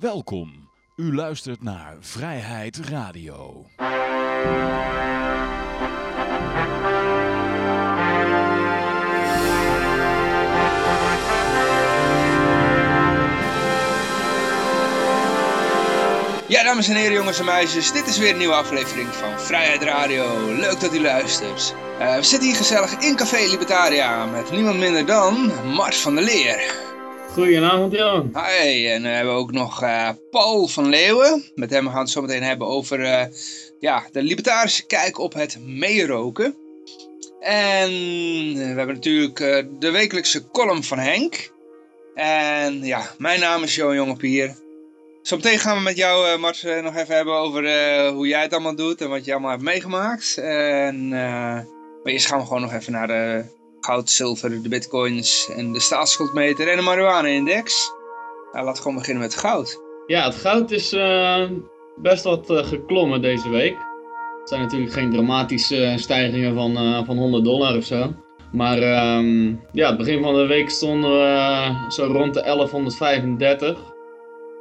Welkom. U luistert naar Vrijheid Radio. Ja, dames en heren, jongens en meisjes, dit is weer een nieuwe aflevering van Vrijheid Radio. Leuk dat u luistert. Eh, we zitten hier gezellig in Café Libertaria met niemand minder dan Mart van der Leer. Goedenavond Jan. Hi, en we hebben ook nog uh, Paul van Leeuwen. Met hem gaan we het zo meteen hebben over uh, ja, de libertarische kijk op het meeroken. En we hebben natuurlijk de wekelijkse column van Henk. En ja, mijn naam is Johan Jongepier. Zometeen gaan we met jou, Mart, nog even hebben over hoe jij het allemaal doet en wat je allemaal hebt meegemaakt. En, maar eerst gaan we gewoon nog even naar de goud, zilver, de bitcoins en de staatsschuldmeter en de marijuana-index. Nou, laten we gewoon beginnen met goud. Ja, het goud is best wat geklommen deze week. Het zijn natuurlijk geen dramatische stijgingen van, van 100 dollar of zo. Maar um, ja, het begin van de week stonden we zo rond de 1135.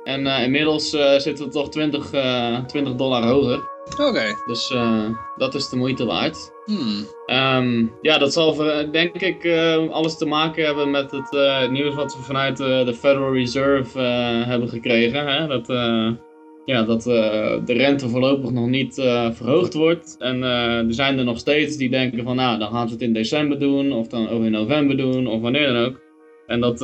En inmiddels zitten we toch 20, uh, 20 dollar hoger. Oké. Okay. Dus dat is de moeite waard. Hmm. Um, ja, dat zal voor, denk ik alles te maken hebben met het nieuws wat we vanuit de Federal Reserve hebben gekregen. Hè? Dat, ja, dat de rente voorlopig nog niet verhoogd wordt. En er zijn er nog steeds die denken van nou, dan gaan ze het in december doen. Of dan of in november doen. Of wanneer dan ook. En dat,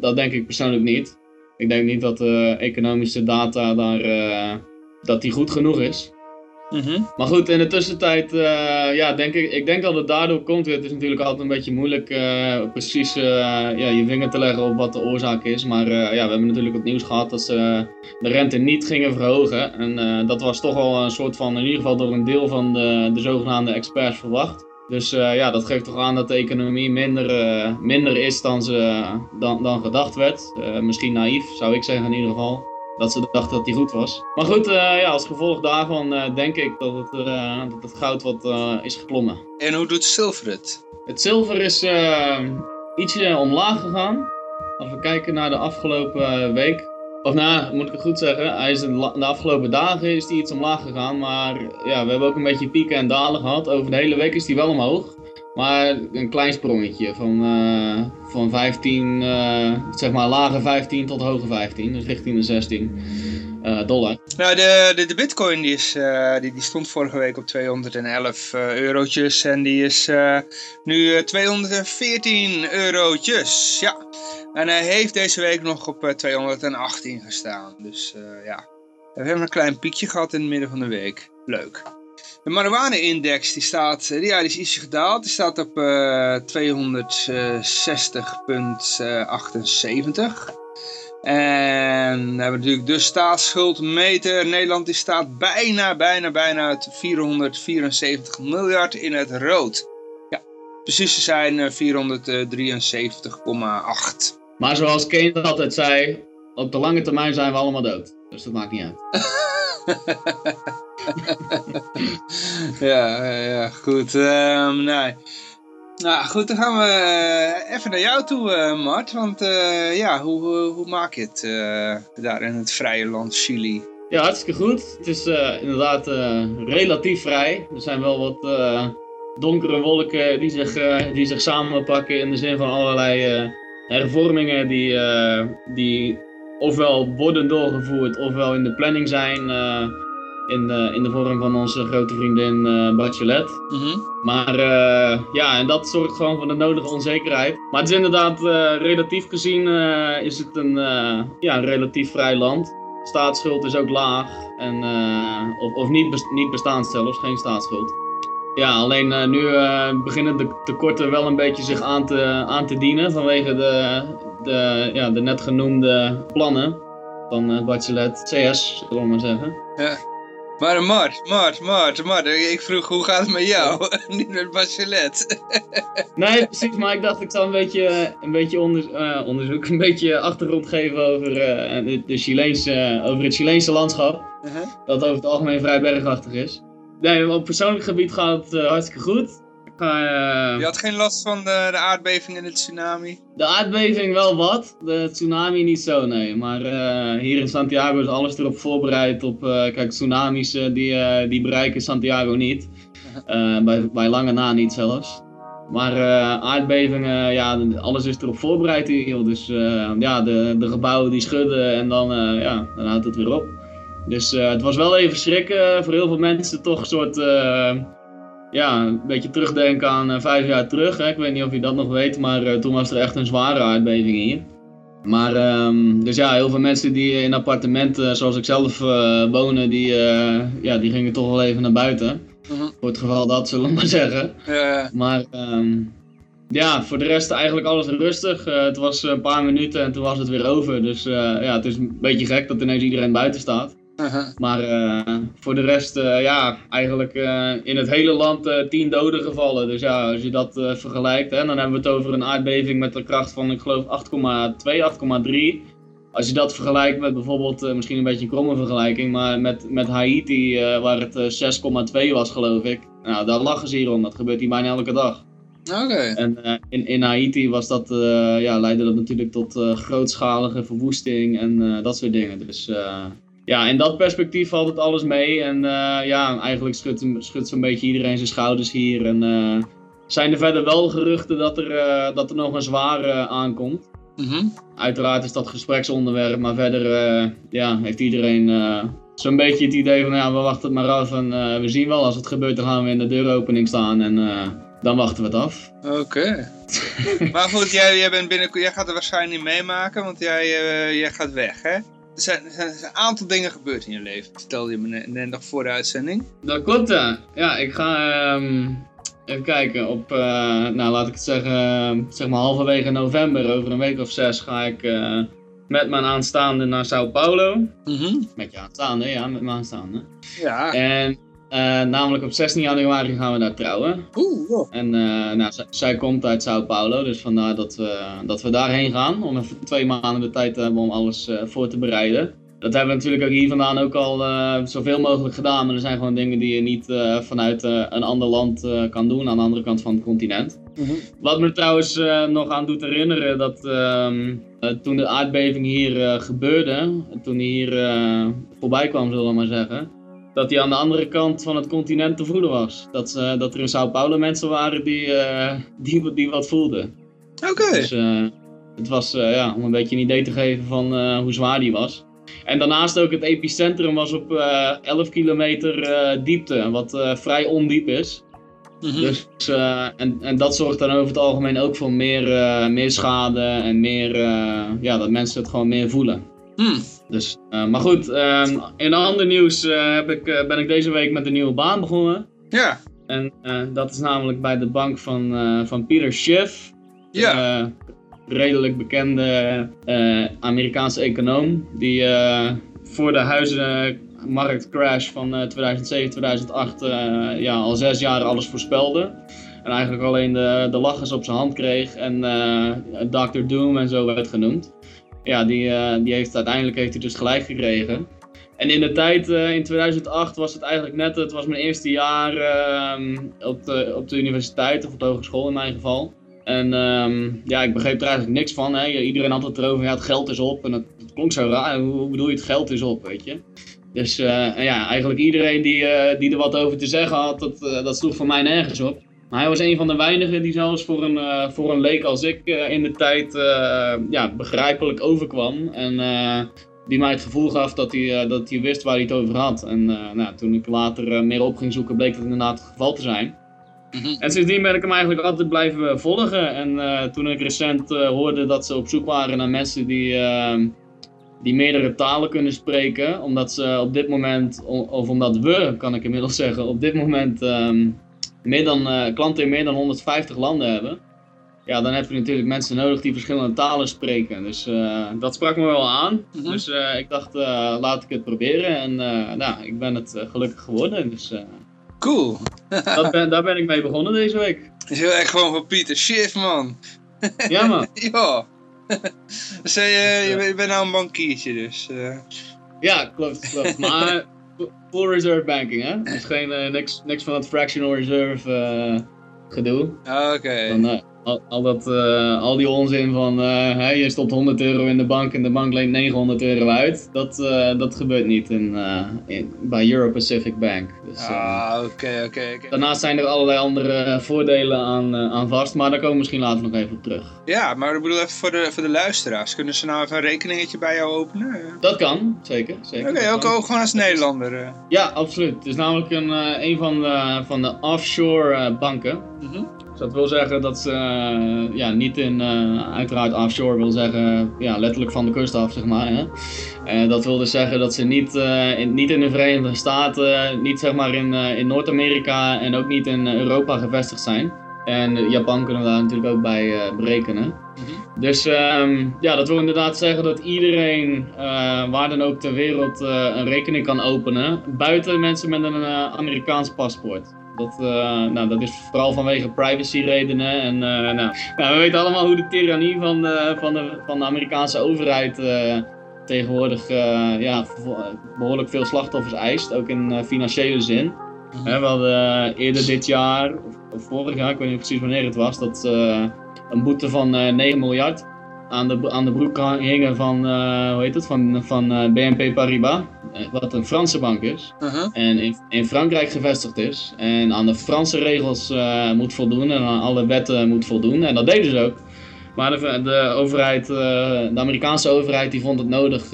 dat denk ik persoonlijk niet. Ik denk niet dat de economische data daar dat die goed genoeg is. -hmm. Maar goed, in de tussentijd, uh, ja, denk ik, ik denk dat het daardoor komt. Het is natuurlijk altijd een beetje moeilijk uh, precies ja, je vinger te leggen op wat de oorzaak is. Maar ja, we hebben natuurlijk het nieuws gehad dat ze de rente niet gingen verhogen. En dat was toch al een soort van, in ieder geval door een deel van de, de zogenaamde experts verwacht. Dus ja, dat geeft toch aan dat de economie minder, minder is dan, ze, dan, dan gedacht werd. Misschien naïef, zou ik zeggen in ieder geval. Dat ze dachten dat die goed was. Maar goed, ja, als gevolg daarvan denk ik dat het, dat het goud wat is geklommen. En hoe doet zilver het? Het zilver is ietsje omlaag gegaan. Als we kijken naar de afgelopen week, of nou, moet ik het goed zeggen, hij is de, de afgelopen dagen is hij iets omlaag gegaan. Maar ja, we hebben ook een beetje pieken en dalen gehad. Over de hele week is hij wel omhoog. Maar een klein sprongetje van, uh, van 15, uh, zeg maar lage 15 tot hoge 15. Dus richting de 16 uh, dollar. Nou, de, de, de bitcoin die, is, die, die stond vorige week op 211 eurotjes. En die is nu 214 eurotjes. Ja. En hij heeft deze week nog op 218 gestaan. Dus ja, we hebben een klein piekje gehad in het midden van de week. Leuk. De marijuana-index die staat, ja, die is ietsje gedaald. Die staat op uh, 260,78. En we hebben natuurlijk de staatsschuldmeter. Nederland die staat bijna, bijna, bijna het 474 miljard in het rood. Ja, precies te zijn 473,8. Maar zoals Keynes altijd zei, op de lange termijn zijn we allemaal dood. Dus dat maakt niet uit. ja, ja, goed. Um, nee. Nou goed, dan gaan we uh, even naar jou toe, uh, Mart. Want uh, ja, hoe, hoe maak je het daar in het vrije land Chili? Ja, hartstikke goed. Het is inderdaad relatief vrij. Er zijn wel wat donkere wolken die zich, die zich samenpakken in de zin van allerlei hervormingen die, die ofwel worden doorgevoerd ofwel in de planning zijn in de, in de vorm van onze grote vriendin uh, Bachelet. Mm -hmm. Maar uh, ja, en dat zorgt gewoon voor de nodige onzekerheid. Maar het is inderdaad, uh, relatief gezien is het een, ja, relatief vrij land. Staatsschuld is ook laag. En, of of niet, best niet bestaand zelfs, geen staatsschuld. Ja, alleen nu beginnen de tekorten wel een beetje zich aan te, aan te dienen vanwege de, de, ja, de net genoemde plannen van Bachelet, CS, zullen we maar zeggen. Ja. Maar Mart, Mart, Mart, Mart, ik vroeg hoe gaat het met jou? Niet met Bachelet. nee, precies, maar ik dacht ik zal een beetje, een beetje onder, uh, onderzoek, een beetje achtergrond geven over, de, de Chileense, over het Chileense landschap. Uh -huh. Dat over het algemeen vrij bergachtig is. Nee, op persoonlijk gebied gaat het uh, hartstikke goed. Ga... Je had geen last van de, de aardbeving en de tsunami? De aardbeving wel wat, de tsunami niet zo, nee. Maar uh, hier in Santiago is alles erop voorbereid op... Uh, kijk, tsunamis die, die bereiken Santiago niet. bij, bij lange na niet zelfs. Maar aardbevingen, ja, alles is erop voorbereid hier. Dus ja, de, de gebouwen die schudden en dan, ja, dan houdt het weer op. Dus het was wel even schrikken voor heel veel mensen. Toch een soort ja, een beetje terugdenken aan uh, vijf jaar terug. Hè. Ik weet niet of je dat nog weet, maar toen was er echt een zware aardbeving hier. Maar, um, dus ja, heel veel mensen die in appartementen, zoals ik zelf wonen, die, ja, die gingen toch wel even naar buiten. -huh. Voor het geval dat, zullen we maar zeggen. Maar um, ja, voor de rest eigenlijk alles rustig. het was een paar minuten en toen was het weer over. Dus ja, het is een beetje gek dat ineens iedereen buiten staat. Uh-huh. Maar uh, voor de rest, uh, ja, eigenlijk uh, in het hele land tien doden gevallen. Dus ja, als je dat vergelijkt, hè, dan hebben we het over een aardbeving met een kracht van, ik geloof, 8,2, 8,3. Als je dat vergelijkt met bijvoorbeeld, misschien een beetje een kromme vergelijking, maar met, met Haiti, waar het 6,2 was, geloof ik. Nou, daar lachen ze hier om. Dat gebeurt hier bijna elke dag. Oké. Okay. En in, in Haiti was dat, ja, leidde dat natuurlijk tot grootschalige verwoesting en dat soort dingen. Dus ja, in dat perspectief valt het alles mee. En uh, ja, eigenlijk schudt, schudt zo'n beetje iedereen zijn schouders hier. En uh, zijn er verder wel geruchten dat er, uh, dat er nog een zware aankomt. Mm -hmm. Uiteraard is dat gespreksonderwerp, maar verder ja, heeft iedereen zo'n beetje het idee van ja, we wachten het maar af en we zien wel als het gebeurt dan gaan we in de deuropening staan en dan wachten we het af. Oké. Okay. maar goed, jij, jij, bent binnen, jij gaat er waarschijnlijk niet meemaken, want jij, jij gaat weg hè? Er zijn, er zijn, een aantal dingen gebeurd in je leven. Vertelde je me net, net nog voor de uitzending. Dat klopt, ja. Ja, ik ga um, even kijken. Op, uh, nou laat ik het zeggen, zeg maar halverwege november, over een week of zes, ga ik uh, met mijn aanstaande naar Sao Paulo. Mm -hmm. Met je aanstaande, ja, met mijn aanstaande. Ja. En namelijk op 16 januari gaan we daar trouwen. Oeh, wow. En uh, nou, zij komt uit Sao Paulo, dus vandaar dat we, dat we daarheen gaan. Om even twee maanden de tijd te hebben om alles uh, voor te bereiden. Dat hebben we natuurlijk ook hier vandaan ook al zoveel mogelijk gedaan. Maar er zijn gewoon dingen die je niet vanuit een ander land kan doen, aan de andere kant van het continent. Mm -hmm. Wat me trouwens nog aan doet herinneren, dat ehm, toen de aardbeving hier gebeurde, toen die hier voorbij kwam, zullen we maar zeggen dat hij aan de andere kant van het continent te voelen was. Dat, dat er in Sao Paulo mensen waren die, uh, die, die wat voelden. Oké. Okay. Dus uh, het was ja, om een beetje een idee te geven van hoe zwaar die was. En daarnaast ook het epicentrum was op 11 kilometer diepte, wat vrij ondiep is. Mm -hmm. Dus, en, en dat zorgt dan over het algemeen ook voor meer, meer schade en meer, ja, dat mensen het gewoon meer voelen. Hmm. Dus, uh, maar goed, uh, in ander nieuws uh, heb ik, ben ik deze week met een nieuwe baan begonnen. Ja. En dat is namelijk bij de bank van, van Peter Schiff. Ja. redelijk bekende Amerikaanse econoom. Die voor de huizenmarktcrash van 2007, 2008 ja, al zes jaar alles voorspelde. En eigenlijk alleen de, de lachers op zijn hand kreeg. En Dr. Doom en zo werd genoemd ja, die, uh, die heeft uiteindelijk heeft hij dus gelijk gekregen. En in de tijd, uh, in 2008, was het eigenlijk net, het was mijn eerste jaar uh, op, de, op de universiteit, of op de hogeschool in mijn geval. En um, ja, ik begreep er eigenlijk niks van. Hè. Iedereen had het erover, ja, het geld is op. En het, het klonk zo raar, hoe bedoel je het geld is op, weet je. Dus uh, ja, eigenlijk iedereen die, die er wat over te zeggen had, dat, dat sloeg voor mij nergens op. Maar hij was een van de weinigen die zelfs voor een, uh, voor een leek als ik uh, in de tijd uh, ja, begrijpelijk overkwam. En die mij het gevoel gaf dat hij, dat hij wist waar hij het over had. En nou, toen ik later meer op ging zoeken, bleek dat inderdaad het geval te zijn. -hmm. En sindsdien ben ik hem eigenlijk altijd blijven volgen. En toen ik recent hoorde dat ze op zoek waren naar mensen die, die meerdere talen kunnen spreken. Omdat ze op dit moment, of omdat we, kan ik inmiddels zeggen, op dit moment... Um, meer dan, uh, klanten in meer dan 150 landen hebben, ja, dan heb je natuurlijk mensen nodig die verschillende talen spreken. Dus uh, dat sprak me wel aan. -hmm. Dus uh, ik dacht, laat ik het proberen. En nou, ik ben het gelukkig geworden. Dus, cool. dat ben, daar ben ik mee begonnen deze week. is heel erg gewoon van Pieter Schiff, man. ja, man. ja. dus, je, je bent nou een bankiertje, dus. Ja, klopt, klopt. Maar full reserve banking, hè? Dus geen, uh, niks, niks van het fractional reserve. Uh, gedoe. Oké. Eh, al, al, dat, eh, al die onzin van hè, je stopt 100 euro in de bank en de bank leent 900 euro uit, dat, eh, dat gebeurt niet in, in- bij Euro Pacific Bank. Dus, Ah, oké, oké. Daarnaast zijn er allerlei andere voordelen aan, aan vast, maar daar komen we misschien later nog even op terug. Ja, maar ik bedoel even voor de, voor de luisteraars. Kunnen ze nou even een rekeningetje bij jou openen? Dat kan, zeker. zeker Oké, ook, ook gewoon als Nederlander. Ja, absoluut. Het is namelijk een, een van de, van de offshore banken. Mhm. Dat wil zeggen dat ze eh, ja, niet in, eh, uiteraard offshore wil zeggen, ja, letterlijk van de kust af, zeg maar. Hè? Eh, dat wil dus zeggen dat ze niet, in, niet in de Verenigde Staten, niet zeg maar in, in Noord-Amerika en ook niet in Europa gevestigd zijn. En Japan kunnen we daar natuurlijk ook bij berekenen. Dus ehm, ja, dat wil inderdaad zeggen dat iedereen, waar dan ook ter wereld, een rekening kan openen. Buiten mensen met een Amerikaans paspoort. Dat, eh, nou, dat is vooral vanwege privacy redenen. En, eh, nou, nou, we weten allemaal hoe de tirannie van, eh, van, de, van de Amerikaanse overheid tegenwoordig ja, behoorlijk veel slachtoffers eist. Ook in financiële zin. Hè, we hadden eerder dit jaar, of, of vorig jaar, ik weet niet precies wanneer het was, dat een boete van eh 9 miljard aan de, aan de broek hingen van, eh, hoe heet het, van, van eh, BNP Paribas, eh, wat een Franse bank is. Uh-huh. En in, in Frankrijk gevestigd is. En aan de Franse regels moet voldoen en aan alle wetten moet voldoen. En dat deden ze ook. Maar de, de overheid, de Amerikaanse overheid, die vond het nodig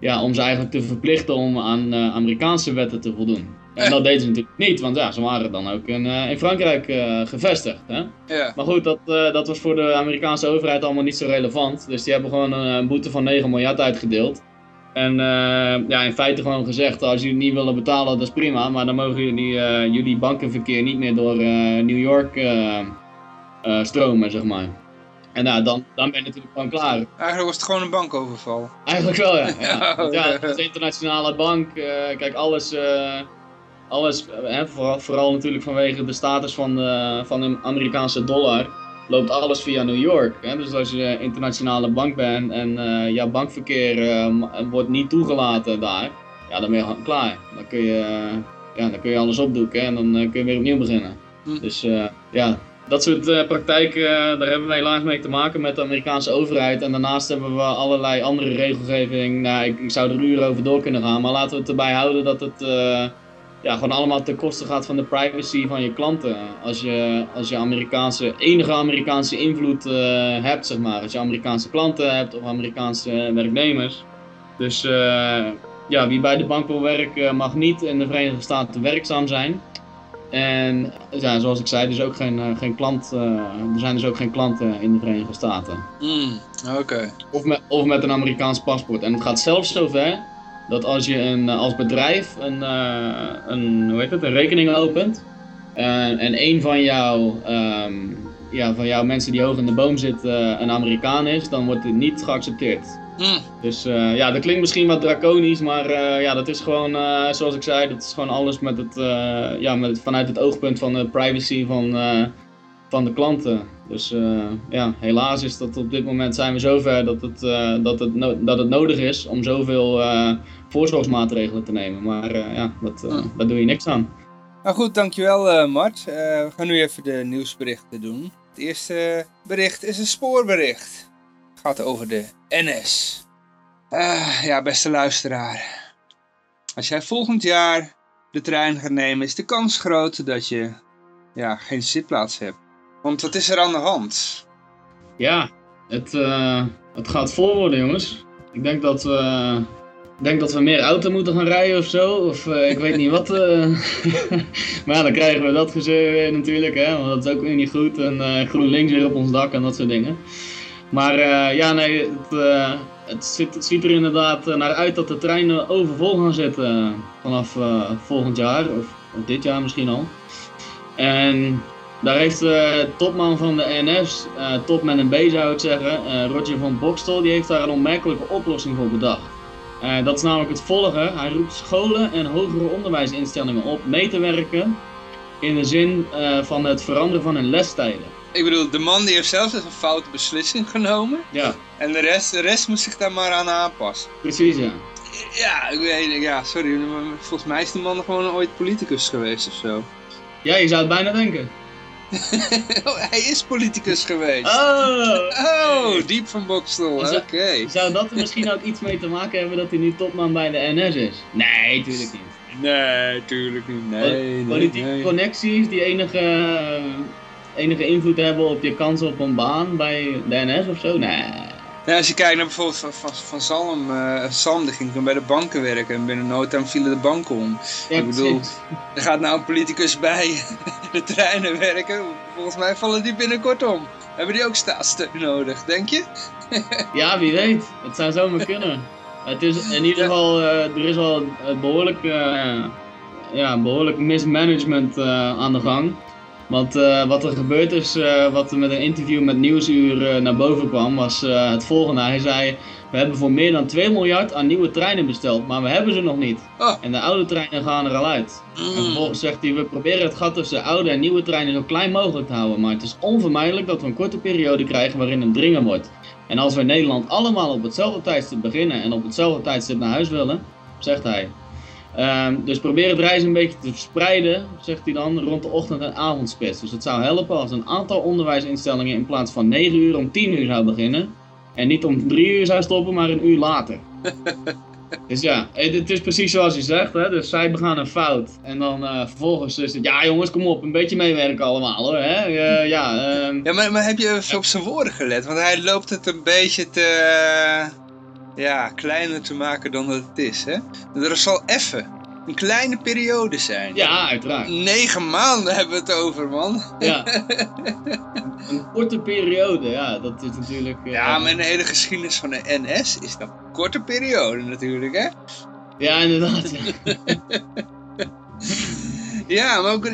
ja, om ze eigenlijk te verplichten om aan Amerikaanse wetten te voldoen. En dat deden ze natuurlijk niet, want ja, ze waren dan ook in, eh, in Frankrijk eh, gevestigd. Hè? Ja. Maar goed, dat, eh, dat was voor de Amerikaanse overheid allemaal niet zo relevant. Dus die hebben gewoon een, een boete van 9 miljard uitgedeeld. En ja, in feite gewoon gezegd, als jullie niet willen betalen, dat is prima. Maar dan mogen jullie jullie bankenverkeer niet meer door New York stromen, zeg maar. En nou, dan, dan ben je natuurlijk gewoon klaar. Eigenlijk was het gewoon een bankoverval. Eigenlijk wel, ja. ja. Ja, is een internationale bank. kijk, alles, alles eh, hè, vooral, vooral natuurlijk vanwege de status van de, van de Amerikaanse dollar, loopt alles via New York. Hè? Dus als je internationale bank bent en eh, jouw bankverkeer eh, wordt niet toegelaten daar, ja, dan ben je gewoon klaar. Dan kun je, eh, ja, dan kun je alles opdoeken en dan eh, kun je weer opnieuw beginnen. Hm. Dus eh, ja, dat soort eh, praktijken, eh, daar hebben we helaas mee te maken met de Amerikaanse overheid. En daarnaast hebben we allerlei andere regelgeving. Nou, ik, ik zou er uren over door kunnen gaan, maar laten we het erbij houden dat het eh, ja, gewoon allemaal ten koste gaat van de privacy van je klanten. Als je, als je Amerikaanse, enige Amerikaanse invloed eh, hebt, zeg maar. Als je Amerikaanse klanten hebt of Amerikaanse werknemers. Dus eh, ja, wie bij de bank wil werken mag niet in de Verenigde Staten werkzaam zijn. En ja, zoals ik zei, dus ook geen, eh, geen klant, eh, er zijn dus ook geen klanten in de Verenigde Staten. Hmm, Oké. Of met, of met een Amerikaans paspoort. En het gaat zelfs zover dat als je een, eh, als bedrijf een, eh, een, hoe heet het, een rekening opent. eh, en een van jouw, ehm, ja, van jouw mensen die hoog in de boom zit een Amerikaan is, dan wordt dit niet geaccepteerd. Hmm, Dus ja, dat klinkt misschien wat draconisch, maar ja, dat is gewoon, zoals ik zei, dat is gewoon alles met het, ja, met het, vanuit het oogpunt van de privacy van, van de klanten. Dus eh, ja, helaas is dat op dit moment zijn we zover dat het, eh, dat het, no- dat het nodig is om zoveel eh, voorzorgsmaatregelen te nemen. Maar ja, dat, Hmm. daar doe je niks aan. Nou goed, dankjewel Mart. We gaan nu even de nieuwsberichten doen. Het eerste bericht is een spoorbericht. Het gaat over de NS. Ah, ja, beste luisteraar. Als jij volgend jaar de trein gaat nemen, is de kans groot dat je ja, geen zitplaats hebt. Want wat is er aan de hand? Ja, het, eh, het gaat vol worden, jongens. Ik denk dat we, denk dat we meer auto moeten gaan rijden of zo. Of eh, ik weet niet wat. eh. maar dan krijgen we dat gezeur weer natuurlijk, hè. Want dat is ook weer niet goed. En GroenLinks weer op ons dak en dat soort dingen. Maar ja, nee, het, het, ziet, er inderdaad naar uit dat de treinen overvol gaan zitten vanaf volgend jaar. Of, of dit jaar misschien al. En daar heeft de topman van de NS, eh, top met een B zou ik zeggen, eh, Roger van Bokstel, die heeft daar een onmerkelijke oplossing voor bedacht. Eh, dat is namelijk het volgende. Hij roept scholen en hogere onderwijsinstellingen op mee te werken in de zin eh, van het veranderen van hun lestijden. Ik bedoel, de man die heeft zelf een foute beslissing genomen. Ja, En de rest, de rest moet zich daar maar aan aanpassen. precies ja. Ja, ik weet, ja, sorry. maar Volgens mij is die man gewoon ooit politicus geweest of zo. Ja, je zou het bijna denken. oh, hij is politicus geweest. Oh! Oh, diep van Bokstel, oké. Zou dat er misschien ook iets mee te maken hebben dat hij nu topman bij de NS is? Nee, tuurlijk niet. Nee, tuurlijk niet. Nee, nee, Politieke nee. connecties die enige, eh, enige invloed hebben op je kans op een baan bij de NS of zo? Nee. Ja, als je kijkt naar bijvoorbeeld van, van, van Salm, Sam, die ging toen bij de banken werken en binnen no time vielen de banken om. Ja, Ik bedoel-. Er gaat nou een politicus bij de treinen werken, volgens mij vallen die binnenkort om. Hebben die ook staatssteun nodig, denk je? Ja, wie weet. Het zou zomaar kunnen. Het is in ieder geval, eh, er is wel eh, behoorlijk, eh, ja, behoorlijk mismanagement aan de gang. Want wat er gebeurd is, wat er met een interview met Nieuwsuur naar boven kwam, was het volgende. Hij zei, we hebben voor meer dan 2 miljard aan nieuwe treinen besteld, maar we hebben ze nog niet. Oh. En de oude treinen gaan er al uit. En Mm. vervolgens zegt hij, we proberen het gat tussen oude en nieuwe treinen zo klein mogelijk te houden. Maar het is onvermijdelijk dat we een korte periode krijgen waarin het dringen wordt. En als we in Nederland allemaal op hetzelfde tijdstip beginnen en op hetzelfde tijdstip naar huis willen, zegt hij. Ehm, dus probeer het reizen een beetje te verspreiden, zegt hij dan, rond de ochtend- en avondspits. Dus het zou helpen als een aantal onderwijsinstellingen in plaats van 9 uur om 10 uur zou beginnen. En niet om 3 uur zou stoppen, maar een uur later. Dus ja, het, is precies zoals je zegt, hè? dus zij begaan een fout. En dan eh, vervolgens is het, ja jongens, kom op, een beetje meewerken allemaal hoor. Hè? Eh, ja, ehm, Ja, maar, maar heb je even op zijn woorden gelet? Want hij loopt het een beetje te... Ja, kleiner te maken dan dat het is, hè? Er zal even een kleine periode zijn. ja, uiteraard. Negen maanden hebben we het over, man. Ja. een korte periode, ja, dat is natuurlijk... eh, Ja, maar in de hele geschiedenis van de NS is dat een korte periode natuurlijk, hè? Ja, inderdaad. Ja, maar ook,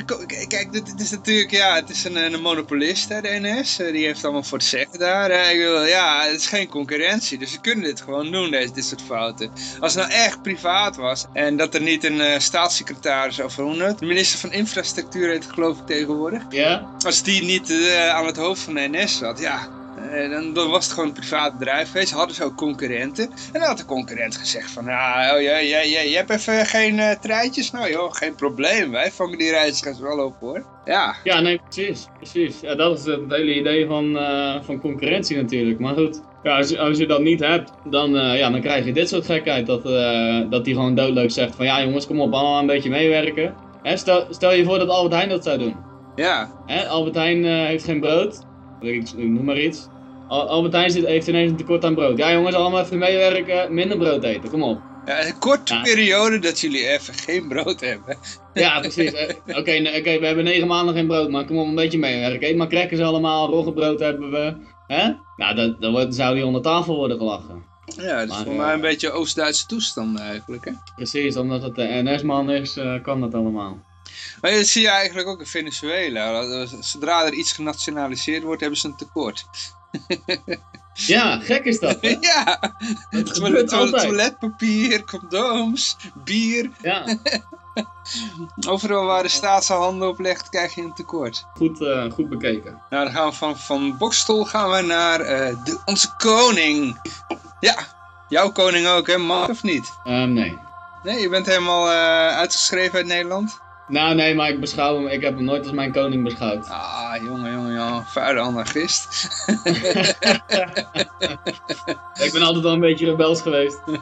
kijk, dit, is natuurlijk, ja, het is een, een monopolist, hè, de NS. Eh, Die heeft allemaal voor het zeggen daar. hè. Ik bedoel, ja, het is geen concurrentie, dus ze kunnen dit gewoon doen, deze, dit soort fouten. Als het nou echt privaat was en dat er niet een eh, staatssecretaris, je het, de minister van Infrastructuur heet het geloof ik tegenwoordig. ja? Als die niet eh, aan het hoofd van de NS zat, ja, eh, dan, dan was het gewoon een privaat bedrijf geweest. Hadden ze ook concurrenten. En dan had de concurrent gezegd van, ah, oh, jij, jij, jij, jij hebt even geen eh, treintjes? Nou joh, geen probleem. Wij vangen die reizigers wel op hoor. Ja, Ja, nee, precies. precies. Ja, dat is het hele idee van, eh, van concurrentie natuurlijk. Maar goed, ja, als, je- als je dat niet hebt, dan, ja, dan krijg je dit soort gekheid. Dat, dat die gewoon doodleuk zegt van, ja jongens, kom op, allemaal een beetje meewerken. Hè, stel, stel je voor dat Albert Heijn dat zou doen. ja. Hè, Albert Heijn heeft geen brood. Ik, ik noem maar iets. Al- Albert Heijn zit, heeft ineens een tekort aan brood. Ja jongens, allemaal even meewerken, minder brood eten, kom op. ja een korte Ja. periode dat jullie even geen brood hebben. Ja, precies. Eh, Oké, oké, we hebben negen maanden geen brood, maar kom op een beetje meewerken. Eet maar crackers allemaal, roggebrood hebben we. Hè? Nou, dat, dan wordt- zou die onder tafel worden gelachen. Ja, dat is Maar, voor eh, mij een beetje Oost-Duitse toestanden eigenlijk hè. Precies, omdat het de NS-man is, eh, kan dat allemaal. Maar dat zie je eigenlijk ook in Venezuela. Zodra er iets genationaliseerd wordt, hebben ze een tekort. Ja, gek is dat. hè? ja, Dat toilet- altijd. toiletpapier, condooms, bier. Ja, Overal waar de staat zijn handen op legt, krijg je een tekort. goed, eh, goed bekeken. Nou, dan gaan we van, van Bokstel gaan we naar eh, de, onze koning. Ja, jouw koning ook, hè, man, of niet? Ehm, nee. Nee, je bent helemaal eh, uitgeschreven uit Nederland? Nou, nee, maar ik beschouw hem, ik heb hem nooit als mijn koning beschouwd. Ah, jongen, jongen, jongen, vuile anarchist. Ik ben altijd al een beetje rebels geweest.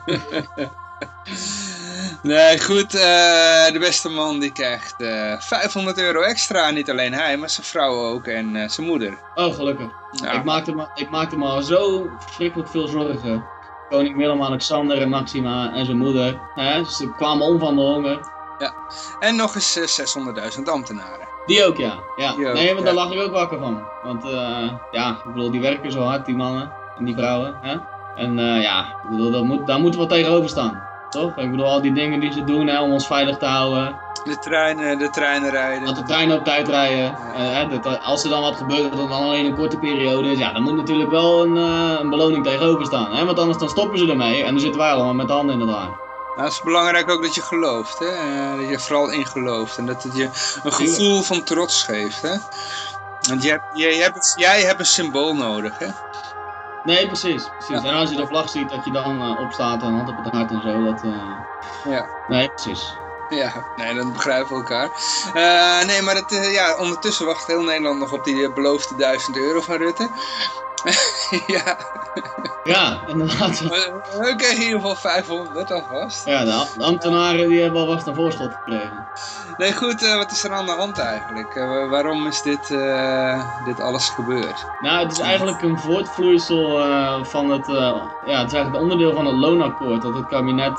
Nee, goed, eh, de beste man die krijgt eh 500 euro extra. Niet alleen hij, maar zijn vrouw ook en eh, zijn moeder. Oh, gelukkig. Ja. Ik, maakte me, ik maakte me al zo verschrikkelijk veel zorgen. Koning Willem-Alexander en Maxima en zijn moeder. Hè? Ze kwamen om van de honger. En nog eens eh, 600.000 ambtenaren. Die ook, ja. ja. Ook, nee, want daar ja. lag ik ook wakker van. Want eh, ja, ik bedoel, die werken zo hard, die mannen en die vrouwen. Hè? En eh, ja, ik bedoel, dat moet, daar moeten we tegenover staan. Toch? Ik bedoel, al die dingen die ze doen hè, om ons veilig te houden. De treinen, de treinen Dat rijden. de treinen op tijd rijden. eh, hè, dat, als er dan wat gebeurt, dat het dan alleen een korte periode is. Ja, dan moet natuurlijk wel een, eh, een beloning tegenover staan. Hè? Want anders dan stoppen ze ermee. En dan zitten wij allemaal met de handen in het haar. Nou, het is belangrijk ook dat je gelooft, hè? Eh, dat je vooral in gelooft en dat het je een gevoel van trots geeft, hè? Want je, je hebt, jij hebt een symbool nodig, hè? Nee, precies. precies. Ja. En als je de vlag ziet, dat je dan eh, opstaat en hand op het hart en zo. Dat, eh, Ja. Nee, precies. Ja, nee, dan begrijpen we elkaar. Uh, nee, maar het, ja, ondertussen wacht heel Nederland nog op die beloofde 1000 euro van Rutte. ja. Ja, inderdaad. We kregen in ieder geval 500 alvast. Ja, de ambtenaren die hebben alvast een voorschot gekregen. Nee, goed, uh, wat is er aan de hand eigenlijk? Uh, waarom is dit, uh, dit alles gebeurd? Nou, het is eigenlijk een voortvloeisel van het, ja, het is eigenlijk onderdeel van het loonakkoord dat het kabinet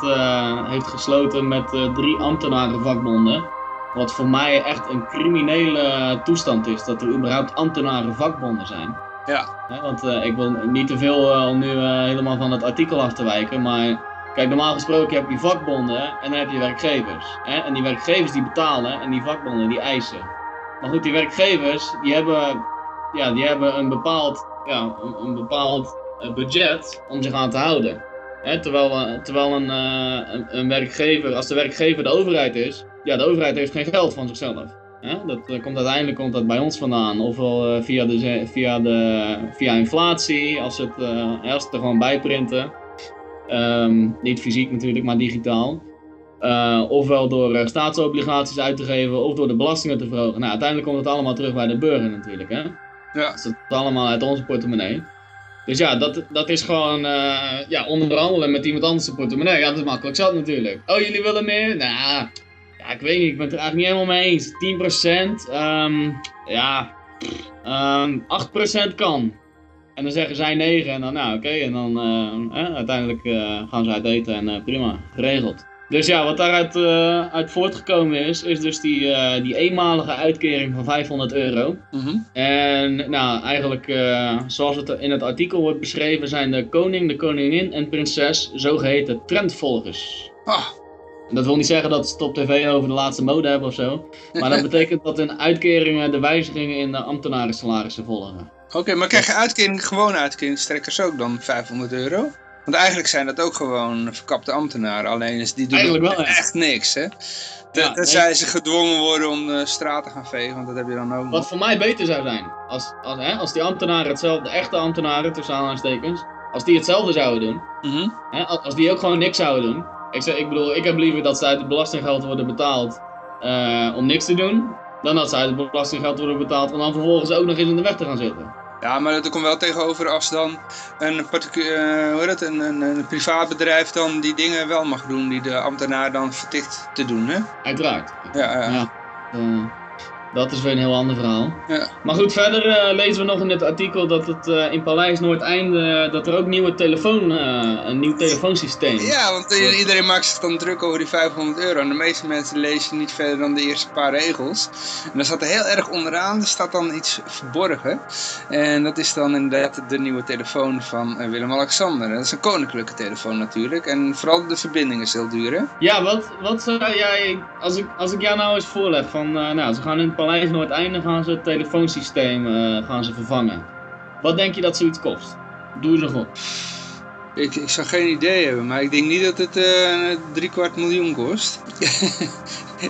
heeft gesloten met drie ambtenarenvakbonden. Wat voor mij echt een criminele toestand is, dat er überhaupt ambtenarenvakbonden zijn. Ja. want uh, ik wil niet te veel uh, om nu uh, helemaal van het artikel af te wijken, maar kijk, normaal gesproken heb je vakbonden en dan heb je werkgevers. Hè? En die werkgevers die betalen en die vakbonden die eisen. Maar goed, die werkgevers die hebben, ja, die hebben een bepaald, ja, een, bepaald budget om zich aan te houden. Hè? Terwijl, terwijl een, een, een werkgever, als de werkgever de overheid is, ja, de overheid heeft geen geld van zichzelf. Dat uh, komt uiteindelijk komt dat bij ons vandaan. Ofwel uh, via, de, via, de, via inflatie, als het, uh, als het er gewoon bijprinten. Um, niet fysiek natuurlijk, maar digitaal. ofwel door staatsobligaties uit te geven of door de belastingen te verhogen. Nou, uiteindelijk komt het allemaal terug bij de burger natuurlijk. Hè? Ja. Dus dat is allemaal uit onze portemonnee. Dus ja, dat, dat is gewoon ja, onderhandelen met iemand anders portemonnee. Ja, dat is makkelijk zat natuurlijk. Oh, jullie willen meer? Nou, ja, ik weet niet, ik ben het er eigenlijk niet helemaal mee eens. 10%, um, ja, um, 8% kan. En dan zeggen zij 9 en dan, nou oké, okay, en dan uh, eh, uiteindelijk uh, gaan ze uit eten en uh, prima, geregeld. Dus ja, wat daaruit uit voortgekomen is, is dus die, die eenmalige uitkering van 500 euro. -hmm. En nou, eigenlijk zoals het in het artikel wordt beschreven, zijn de koning, de koningin en prinses zogeheten trendvolgers. Ah, dat wil niet zeggen dat ze het op tv over de laatste mode hebben of zo. Maar dat betekent dat in uitkeringen de wijzigingen in de ambtenaren salarissen volgen. Oké, okay, maar krijg je uitkering, gewone uitkeringstrekkers ook dan 500 euro? Want eigenlijk zijn dat ook gewoon verkapte ambtenaren. Alleen is die doen eigenlijk wel, echt niks, hè? Ja, Tenzij nee. ze gedwongen worden om de straat te gaan vegen, want dat heb je dan ook Wat voor mij beter zou zijn, als, als, hè, als die ambtenaren hetzelfde, de echte ambtenaren, tussen aanhalingstekens, als die hetzelfde zouden doen, mm -hmm. hè, als die ook gewoon niks zouden doen, ik, zeg, ik bedoel, ik heb liever dat ze uit het belastinggeld worden betaald uh, om niks te doen, dan dat ze uit het belastinggeld worden betaald om dan vervolgens ook nog eens in de weg te gaan zitten. Ja, maar dat komt wel tegenover als dan een, uh, hoe dat, een, een, een privaatbedrijf dan die dingen wel mag doen die de ambtenaar dan verticht te doen, hè? Uiteraard. Ja, ja. ja. Uh, dat is weer een heel ander verhaal. Ja. Maar goed, verder uh, lezen we nog in dit artikel dat het uh, in Paleis Noordeinde, dat er ook nieuwe telefoon, een nieuw telefoonsysteem is. Ja, want iedereen maakt zich dan druk over die 500 euro. En de meeste mensen lezen niet verder dan de eerste paar regels. En dan staat er heel erg onderaan, er staat dan iets verborgen. En dat is dan inderdaad de nieuwe telefoon van Willem-Alexander. Dat is een koninklijke telefoon natuurlijk. En vooral de verbinding is heel duur, hè? Ja, wat, wat zou jij, als ik, als ik jou nou eens voorleg van, nou, ze gaan in Paleis Noordeinde gaan ze het telefoonsysteem uh, gaan ze vervangen. Wat denk je dat zoiets kost? Doe eens op. Ik, ik zou geen idee hebben, maar ik denk niet dat het uh, drie kwart miljoen kost.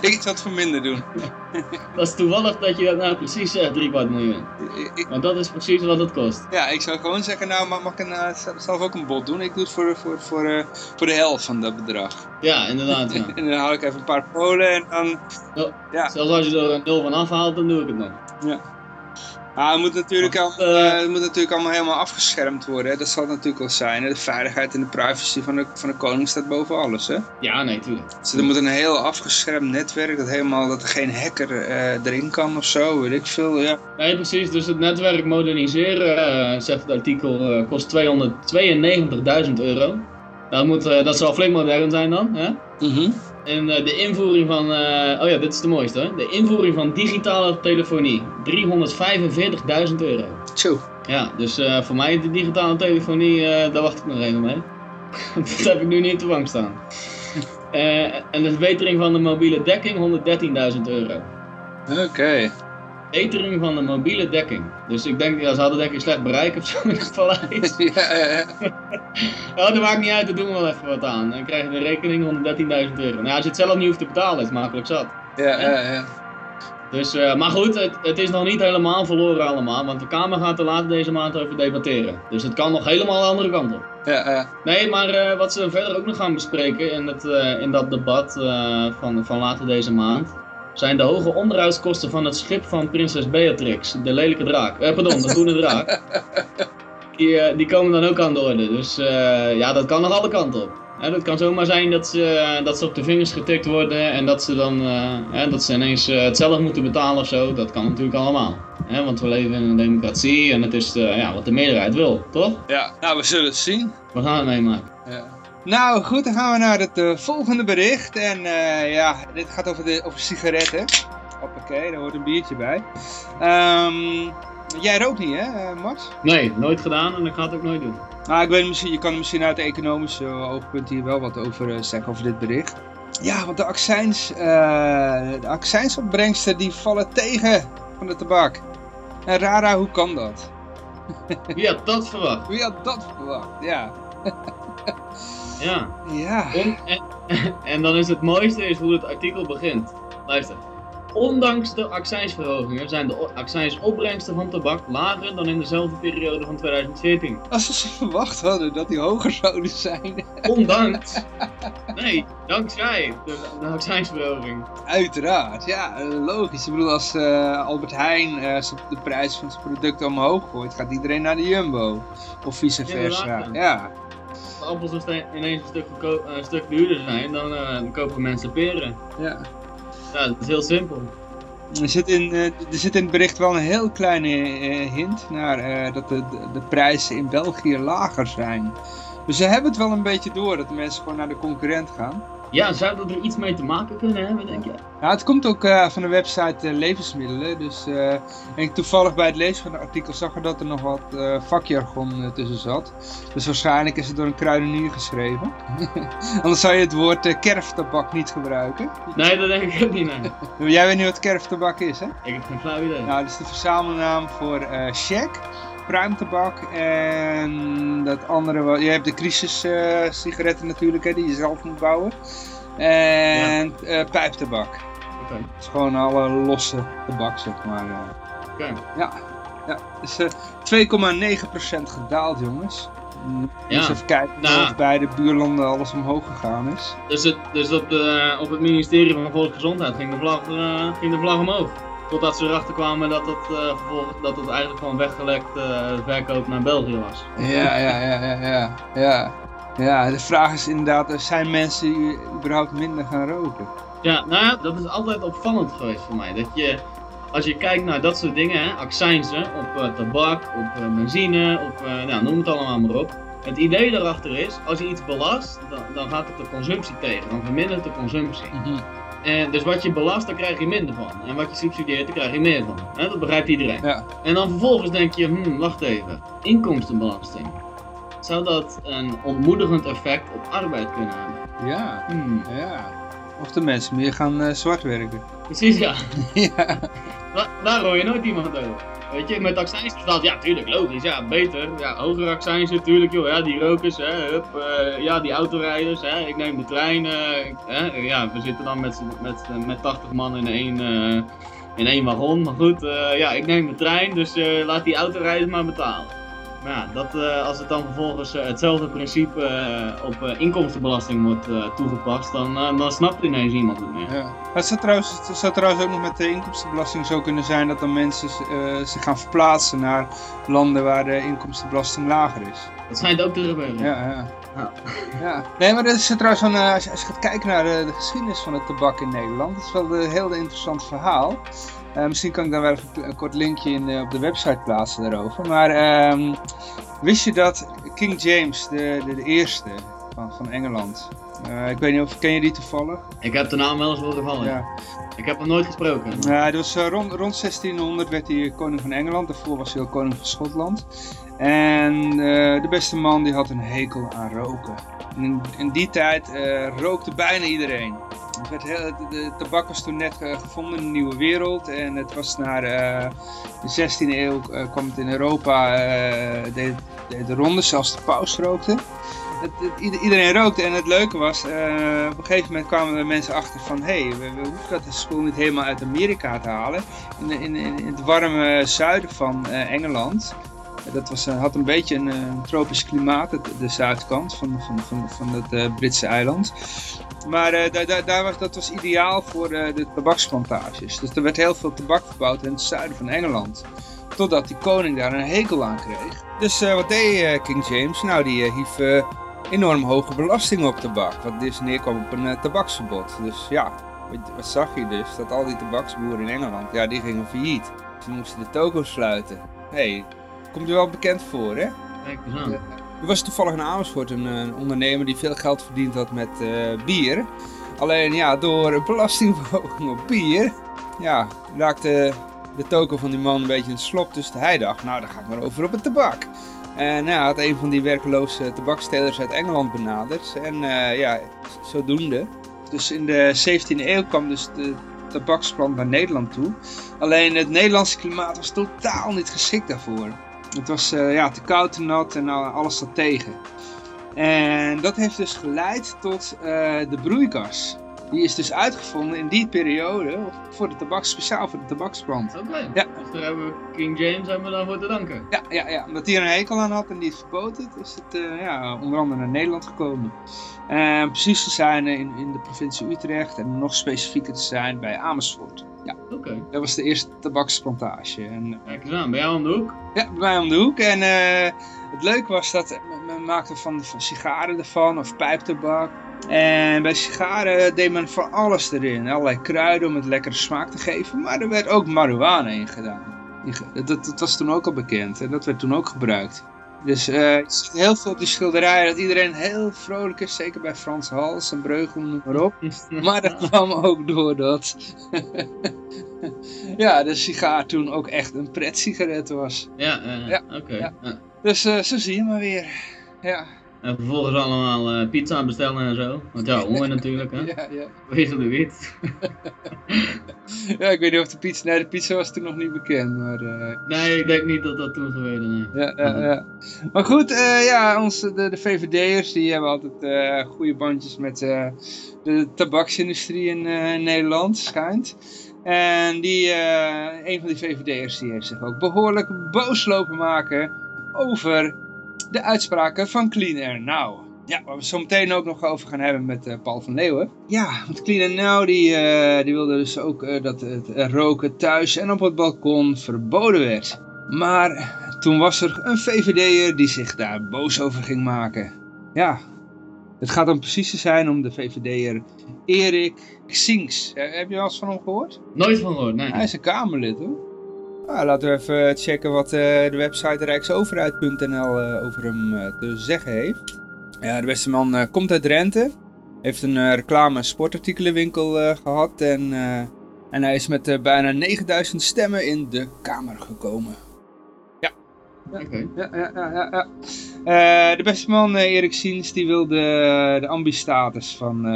ik zou het voor minder doen. dat is toevallig dat je dat nou precies zegt, drie kwart miljoen. Ik, Want dat is precies wat het kost. Ja, ik zou gewoon zeggen, nou mag, ik een, uh, zelf ook een bod doen? Ik doe het voor, voor, voor, uh, voor de helft van dat bedrag. Ja, inderdaad. Ja. en dan haal ik even een paar polen en dan... Oh, ja. Zelfs als je er een nul van afhaalt, dan doe ik het nog. Ja. Ah, het, moet natuurlijk al, uh, het moet natuurlijk allemaal helemaal afgeschermd worden. Hè? Dat zal het natuurlijk wel zijn. Hè? De veiligheid en de privacy van de, van de koning staat boven alles. Hè? Ja, nee, tuurlijk. Dus er moet een heel afgeschermd netwerk, dat, helemaal, dat er geen hacker uh, erin kan of zo, weet ik veel. Ja. Nee, precies. Dus het netwerk moderniseren, uh, zegt het artikel, kost 292.000 euro. Dat, moet, dat zal flink modern zijn dan. Hè? Mhm. En uh, de invoering van, uh, oh ja, dit is de mooiste hoor. De invoering van digitale telefonie. 345.000 euro. Tjoe. Ja, dus uh, voor mij de digitale telefonie, daar wacht ik nog even mee. dat heb ik nu niet op de bank staan. en de verbetering van de mobiele dekking, 113.000 euro. Oké. Okay. Verbetering van de mobiele dekking. Dus ik denk, ja, ze hadden denk ik slecht bereik of zo in het paleis. ja, ja, ja. oh, dat maakt niet uit, daar doen we wel even wat aan. Dan krijg je de rekening 113.000 euro. Nou, als je het zelf niet hoeft te betalen, is het makkelijk zat. Ja, ja, ja. Dus, uh, maar goed, het, het, is nog niet helemaal verloren allemaal, want de Kamer gaat er later deze maand over debatteren. Dus het kan nog helemaal de andere kant op. Ja, uh. Nee, maar uh, wat ze verder ook nog gaan bespreken in, het, in dat debat van, van later deze maand, zijn de hoge onderhoudskosten van het schip van prinses Beatrix, de lelijke draak. Eh, pardon, de groene draak. Die, die komen dan ook aan de orde. Dus ja, dat kan nog alle kanten op. Het kan zomaar zijn dat ze, dat ze op de vingers getikt worden en dat ze dan uh, dat ze ineens uh, het zelf moeten betalen of zo. Dat kan natuurlijk allemaal. Hè, want we leven in een democratie en het is ja, wat de meerderheid wil, toch? Ja, nou we zullen het zien. We gaan het meemaken. Ja. Nou goed, dan gaan we naar het volgende bericht. En ja, dit gaat over, de, over sigaretten. Hoppakee, daar hoort een biertje bij. Um, jij rookt niet hè, Max? Nee, nooit gedaan en ik ga het ook nooit doen. Nou, ik weet misschien, je kan misschien uit het economische oogpunt hier wel wat over uh, zeggen, over dit bericht. Ja, want de accijns, uh, de accijnsopbrengsten die vallen tegen van de tabak. En Rara, hoe kan dat? Wie had dat verwacht? Wie had dat verwacht, ja. ja. Ja. En, en, en dan is het mooiste is hoe het artikel begint. Luister. Ondanks de accijnsverhogingen zijn de accijnsopbrengsten van tabak lager dan in dezelfde periode van 2014. Alsof ze verwacht hadden dat die hoger zouden zijn. Ondanks. Nee, dankzij de, de accijnsverhoging. Uiteraard, ja, eh, logisch. Ik bedoel, als uh, Albert Heijn uh, de prijs van zijn producten omhoog gooit, gaat iedereen naar de Jumbo. Of vice versa. Ja. Als appels ineens een stuk, een stuk duurder zijn, dan, dan kopen mensen peren. Ja. Ja, dat is heel simpel. Er zit in, uh, er zit in het bericht wel een heel kleine hint naar dat de, de, de, prijzen in België lager zijn. Dus ze hebben het wel een beetje door dat de mensen gewoon naar de concurrent gaan. Ja, zou dat er iets mee te maken kunnen hebben, denk je? Ja, het komt ook uh, van de website uh, Levensmiddelen. Dus uh, en ik toevallig bij het lezen van het artikel zag er dat er nog wat vakjargon tussen zat. Dus waarschijnlijk is het door een kruidenier geschreven. Anders zou je het woord kerftabak niet gebruiken. Nee, dat denk ik ook niet, nee. Jij weet niet wat kerftabak is, hè? Ik heb geen flauw idee. Nou, dat is de verzamelnaam voor uh, pruimtabak en dat andere, je hebt de crisis uh, sigaretten natuurlijk, hè, die je zelf moet bouwen. En ja. uh, pijptabak. Oké. Okay. Het is gewoon alle losse tabak, zeg maar. Oké. Okay. Ja, ja. Dus 2,9% gedaald, jongens. Ja. Dus even kijken nou. of bij de buurlanden alles omhoog gegaan is. Dus, het, dus op, de, op het ministerie van Volksgezondheid ging de vlag, uh, ging de vlag omhoog. Totdat ze erachter kwamen dat het, uh, gevolg, dat het eigenlijk gewoon weggelekt uh, verkoop naar België was. Ja, ja, ja, ja, ja. ja. Ja, de vraag is inderdaad, zijn mensen überhaupt minder gaan roken? Ja, nou ja, dat is altijd opvallend geweest voor mij. Dat je, als je kijkt naar dat soort dingen, hè, accijnsen op uh, tabak, op benzine, op, nou, noem het allemaal maar op. Het idee daarachter is, als je iets belast, dan, dan gaat het de consumptie tegen. Dan vermindert de consumptie. Mm -hmm. En dus wat je belast, daar krijg je minder van. En wat je subsidieert, daar krijg je meer van. Dat begrijpt iedereen. Ja. En dan vervolgens denk je, hmm, wacht even. Inkomstenbelasting. Zou dat een ontmoedigend effect op arbeid kunnen hebben? Ja, Hmm. ja. Of de mensen meer gaan uh, zwart werken. Precies, ja. ja. Da daar hoor je nooit iemand over. Weet je, met accijns staat, ja, tuurlijk, logisch, ja, beter. Ja, hogere accijns natuurlijk, joh, ja, die rokers, hè, hup, uh, ja, die autorijders, hè, ik neem de trein, uh, hè, ja, we zitten dan met, met, met 80 man in één, uh, in één wagon, maar goed, ja, ik neem de trein, dus laat die autorijders maar betalen. Ja, dat, uh, als het dan vervolgens uh, hetzelfde principe uh, op inkomstenbelasting wordt toegepast, dan, dan snapt ineens iemand het meer. Ja. Het, zou trouwens, het zou trouwens ook nog met de inkomstenbelasting zo kunnen zijn dat dan mensen zich gaan verplaatsen naar landen waar de inkomstenbelasting lager is. Dat schijnt ook te gebeuren. Ja, ja. Ja. ja. Nee, maar dat is trouwens een, als, je, als je gaat kijken naar de, de, geschiedenis van het tabak in Nederland, dat is wel een heel interessant verhaal. Uh, misschien kan ik daar wel even een kort linkje in, uh, op de website plaatsen daarover. Maar um, wist je dat King James, de, de, de eerste van, van Engeland, uh, ik weet niet of, ken je die toevallig? Ik heb de naam wel eens horen vallen. Ja. Ik heb hem nooit gesproken. Ja, dat was, rond, rond 1600 werd hij koning van Engeland, daarvoor was hij ook koning van Schotland. En de beste man die had een hekel aan roken. In, die tijd rookte bijna iedereen. Het de tabak was toen net uh, gevonden in de nieuwe wereld en het was naar uh, de 16e eeuw kwam het in Europa, deed, de ronde, zelfs de paus rookte. het, iedereen rookte en het leuke was, op een gegeven moment kwamen er mensen achter van hé, hey, we, hoeven dat spul niet helemaal uit Amerika te halen. In, in, in het warme zuiden van Engeland, dat was, had een beetje een, een tropisch klimaat, de zuidkant van, van, van, van het Britse eiland. Maar daar, daar was, dat was ideaal voor de tabaksplantages. Dus er werd heel veel tabak verbouwd in het zuiden van Engeland. Totdat die koning daar een hekel aan kreeg. Dus wat deed King James? Nou, die hief enorm hoge belasting op tabak. Wat dus neerkwam op een tabaksverbod. Dus ja, wat zag je dus? Dat al die tabaksboeren in Engeland, ja, die gingen failliet. Ze moesten de toko sluiten. Hey, komt u wel bekend voor, hè? Kijk eens aan. Er was toevallig in Amersfoort een, een ondernemer die veel geld verdiend had met bier. Alleen ja, door belastingverhoging op bier, ja, raakte de toko van die man een beetje een slop. Dus hij dacht, nou dan ga ik maar over op het tabak. En nou, had een van die werkeloze tabakstelers uit Engeland benaderd. En uh, ja, zodoende. Dus in de 17e eeuw kwam dus de tabaksplant naar Nederland toe. Alleen het Nederlandse klimaat was totaal niet geschikt daarvoor. Het was uh, ja, te koud, te nat en alles zat tegen. En dat heeft dus geleid tot uh, de broeikas. Die is dus uitgevonden in die periode voor de tabak, speciaal voor de tabaksplant. Oké, ja. dus daar hebben we King James hebben we dan voor te danken. Ja, ja, ja, omdat hij er een hekel aan had en die het verboden, is het uh, ja, onder andere naar Nederland gekomen. En precies te zijn in, in de provincie Utrecht en nog specifieker te zijn bij Amersfoort. Ja, oké. Dat was de eerste tabaksplantage. En, Kijk eens aan, bij jou om de hoek? Ja, bij mij om de hoek. En uh, het leuke was dat men maakte van, van sigaren ervan of pijptabak. En bij sigaren deed men van alles erin. Allerlei kruiden om het lekkere smaak te geven. Maar er werd ook marihuana in gedaan. Dat, dat, was toen ook al bekend. En dat werd toen ook gebruikt. Dus uh, je ziet heel veel op die schilderijen dat iedereen heel vrolijk is. Zeker bij Frans Hals en Breugel, noem maar op. maar dat kwam ook doordat ja, de sigaar toen ook echt een pret-sigaret was. Ja, uh, ja. oké. Ja. Dus uh, zo zie je maar weer. Ja. En vervolgens allemaal uh, pizza bestellen en zo. Want ja, honger natuurlijk hè. ja, ja. Wezel de wit. ja, ik weet niet of de pizza... Nee, de pizza was toen nog niet bekend, maar... Uh... Nee, ik denk niet dat dat toen gebeurde, nee. Ja, ja, ja. Maar goed, uh, ja, onze, de, de VVD'ers die hebben altijd goede bandjes met de tabaksindustrie in Nederland, schijnt. En die, een van die VVD'ers die heeft zich ook behoorlijk boos lopen maken over de uitspraken van Clean Air Now. Ja, waar we het zo meteen ook nog over gaan hebben met uh, Paul van Leeuwen. Ja, want Clean Air Now die, uh, die wilde dus ook uh, dat het roken thuis en op het balkon verboden werd. Maar toen was er een VVD'er die zich daar boos over ging maken. Ja, het gaat dan precies te zijn om de VVD'er Erik Xings. heb je wel eens van hem gehoord? Nooit van gehoord, nee. Hij is een Kamerlid hoor. Nou, laten we even checken wat uh, de website rijksoverheid.nl uh, over hem te zeggen heeft. Ja, de beste man komt uit Drenthe. Heeft een reclame sportartikelenwinkel gehad. En, en hij is met bijna 9000 stemmen in de Kamer gekomen. Ja. Ja, okay. ja, ja, ja, ja. de beste man, Erik Siens, die wil de, de ambi-status van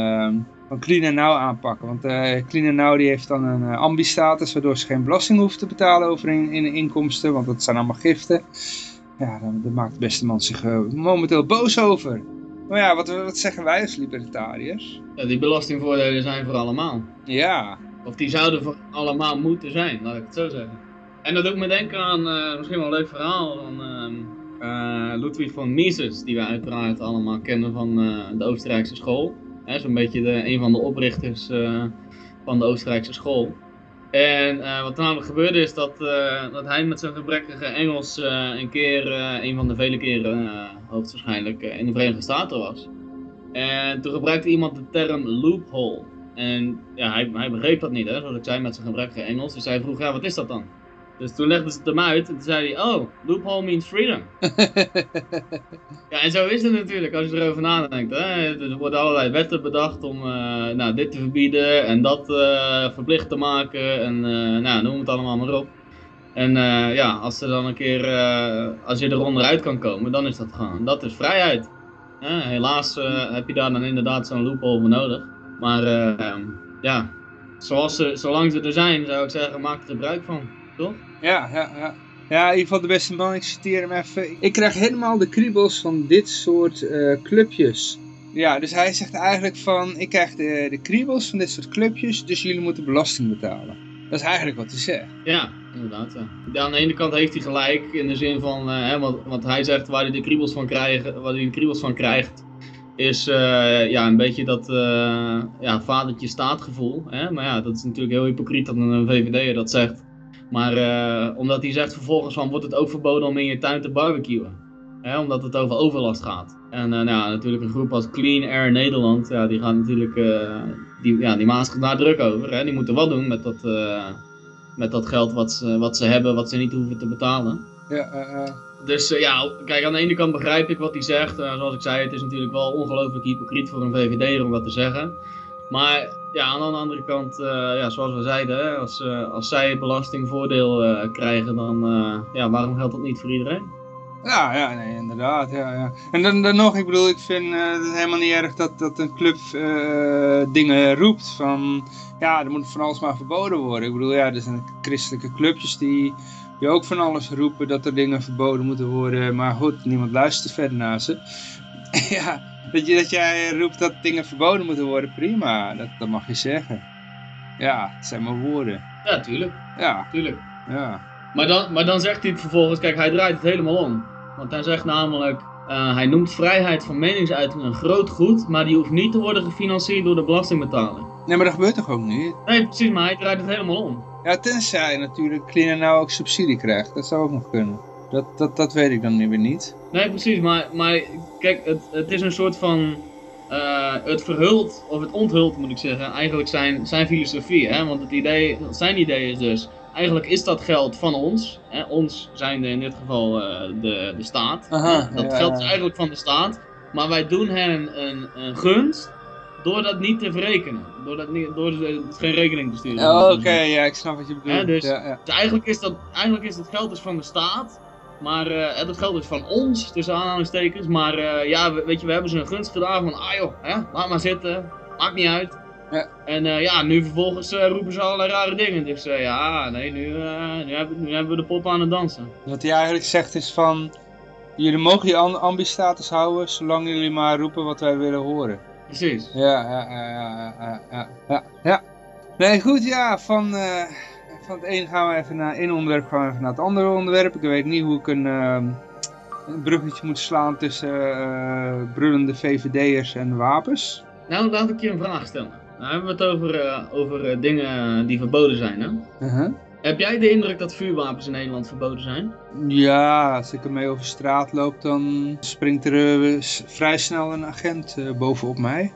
van Clean Now aanpakken. Want uh, Clean Now die heeft dan een uh, ambi-status, waardoor ze geen belasting hoeft te betalen over in, in inkomsten, want dat zijn allemaal giften. Ja, dan, daar maakt de beste man zich uh, momenteel boos over. Maar ja, wat, wat zeggen wij als libertariërs? Ja, die belastingvoordelen zijn voor allemaal. Ja. Of die zouden voor allemaal moeten zijn, laat ik het zo zeggen. En dat doet me denken aan misschien wel een leuk verhaal van ehm, Ludwig van Mises, die we uiteraard allemaal kennen van de Oostenrijkse school. Zo'n beetje de, een van de oprichters uh, van de Oostenrijkse school. En uh, wat er namelijk gebeurde is dat, uh, dat hij met zijn gebrekkige Engels een keer, een van de vele keren hoogstwaarschijnlijk, in de Verenigde Staten was. En toen gebruikte iemand de term loophole. En ja, hij, hij begreep dat niet, hè, zoals ik zei, met zijn gebrekkige Engels. Dus hij vroeg, ja, wat is dat dan? Dus toen legden ze het hem uit en toen zei hij, oh, loophole means freedom. ja, en zo is het natuurlijk als je erover nadenkt. Hè? Er worden allerlei wetten bedacht om uh, nou, dit te verbieden en dat uh, verplicht te maken en uh, nou, noem het allemaal maar op. En ja, als, er dan een keer, als je er onderuit kan komen, dan is dat gewoon, dat is vrijheid. helaas heb je daar dan inderdaad zo'n loophole voor nodig. Maar ja, zoals ze, zolang ze er zijn, zou ik zeggen, maak er gebruik van, toch? Ja, ja, ja. Ja, in ieder geval de beste man, ik citeer hem even. Ik krijg helemaal de kriebels van dit soort uh, clubjes. Ja, dus hij zegt eigenlijk van, ik krijg de, de kriebels van dit soort clubjes, dus jullie moeten belasting betalen. Dat is eigenlijk wat hij zegt. Ja, inderdaad. Ja. Aan de ene kant heeft hij gelijk in de zin van, uh, hè, want, want hij zegt waar hij de kriebels van, krijgen, waar hij de kriebels van krijgt, is uh, ja, een beetje dat ja, vadertje staatgevoel. Hè? Maar ja, dat is natuurlijk heel hypocriet dat een VVD'er dat zegt. Maar uh, omdat hij zegt vervolgens van wordt het ook verboden om in je tuin te barbecuen. Hè? Omdat het over overlast gaat. En nou, natuurlijk een groep als Clean Air Nederland, ja, die gaat natuurlijk, die, ja, die daar druk over. Hè? Die moeten wat doen met dat, met dat geld wat ze, wat ze hebben, wat ze niet hoeven te betalen. Ja, dus uh, ja, kijk, aan de ene kant begrijp ik wat hij zegt. Uh, zoals ik zei, het is natuurlijk wel ongelooflijk hypocriet voor een VVD om dat te zeggen. Maar ja, aan de andere kant, uh, ja, zoals we zeiden, als, als zij belastingvoordeel krijgen, dan ja, waarom geldt dat niet voor iedereen? Ja, ja, inderdaad. Ja, ja. En dan, dan nog, ik bedoel, ik vind het helemaal niet erg dat, dat een club dingen roept van, ja, er moet van alles maar verboden worden. Ik bedoel, ja, er zijn christelijke clubjes die die ook van alles roepen dat er dingen verboden moeten worden. Maar goed, niemand luistert verder naar ze. ja, dat, je, dat jij roept dat dingen verboden moeten worden, prima. Dat, dat mag je zeggen. Ja, het zijn maar woorden. Ja, tuurlijk. Ja. Tuurlijk. Ja. Maar dan, maar dan zegt hij het vervolgens, kijk, hij draait het helemaal om. Want hij zegt namelijk, uh, hij noemt vrijheid van meningsuiting een groot goed, maar die hoeft niet te worden gefinancierd door de belastingbetaler. Nee, maar dat gebeurt toch ook niet? Nee, precies, maar hij draait het helemaal om. Ja, tenzij natuurlijk Cleaner nou ook subsidie krijgt. Dat zou ook nog kunnen. Dat, dat, dat weet ik dan weer niet. Nee, precies. Maar, maar kijk, het, het is een soort van... Uh, het verhult, of het onthult moet ik zeggen, eigenlijk zijn, zijn filosofie. Hè? Want het idee, zijn idee is dus, eigenlijk is dat geld van ons. Hè? Ons zijn in dit geval uh, de, de staat. Aha, dat ja, geld is eigenlijk van de staat. Maar wij doen hen een, een gunst door dat niet te verrekenen. Door, dat niet, door de, geen rekening te sturen. Oh, Oké, okay, ja, ik snap wat je bedoelt. Ja, dus, ja, ja. eigenlijk, is dat, eigenlijk is het geld dus van de staat. Maar uh, dat geld is van ons, tussen aanhalingstekens. Maar uh, ja, we, weet je, we hebben ze een gunst gedaan van, ah joh, hè, laat maar zitten. Maakt niet uit. Ja. En uh, ja, nu vervolgens roepen ze allerlei rare dingen. Dus ja, nee, nu, nu, hebben, nu hebben we de pop aan het dansen. Wat hij eigenlijk zegt is van, jullie mogen je ambi-status houden, zolang jullie maar roepen wat wij willen horen. Precies. Ja, ja, ja, ja, ja, ja, ja. Nee, goed, ja, van, van het een gaan we even naar één onderwerp, gaan we even naar het andere onderwerp. Ik weet niet hoe ik een, uh, een bruggetje moet slaan tussen uh, brullende VVD'ers en wapens. Nou, laat ik je een vraag stellen. Nou hebben we het over, over dingen die verboden zijn, hè? -huh. Heb jij de indruk dat vuurwapens in Nederland verboden zijn? Ja, als ik ermee over straat loop, dan springt er vrij snel een agent bovenop mij.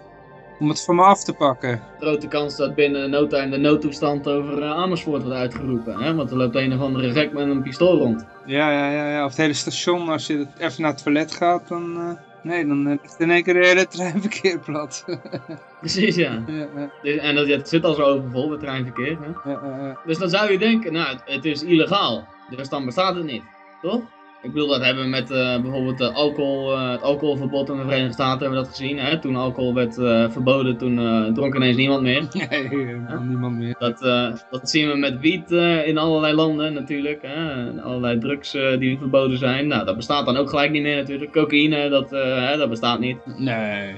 Om het van me af te pakken. Grote kans dat binnen no time de noodtoestand over uh, Amersfoort wordt uitgeroepen. Hè? Want er loopt een of andere gek met een pistool rond. Ja, ja, ja, ja. Of het hele station, als je even naar het toilet gaat, dan... Nee, dan ligt in één keer de hele treinverkeer plat. Precies, ja. ja, ja. En dat, het zit al zo overvol, het treinverkeer. Hè? Ja, dus dan zou je denken, nou, het is illegaal. Dus dan bestaat het niet, toch? Ik bedoel, dat hebben we met uh, bijvoorbeeld uh, alcohol, uh, het alcoholverbod in de Verenigde Staten hebben we dat gezien. Hè? Toen alcohol werd verboden, toen dronk ineens niemand meer. Nee, niemand meer. Dat, dat zien we met wiet in allerlei landen natuurlijk. Hè? Allerlei drugs die verboden zijn. Nou, dat bestaat dan ook gelijk niet meer natuurlijk. Cocaïne, dat, hè, dat bestaat niet. Nee.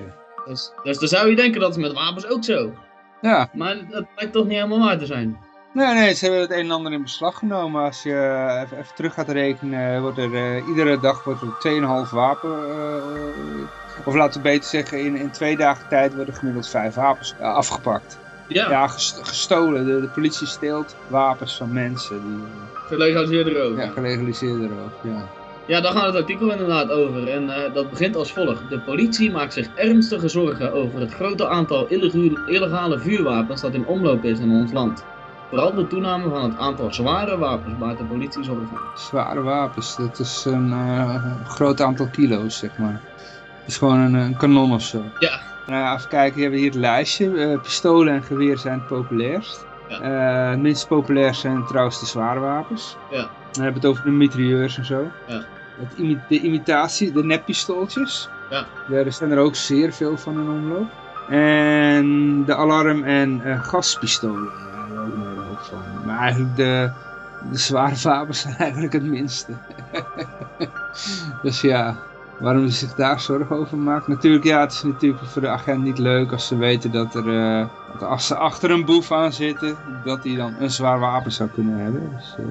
Dus, dus dan zou je denken dat is met wapens ook zo. Ja. Maar dat lijkt toch niet helemaal waar te zijn. Nee, nee, ze hebben het een en ander in beslag genomen. Als je uh, even, even, terug gaat rekenen, wordt er uh, iedere dag wordt er 2,5 wapen, uh, of laten we beter zeggen, in, in twee dagen tijd worden gemiddeld vijf wapens afgepakt. Ja, ja gestolen. De, de, politie steelt wapens van mensen. Die, gelegaliseerde rook. Ja, gelegaliseerde rook, ja. Ja, daar gaat het artikel inderdaad over. En uh, dat begint als volgt. De politie maakt zich ernstige zorgen over het grote aantal illegale vuurwapens dat in omloop is in ons land. Vooral de toename van het aantal zware wapens maakt de politie zorgen. Zware wapens, dat is een uh, groot aantal kilo's, zeg maar. Het is gewoon een, een kanon of zo. Ja. Nou, even kijken, we hebben hier het lijstje. Uh, pistolen en geweren zijn het populairst. Ja. Uh, het minst populair zijn trouwens de zware wapens. Ja. Dan hebben we het over de mitrailleurs en zo. Ja. Het imi de imitatie, de neppistooltjes. Ja. Daar zijn er ook zeer veel van in omloop. En de alarm- en gaspistolen. Maar eigenlijk de, de zware wapens zijn eigenlijk het minste. dus ja, waarom hij zich daar zorgen over maakt. Natuurlijk, ja, het is natuurlijk voor de agent niet leuk als ze weten dat er, dat als ze achter een boef aan zitten, dat hij dan een zwaar wapen zou kunnen hebben. Dus, uh...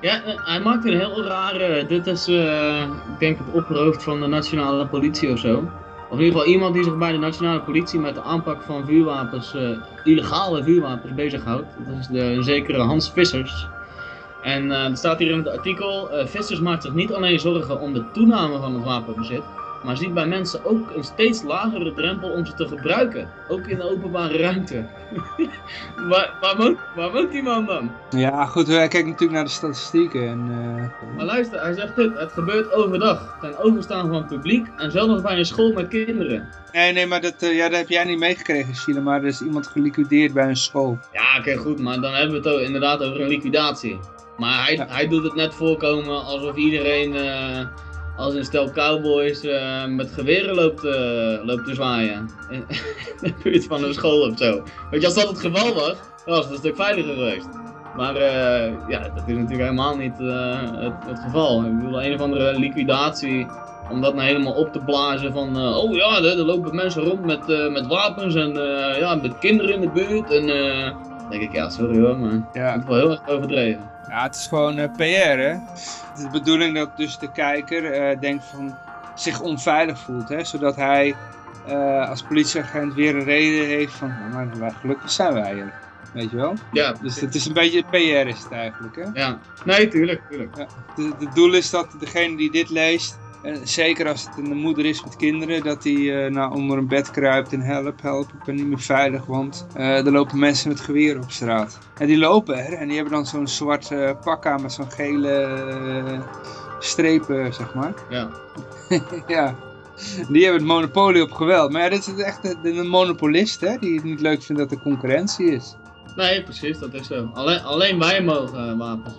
Ja, hij maakt een heel rare, dit is, uh, ik denk het opperhoofd van de nationale politie of zo. Of in ieder geval iemand die zich bij de nationale politie met de aanpak van vuurwapens, illegale vuurwapens bezighoudt. Dat is de zekere Hans Vissers. En uh, er staat hier in het artikel, uh, Vissers maakt zich niet alleen zorgen om de toename van het wapenbezit, maar ziet bij mensen ook een steeds lagere drempel om ze te gebruiken, ook in de openbare ruimte. waar, waar, woont, waar woont die man dan? Ja goed, hij kijkt natuurlijk naar de statistieken. En, uh... Maar luister, hij zegt dit, het gebeurt overdag, ten overstaan van het publiek en zelfs bij een school met kinderen. Nee, nee, maar dat, ja, dat heb jij niet meegekregen, Chile, maar er is iemand geliquideerd bij een school. Ja, oké, goed, maar dan hebben we het inderdaad over een liquidatie. Maar hij, hij doet het net voorkomen alsof iedereen uh, als een stel cowboys uh, met geweren loopt, uh, loopt te zwaaien. In de buurt van een school of zo. Weet je, als dat het geval was, dan was het een stuk veiliger geweest. Maar ja, dat is natuurlijk helemaal niet het, het, geval. Ik bedoel, een of andere liquidatie om dat nou helemaal op te blazen van, oh ja, er, er, lopen mensen rond met, met wapens en ja, met kinderen in de buurt. En dan denk ik, ja, sorry hoor, maar ja. het is wel heel erg overdreven. Ja, het is gewoon uh, PR, hè. Het is de bedoeling dat dus de kijker uh, denkt van zich onveilig voelt, hè. Zodat hij uh, als politieagent weer een reden heeft van, nou, maar gelukkig zijn wij hier. Weet je wel? Ja. Dus het is een beetje PR is het eigenlijk, hè. Ja. Nee, tuurlijk, tuurlijk. Ja. Het doel is dat degene die dit leest, zeker als het een moeder is met kinderen, dat die uh, nou, onder een bed kruipt en help, help, ik ben niet meer veilig, want uh, er lopen mensen met geweren op straat. En die lopen er en die hebben dan zo'n zwart uh, pak aan met zo'n gele strepen, zeg maar. Ja. ja. Die hebben het monopolie op geweld. Maar ja, dit is echt een, een monopolist, hè, die het niet leuk vindt dat er concurrentie is. Nee, precies, dat is zo. Alleen, alleen wij mogen wapens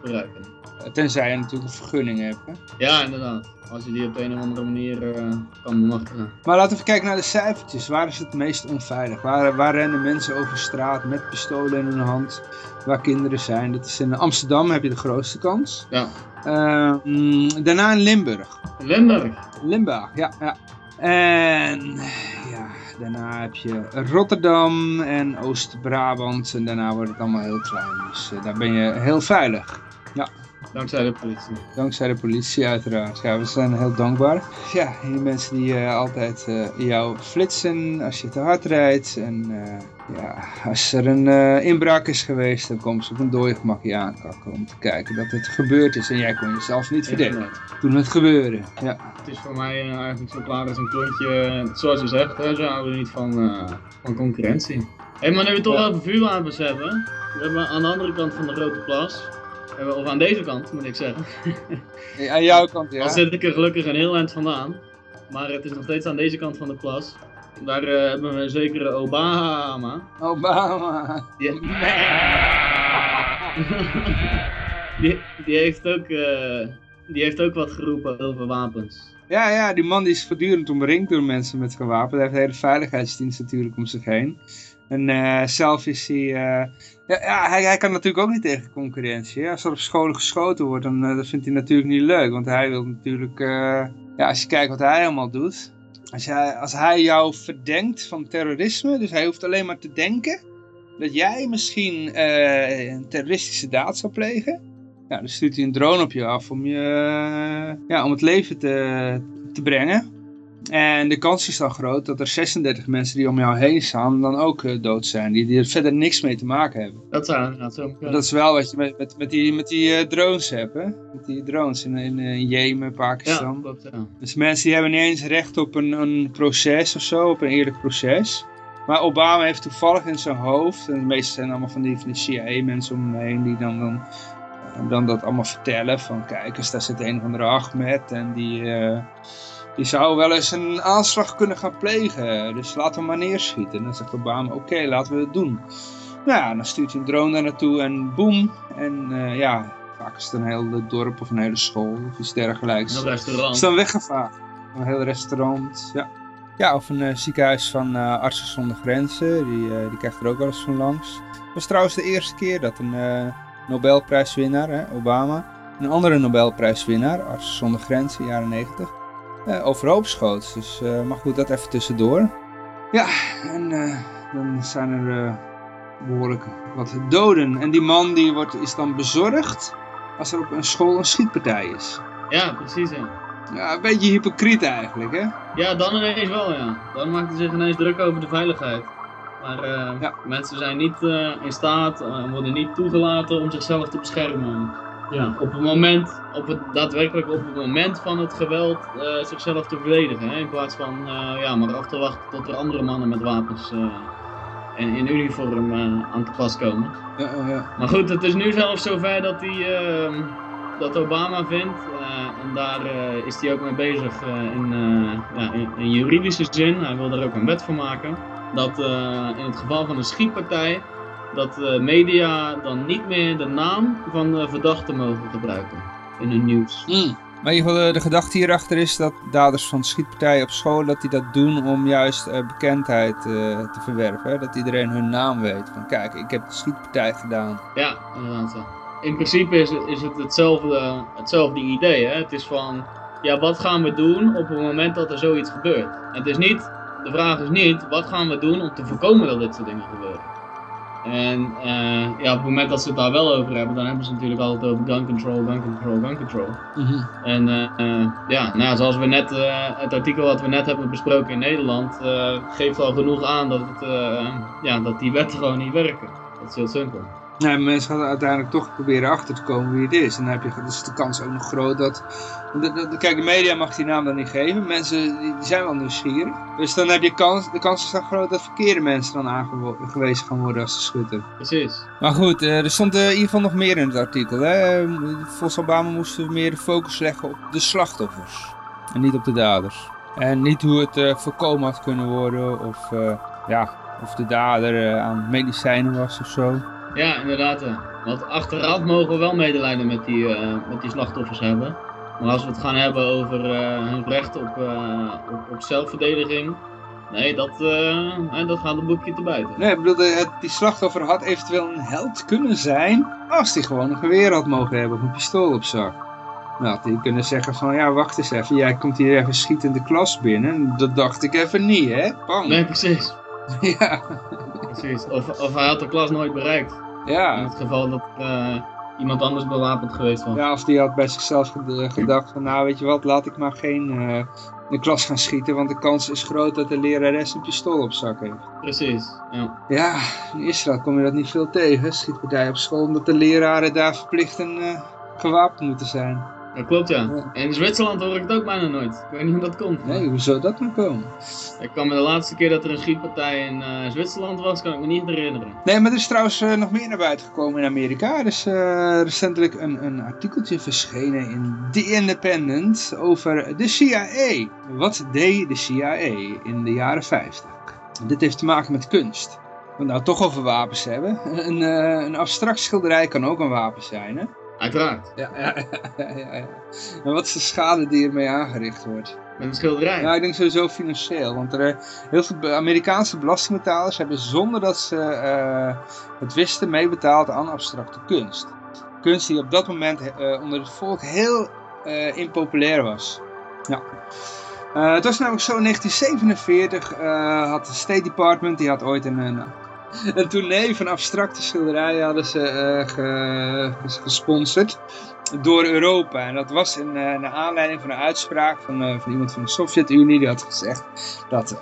gebruiken. Tenzij je natuurlijk een vergunning hebt. Hè? Ja, inderdaad. Als je die op de een of andere manier uh, kan bemachtigen. Maar laten we even kijken naar de cijfertjes. Waar is het meest onveilig? Waar, waar rennen mensen over straat met pistolen in hun hand? Waar kinderen zijn? Dat is in Amsterdam heb je de grootste kans. Ja. Uh, daarna in Limburg. Limburg? Limburg, ja. ja. En ja, daarna heb je Rotterdam en Oost-Brabant. En daarna wordt het allemaal heel klein. Dus uh, daar ben je heel veilig. Ja. Dankzij de politie. Dankzij de politie uiteraard. Ja, we zijn heel dankbaar. Ja, die mensen die uh, altijd uh, jou flitsen als je te hard rijdt. En uh, ja, als er een inbraak is geweest, dan komen ze op een dode gemakje aankakken om te kijken dat het gebeurd is. En jij kon jezelf niet verdedigen toen het gebeurde. Ja. Het is voor mij eigenlijk zo klaar als een klontje, zoals je zegt, hè, ze houden niet van, van concurrentie. Hé, hey, maar nu we toch ja. over vuurwapens hebben. We hebben aan de andere kant van de grote plas of aan deze kant, moet ik zeggen. aan jouw kant, ja. Al zit ik er gelukkig een heel eind vandaan. Maar het is nog steeds aan deze kant van de plas. Daar uh, hebben we een zekere Obama. Obama. Die, die, die, heeft ook, uh, die heeft ook wat geroepen over wapens. Ja, ja, die man die is voortdurend omringd door mensen met gewapend. Hij heeft een hele veiligheidsdienst natuurlijk om zich heen. En uh, zelf is hij... Ja, hij, hij, kan natuurlijk ook niet tegen concurrentie. Als er op scholen geschoten wordt, dan dat vindt hij natuurlijk niet leuk. Want hij wil natuurlijk... ja, als je kijkt wat hij allemaal doet. Als hij, als hij jou verdenkt van terrorisme, dus hij hoeft alleen maar te denken... dat jij misschien een terroristische daad zou plegen... Ja, dan stuurt hij een drone op je af om, je, ja, om het leven te, te brengen. En de kans is dan groot dat er 36 mensen die om jou heen staan dan ook uh, dood zijn. Die, die er verder niks mee te maken hebben. Dat zou inderdaad zo Dat is wel wat je met, met, met die, met die uh, drones hebt. Hè? Met die drones in, in, in Jemen, Pakistan. Ja, klopt, ja. Dus mensen die hebben niet eens recht op een, een proces of zo. Op een eerlijk proces. Maar Obama heeft toevallig in zijn hoofd. En de meeste zijn allemaal van die, van die CIA mensen om hem heen. Die dan, dan, dan dat allemaal vertellen. Van kijk eens daar zit een van de Ahmed. En die... Uh, die zou wel eens een aanslag kunnen gaan plegen. Dus laten we maar neerschieten. En dan zegt Obama, oké, laten we het doen. Nou ja, dan stuurt hij een drone daar naartoe en boem. En uh, ja, vaak is het een heel dorp of een hele school of iets dergelijks. Een restaurant. Is dan weggevaagd. Een heel restaurant, ja. Ja, of een uh, ziekenhuis van uh, Artsen zonder Grenzen. Die, die krijgt er ook wel eens van langs. Het was trouwens de eerste keer dat een Nobelprijswinnaar, hè, Obama. Een andere Nobelprijswinnaar, Artsen zonder Grenzen, jaren 90. Uh, overhoop schoot. Dus, uh, maar goed, dat even tussendoor. Ja, en uh, dan zijn er behoorlijk wat doden. En die man die wordt, is dan bezorgd als er op een school een schietpartij is. Ja, precies ja. Ja, een beetje hypocriet eigenlijk hè? Ja, dan ineens wel ja. Dan maakt hij zich ineens druk over de veiligheid. Maar uh, ja. mensen zijn niet uh, in staat, uh, worden niet toegelaten om zichzelf te beschermen. Ja, op het moment, op het, daadwerkelijk op het moment van het geweld zichzelf te verdedigen. Hè? In plaats van ja, maar af te wachten tot er andere mannen met wapens en in uniform aan te pas komen. Ja, ja. Maar goed, het is nu zelfs zover dat, hij, ehm, dat Obama vindt, en daar is hij ook mee bezig in, ja, in, in juridische zin, hij wil daar ook een wet van maken dat in het geval van een schietpartij, dat uh, media dan niet meer de naam van de verdachte mogen gebruiken in hun nieuws. Mm. Maar in ieder geval de, de, gedachte hierachter is dat daders van schietpartijen op school, dat die dat doen om juist uh, bekendheid te verwerven. Hè? Dat iedereen hun naam weet. Van kijk, ik heb de schietpartij gedaan. Ja, inderdaad. In principe is het, is het hetzelfde, hetzelfde idee. Hè? Het is van, ja, wat gaan we doen op het moment dat er zoiets gebeurt? Het is niet de vraag is niet, wat gaan we doen om te voorkomen dat dit soort dingen gebeuren? En uh, ja, op het moment dat ze het daar wel over hebben, dan hebben ze natuurlijk altijd over gun control, gun control, gun control. Mm -hmm. En uh, ja, nou ja, zoals we net, uh, het artikel wat we net hebben besproken in Nederland, geeft al genoeg aan dat, het, ja, dat die wetten gewoon niet werken. Dat is heel simpel. Nee, mensen gaan uiteindelijk toch proberen achter te komen wie het is. En dan heb je dus de kans ook nog groot dat... De, de, kijk, de media mag die naam dan niet geven. Mensen die, zijn wel nieuwsgierig. Dus dan heb je kans, de kans is dan groot dat verkeerde mensen dan aangewezen gaan worden als de schutter. Precies. Maar goed, er stond in ieder geval nog meer in het artikel. Hè? Volgens Obama moesten we meer de focus leggen op de slachtoffers. En niet op de daders. En niet hoe het uh, voorkomen had kunnen worden. Of, uh, ja, of de dader uh, aan medicijnen was of zo. Ja, inderdaad. Ja. Want achteraf mogen we wel medelijden met die, uh, met die slachtoffers hebben. Maar als we het gaan hebben over uh, hun recht op, uh, op, op, zelfverdediging, nee, dat, dat gaat een boekje te buiten. Nee, ik bedoel, het, die slachtoffer had eventueel een held kunnen zijn als hij gewoon een geweer had mogen hebben of een pistool op zak. Nou, had hij kunnen zeggen van, ja, wacht eens even, jij komt hier even schietend de klas binnen. Dat dacht ik even niet, hè? Bang. Nee, precies. ja. Precies, of, of hij had de klas nooit bereikt. Ja. In het geval dat uh, iemand anders bewapend geweest was. Ja, of die had bij zichzelf gedacht van nou weet je wat, laat ik maar geen uh, de klas gaan schieten, want de kans is groot dat de lerares een pistool op zak heeft. Precies, ja. Ja, in Israël kom je dat niet veel tegen, schietpartij op school, omdat de leraren daar verplicht een uh, gewapend moeten zijn. Dat klopt ja. En in Zwitserland hoor ik het ook bijna nooit. Ik weet niet hoe dat komt. Nee, hoe zou dat nou komen? Ik kan me de laatste keer dat er een schietpartij in uh, Zwitserland was, kan ik me niet herinneren. Nee, maar er is trouwens uh, nog meer naar buiten gekomen in Amerika. Er is uh, recentelijk een, een artikeltje verschenen in The Independent over de CIA. Wat deed de CIA in de jaren 50? Dit heeft te maken met kunst. We nou toch over wapens hebben. Een, een abstract schilderij kan ook een wapen zijn, hè? Uiteraard. Ja, ja, ja, ja, ja. Maar wat is de schade die ermee aangericht wordt? Met een schilderij? Ja, ik denk sowieso financieel. Want er, heel veel Amerikaanse belastingbetalers hebben zonder dat ze uh, het wisten meebetaald aan abstracte kunst. Kunst die op dat moment uh, onder het volk heel uh, impopulair was. Ja. het was namelijk zo in 1947 had de State Department, die had ooit een, een tournee van abstracte schilderijen hadden ze ge, gesponsord door Europa. En dat was in, uh, naar aanleiding van een uitspraak van, uh, van iemand van de Sovjet-Unie. Die had gezegd dat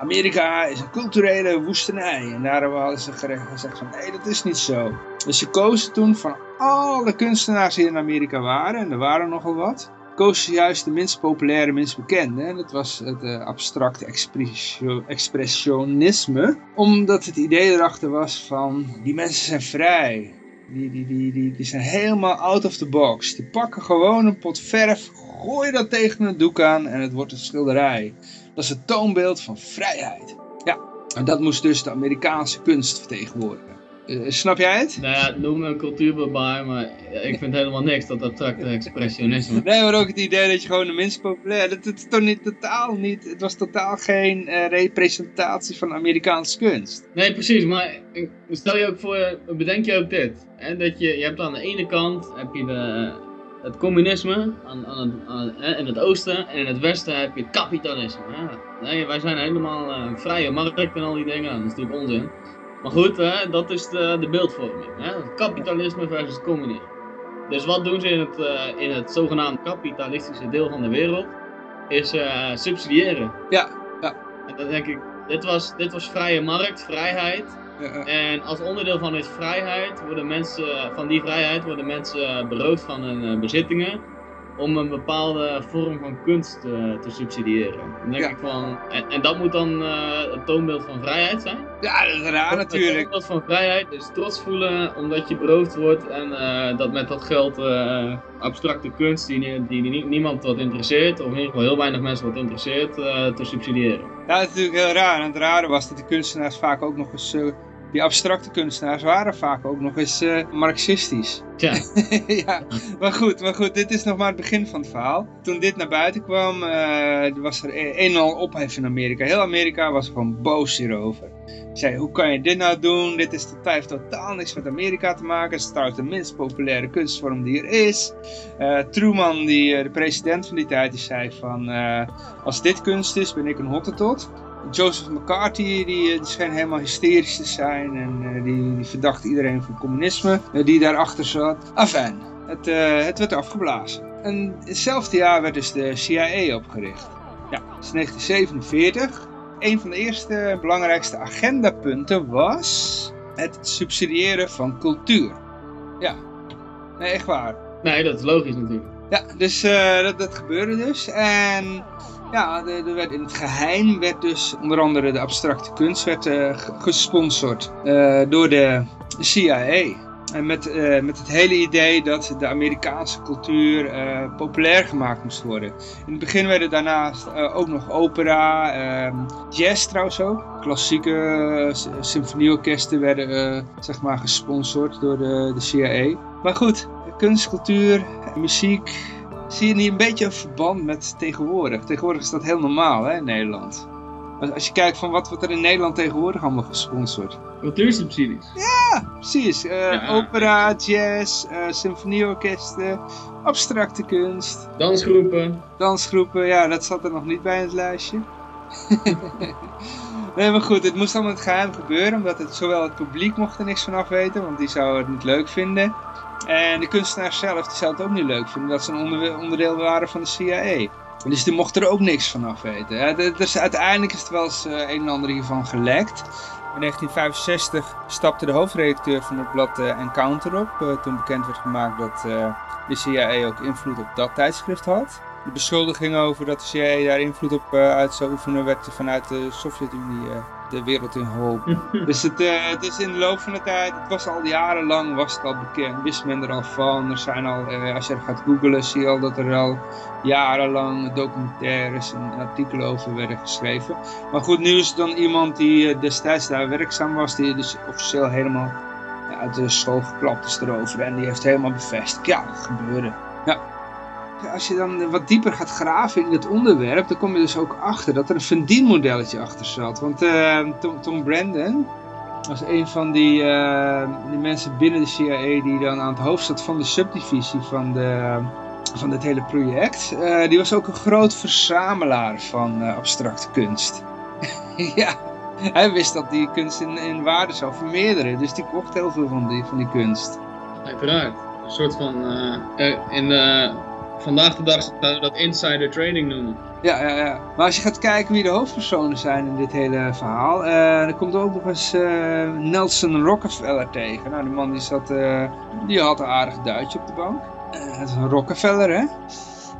Amerika is een culturele woestenij. En daarom hadden ze gezegd van nee, dat is niet zo. Dus ze kozen toen van alle kunstenaars die in Amerika waren, en er waren nogal wat koos ze juist de minst populaire, minst bekende. En dat was het uh, abstracte expressionisme. Omdat het idee erachter was van, die mensen zijn vrij. Die, die, die, die, die zijn helemaal out of the box. Die pakken gewoon een pot verf, gooien dat tegen een doek aan en het wordt een schilderij. Dat is het toonbeeld van vrijheid. Ja, en dat moest dus de Amerikaanse kunst vertegenwoordigen. Eh, snap jij het? Nou ja, noem me een cultuurbarbaar, maar ik vind helemaal niks dat abstracte expressionisme. Nee, maar ook het idee dat je gewoon de minst populair... Dat, het is toch niet totaal niet... Het was totaal geen eh, representatie van Amerikaanse kunst. Nee, precies, maar eh, stel je ook voor, bedenk je ook dit. Hè, dat je, je hebt aan de ene kant heb je de, het communisme aan, aan, het- aan- hè, in het oosten en in het westen heb je het kapitalisme. Hè. Nee, wij zijn helemaal eh, vrije markt en al die dingen, dat is natuurlijk onzin. Maar goed, hè, dat is de, de beeldvorming. Hè. Kapitalisme versus communisme. Dus wat doen ze in het, eh, in het zogenaamd kapitalistische deel van de wereld? Is eh, subsidiëren. Ja, ja. En dan denk ik, dit was, dit was vrije markt, vrijheid. Ja. En als onderdeel van deze vrijheid worden mensen, van die vrijheid worden mensen beroofd van hun eh, bezittingen om een bepaalde vorm van kunst eh, te subsidiëren. Dan denk Ja. ik van, en, en dat moet dan eh, het toonbeeld van vrijheid zijn? Ja, dat is raar Het natuurlijk. toonbeeld van vrijheid is trots voelen omdat je beroofd wordt en eh, dat met dat geld abstracte kunst die, die, nie- niemand wat interesseert, of in ieder geval heel weinig mensen wat interesseert, te subsidiëren. Ja, dat is natuurlijk heel raar. En het rare was dat die kunstenaars vaak ook nog eens... die abstracte kunstenaars waren vaak ook nog eens eh, marxistisch. Ja, maar goed, maar goed, dit is nog maar het begin van het verhaal. Toen dit naar buiten kwam, eh, was er een en al ophef in Amerika. Heel Amerika was gewoon boos hierover. Zei, hoe kan je dit nou doen? Dit is totaal, heeft totaal niks met Amerika te maken. Het is trouwens de minst populaire kunstvorm die er is. Eh, Truman, die, de president van die tijd, die zei van... als dit kunst is, ben ik een hottentot. Joseph McCarthy, die, die scheen helemaal hysterisch te zijn. En eh, die, die verdacht iedereen van communisme eh, die daarachter zat. Afijn, het, eh, het werd afgeblazen. En hetzelfde jaar werd dus de CIA opgericht. Ja, dat is 1947. Een van de eerste belangrijkste agendapunten was het subsidiëren van cultuur. Ja, nee, echt waar. nee, dat is logisch natuurlijk. Ja, dus eh, dat, dat gebeurde dus. En ja, er er werd in het geheim werd dus onder andere de abstracte kunst werd, eh, gesponsord eh, door de CIA. En met, eh, met het hele idee dat de Amerikaanse cultuur populair gemaakt moest worden. In het begin werden daarnaast ook nog opera, ehm, jazz trouwens ook. Klassieke symfonieorkesten werden zeg maar gesponsord door de, de CIA. Maar goed, kunst, cultuur, muziek, zie je niet een beetje een verband met tegenwoordig. Tegenwoordig is dat heel normaal hè, in Nederland. Als, je kijkt van wat wordt er in Nederland tegenwoordig allemaal gesponsord. Cultuursubsidies. Precies, eh, Ja. opera, jazz, eh, symfonieorkesten, abstracte kunst, Dansgroepen. dansgroepen. Ja, dat zat er nog niet bij in het lijstje. nee, maar goed, het moest allemaal in het geheim gebeuren, omdat het, zowel het publiek mocht er niks van af weten, want die zou het niet leuk vinden. En de kunstenaars zelf, die zou het ook niet leuk vinden, dat ze een onder- onderdeel waren van de CIA. Dus die mochten er ook niks van af weten. Dus uiteindelijk is het wel eens eh, een en ander hiervan gelekt. In 1965 stapte de hoofdredacteur van het blad eh, Encounter op, eh, toen bekend werd gemaakt dat de CIA ook invloed op dat tijdschrift had. De beschuldiging over dat de CIA daar invloed op uit zou oefenen werd vanuit de Sovjet-Unie de wereld in geholpen. Dus het, eh, het is in de loop van de tijd, het was al jarenlang, was het al bekend, wist men er al van. Er zijn al, eh, als je er gaat googlen, zie je al dat er al jarenlang documentaires en artikelen over werden geschreven. Maar goed, nu is het dan iemand die eh, destijds daar werkzaam was, die dus officieel helemaal ja, uit de school geklapt is erover. En die heeft helemaal bevestigd, ja, dat gebeurde. Als je dan wat dieper gaat graven in het onderwerp, dan kom je dus ook achter dat er een verdienmodelletje achter zat. Want eh, Tom, Tom Brandon was een van die, eh, mensen binnen de CIA die dan aan het hoofd zat van de subdivisie van, de, van dit hele project. Eh, die was ook een groot verzamelaar van abstracte kunst. ja, hij wist dat die kunst in, waarde zou vermeerderen, dus die kocht heel veel van die, van die kunst. Uiteraard. Een soort van, in de, vandaag de dag zouden we dat insider trading noemen. Ja, ja, ja. Maar als je gaat kijken wie de hoofdpersonen zijn in dit hele verhaal, eh, dan komt er ook nog eens eh, Nelson Rockefeller tegen. Nou, die man die zat, eh, die had een aardig duitje op de bank. Eh, dat is een Rockefeller, hè.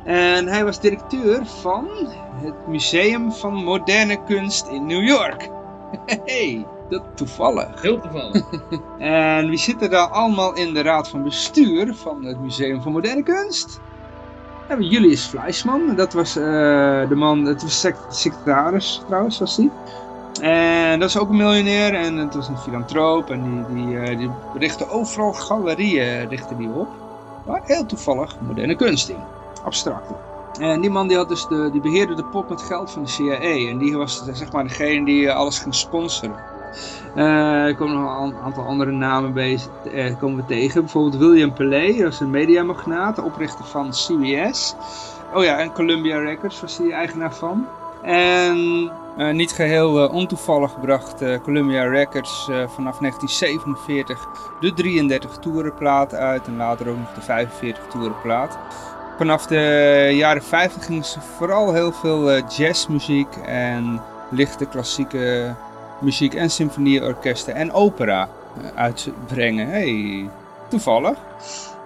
En hij was directeur van het Museum van Moderne Kunst in New York. hey, dat toevallig. Heel toevallig. En wie zitten daar allemaal in de raad van bestuur van het Museum van Moderne Kunst? Hebben Julius Fleischman, dat was eh, de man, het was sec- secretaris trouwens, was die. En dat is ook een miljonair en het was een filantroop en die, die, uh, die richtte overal galerieën richtte die op. Maar heel toevallig moderne kunst in, abstracte. En die man die, had dus de, die beheerde de pot met geld van de CIA en die was zeg maar degene die alles ging sponsoren. Uh, er komen nog een aantal andere namen bij, uh, komen we tegen. Bijvoorbeeld William Pelé, dat is een mediamagnaat, oprichter van CBS. Oh ja, en Columbia Records was hij eigenaar van. En uh, niet geheel ontoevallig bracht Columbia Records vanaf 1947 de 33 toerenplaat uit en later ook nog de 45 toerenplaat. Vanaf de jaren 50 ging ze vooral heel veel jazzmuziek en lichte klassieke muziek en symfonieorkesten en opera uitbrengen. Hey, toevallig.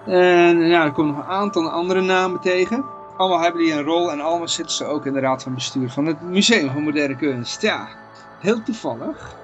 En ja, er komen nog een aantal andere namen tegen. Allemaal hebben die een rol en allemaal zitten ze ook in de raad van bestuur van het Museum voor Moderne Kunst. Ja, heel toevallig.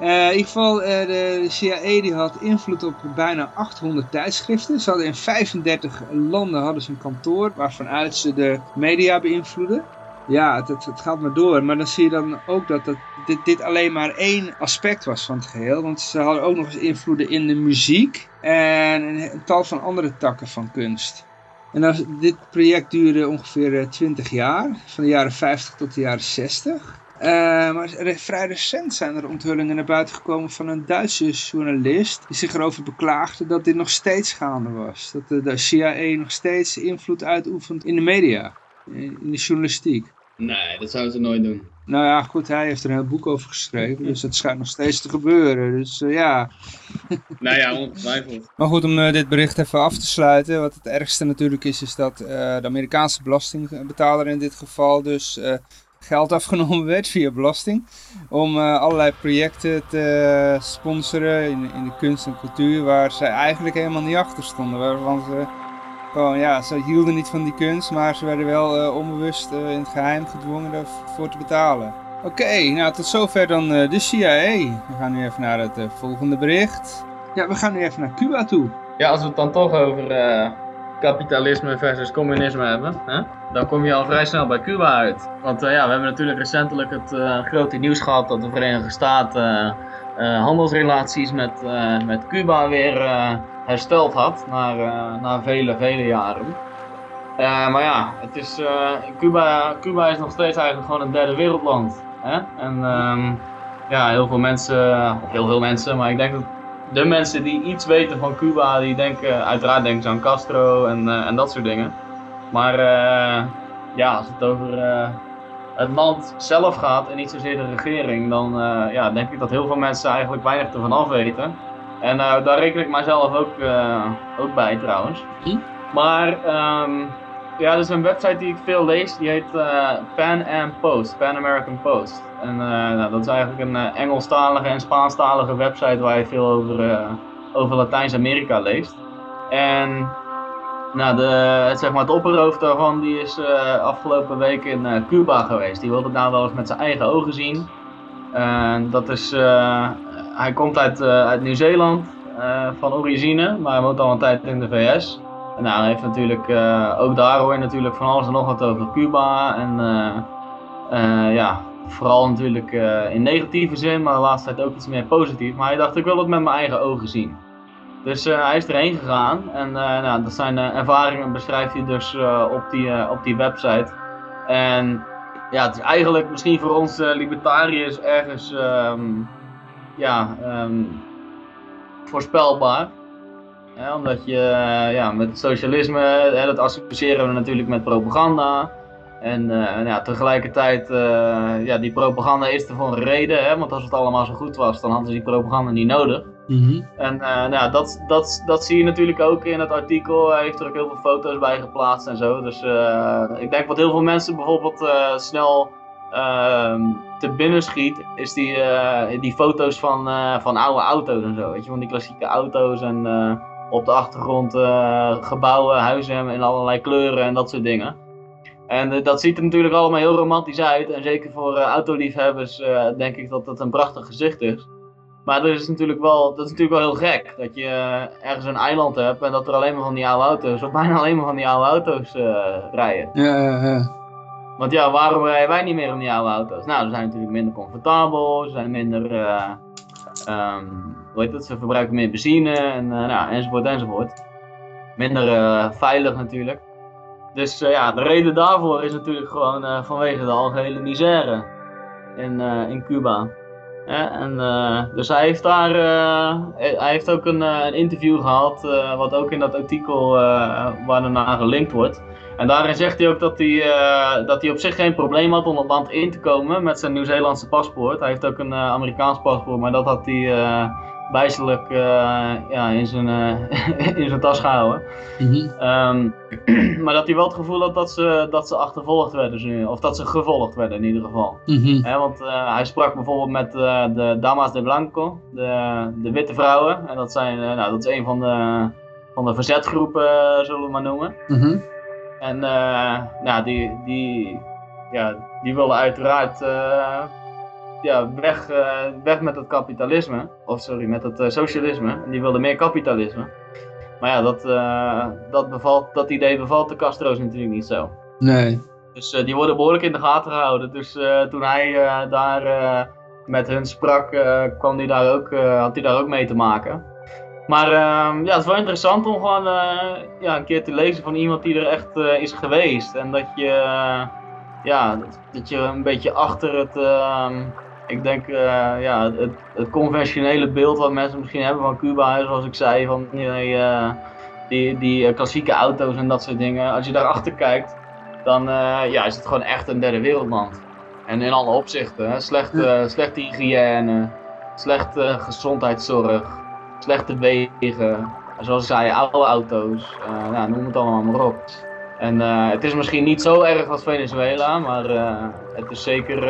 Uh, in ieder geval, uh, de CIA die had invloed op bijna 800 tijdschriften. Ze hadden in 35 landen hadden ze een kantoor waarvanuit ze de media beïnvloeden. Ja, het, het, gaat maar door. Maar dan zie je dan ook dat, dit, dit alleen maar één aspect was van het geheel. Want ze hadden ook nog eens invloeden in de muziek en een, tal van andere takken van kunst. En dan, dit project duurde ongeveer 20 eh, jaar, van de jaren 50 tot de jaren 60. Uh, maar vrij recent zijn er onthullingen naar buiten gekomen van een Duitse journalist die zich erover beklaagde dat dit nog steeds gaande was. Dat de, de CIA nog steeds invloed uitoefent in de media, in de journalistiek. Nee, dat zouden ze nooit doen. Nou ja, goed, hij heeft er een heel boek over geschreven, dus het schijnt nog steeds te gebeuren. Dus uh, ja. nou ja, ongetwijfeld. Maar goed, om uh, dit bericht even af te sluiten. Wat het ergste natuurlijk is, is dat uh, de Amerikaanse belastingbetaler in dit geval dus geld afgenomen werd via belasting. Om allerlei projecten te sponsoren in, in de kunst en cultuur waar zij eigenlijk helemaal niet achter stonden. Waarvan ze gewoon, ja, ze hielden niet van die kunst, maar ze werden wel uh, onbewust uh, in het geheim gedwongen ervoor te betalen. Oké, nou tot zover dan uh, de CIA. We gaan nu even naar het volgende bericht. Ja, we gaan nu even naar Cuba toe. Ja, als we het dan toch over kapitalisme versus communisme hebben, hè? dan kom je al vrij snel bij Cuba uit. Want ja, we hebben natuurlijk recentelijk het grote nieuws gehad dat de Verenigde Staten handelsrelaties met, met Cuba weer hersteld had na, uh, na vele, vele jaren. Uh, maar ja, het is, uh, Cuba, Cuba is nog steeds eigenlijk gewoon een derde wereldland. Hè? En um, ja, heel veel mensen, of heel veel mensen, maar ik denk dat de mensen die iets weten van Cuba, die denken, uiteraard denken ze aan Castro en, en dat soort dingen. Maar ja, als het over het land zelf gaat en niet zozeer de regering, dan ja, denk ik dat heel veel mensen eigenlijk weinig ervan af weten. En uh, daar reken ik mijzelf ook, uh, ook bij trouwens. Maar um, ja, er is een website die ik veel lees, die heet uh, Pan Am Post, Pan American Post. En nou, dat is eigenlijk een Engelstalige en Spaanstalige website waar je veel over, over Latijns-Amerika leest. En nou, de, het, zeg maar, het opperhoofd daarvan die is afgelopen week in Cuba geweest. Die wilde het nou wel eens met zijn eigen ogen zien. En dat is hij komt uit, uh, uit Nieuw-Zeeland uh, van origine, maar hij woont al een tijd in de VS. En nou, hij heeft natuurlijk, uh, ook daar hoor je natuurlijk van alles en nog wat over Cuba. En ja, vooral natuurlijk in negatieve zin, maar de laatste tijd ook iets meer positief. Maar hij dacht, ik wil het met mijn eigen ogen zien. Dus hij is erheen gegaan en nou, dat zijn ervaringen beschrijft hij dus op, die, op die website. En ja, het is eigenlijk misschien voor ons libertariërs ergens um, ja, um, voorspelbaar. omdat je uh, ja, met socialisme, hè, dat associëren we natuurlijk met propaganda. En uh, ja, tegelijkertijd, uh, ja, die propaganda is er voor een reden. Hè, want als het allemaal zo goed was, dan hadden ze die propaganda niet nodig. Mm -hmm. En nou, dat, dat, dat zie je natuurlijk ook in het artikel. Hij heeft er ook heel veel foto's bij geplaatst en zo. Dus ik denk wat heel veel mensen bijvoorbeeld snel uh, te binnen schiet, is die, uh, die foto's van, uh, van oude auto's en zo. Weet je, van die klassieke auto's en uh, op de achtergrond gebouwen, huizen in allerlei kleuren en dat soort dingen. En dat ziet er natuurlijk allemaal heel romantisch uit. En zeker voor autoliefhebbers denk ik dat dat een prachtig gezicht is. Maar dat is natuurlijk wel, dat is natuurlijk wel heel gek. Dat je ergens een eiland hebt en dat er alleen maar van die oude auto's, of bijna alleen maar van die oude auto's rijden. Ja, ja, ja. Want ja, waarom rijden wij niet meer in die oude auto's? Nou, ze zijn natuurlijk minder comfortabel, ze zijn minder, uh, um, hoe heet het, ze verbruiken meer benzine en, uh, nou, enzovoort enzovoort. Minder uh, veilig natuurlijk. Dus ja, de reden daarvoor is natuurlijk gewoon vanwege de algehele misère in, in Cuba. En, dus hij heeft daar, hij heeft ook een, een interview gehad, wat ook in dat artikel waar daarna gelinkt wordt. En daarin zegt hij ook dat hij, uh, dat hij op zich geen probleem had om het land in te komen met zijn Nieuw-Zeelandse paspoort. Hij heeft ook een uh, Amerikaans paspoort, maar dat had hij uh, bijzelijk ja, in, zijn, in zijn tas gehouden. Mm -hmm. um, maar dat hij wel het gevoel had dat ze, dat ze achtervolgd werden, of dat ze gevolgd werden in ieder geval. Mm -hmm. want hij sprak bijvoorbeeld met de Damas de Blanco, de, de witte vrouwen. En dat, zijn, nou, dat is een van de, van de verzetgroepen, zullen we maar noemen. Mm -hmm. En nou, die, die, ja, die willen uiteraard uh, ja, weg, uh, weg met het kapitalisme. Of sorry, met het socialisme. En die willen meer kapitalisme. Maar ja, dat, dat, bevalt, dat idee bevalt de Castro's natuurlijk niet zo. Nee. Dus die worden behoorlijk in de gaten gehouden. Dus toen hij daar met hun sprak, kwam die daar ook, had hij daar ook mee te maken. Maar uh, ja, het is wel interessant om gewoon uh, ja, een keer te lezen van iemand die er echt uh, is geweest. En dat je, uh, ja, dat, dat, je een beetje achter het, ehm, ik denk, ja, het, het, conventionele beeld wat mensen misschien hebben van Cuba, zoals ik zei, van die, die, die klassieke auto's en dat soort dingen. Als je daarachter kijkt, dan ja, is het gewoon echt een derde wereldland. En in alle opzichten, slechte, slechte hygiëne, slechte gezondheidszorg slechte wegen, zoals ik zei, oude auto's, uh, nou, noem het allemaal maar op. En uh, het is misschien niet zo erg als Venezuela, maar uh, het is zeker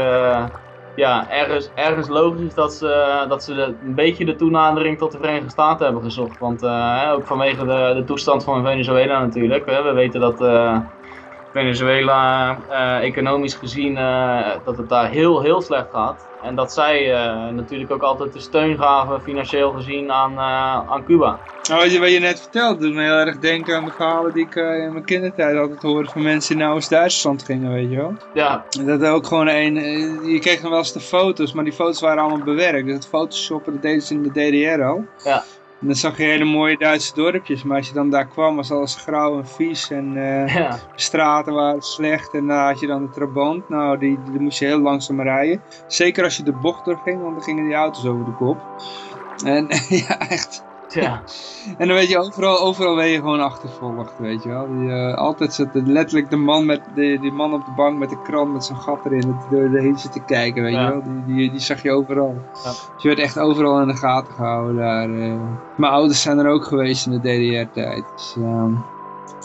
ja, ergens, ergens logisch dat ze, dat ze een beetje de toenadering tot de Verenigde Staten hebben gezocht. Want ook vanwege de, de toestand van Venezuela natuurlijk. we weten dat Venezuela economisch gezien dat het daar heel, heel slecht gaat. En dat zij uh, natuurlijk ook altijd de steun gaven, financieel gezien, aan, aan Cuba. Nou, wat je, wat je net vertelt, doet me heel erg denken aan de verhalen die ik in mijn kindertijd altijd hoorde van mensen die naar Oost-Duitsland gingen, weet je wel. Ja. Dat ook gewoon een, je kreeg dan wel eens de foto's, maar die foto's waren allemaal bewerkt. Dus het photoshoppen, dat deden ze in de DDR al. Ja. En dan zag je hele mooie Duitse dorpjes, maar als je dan daar kwam was alles grauw en vies en uh, ja. de straten waren slecht en dan had je dan de Trabant, nou die, die, moest je heel langzaam rijden. Zeker als je de bocht doorging, want dan gingen die auto's over de kop. En ja, echt, ja. En dan weet je, overal, overal ben je gewoon achtervolgd, weet je wel. Die, uh, altijd zit letterlijk de man, met, de, die man op de bank met de krant met zijn gat erin, door de heen te kijken, weet je wel. Die, die, die zag je overal. Ja. Dus je werd echt overal in de gaten gehouden daar. Uh. Mijn ouders zijn er ook geweest in de DDR-tijd. Dus, uh,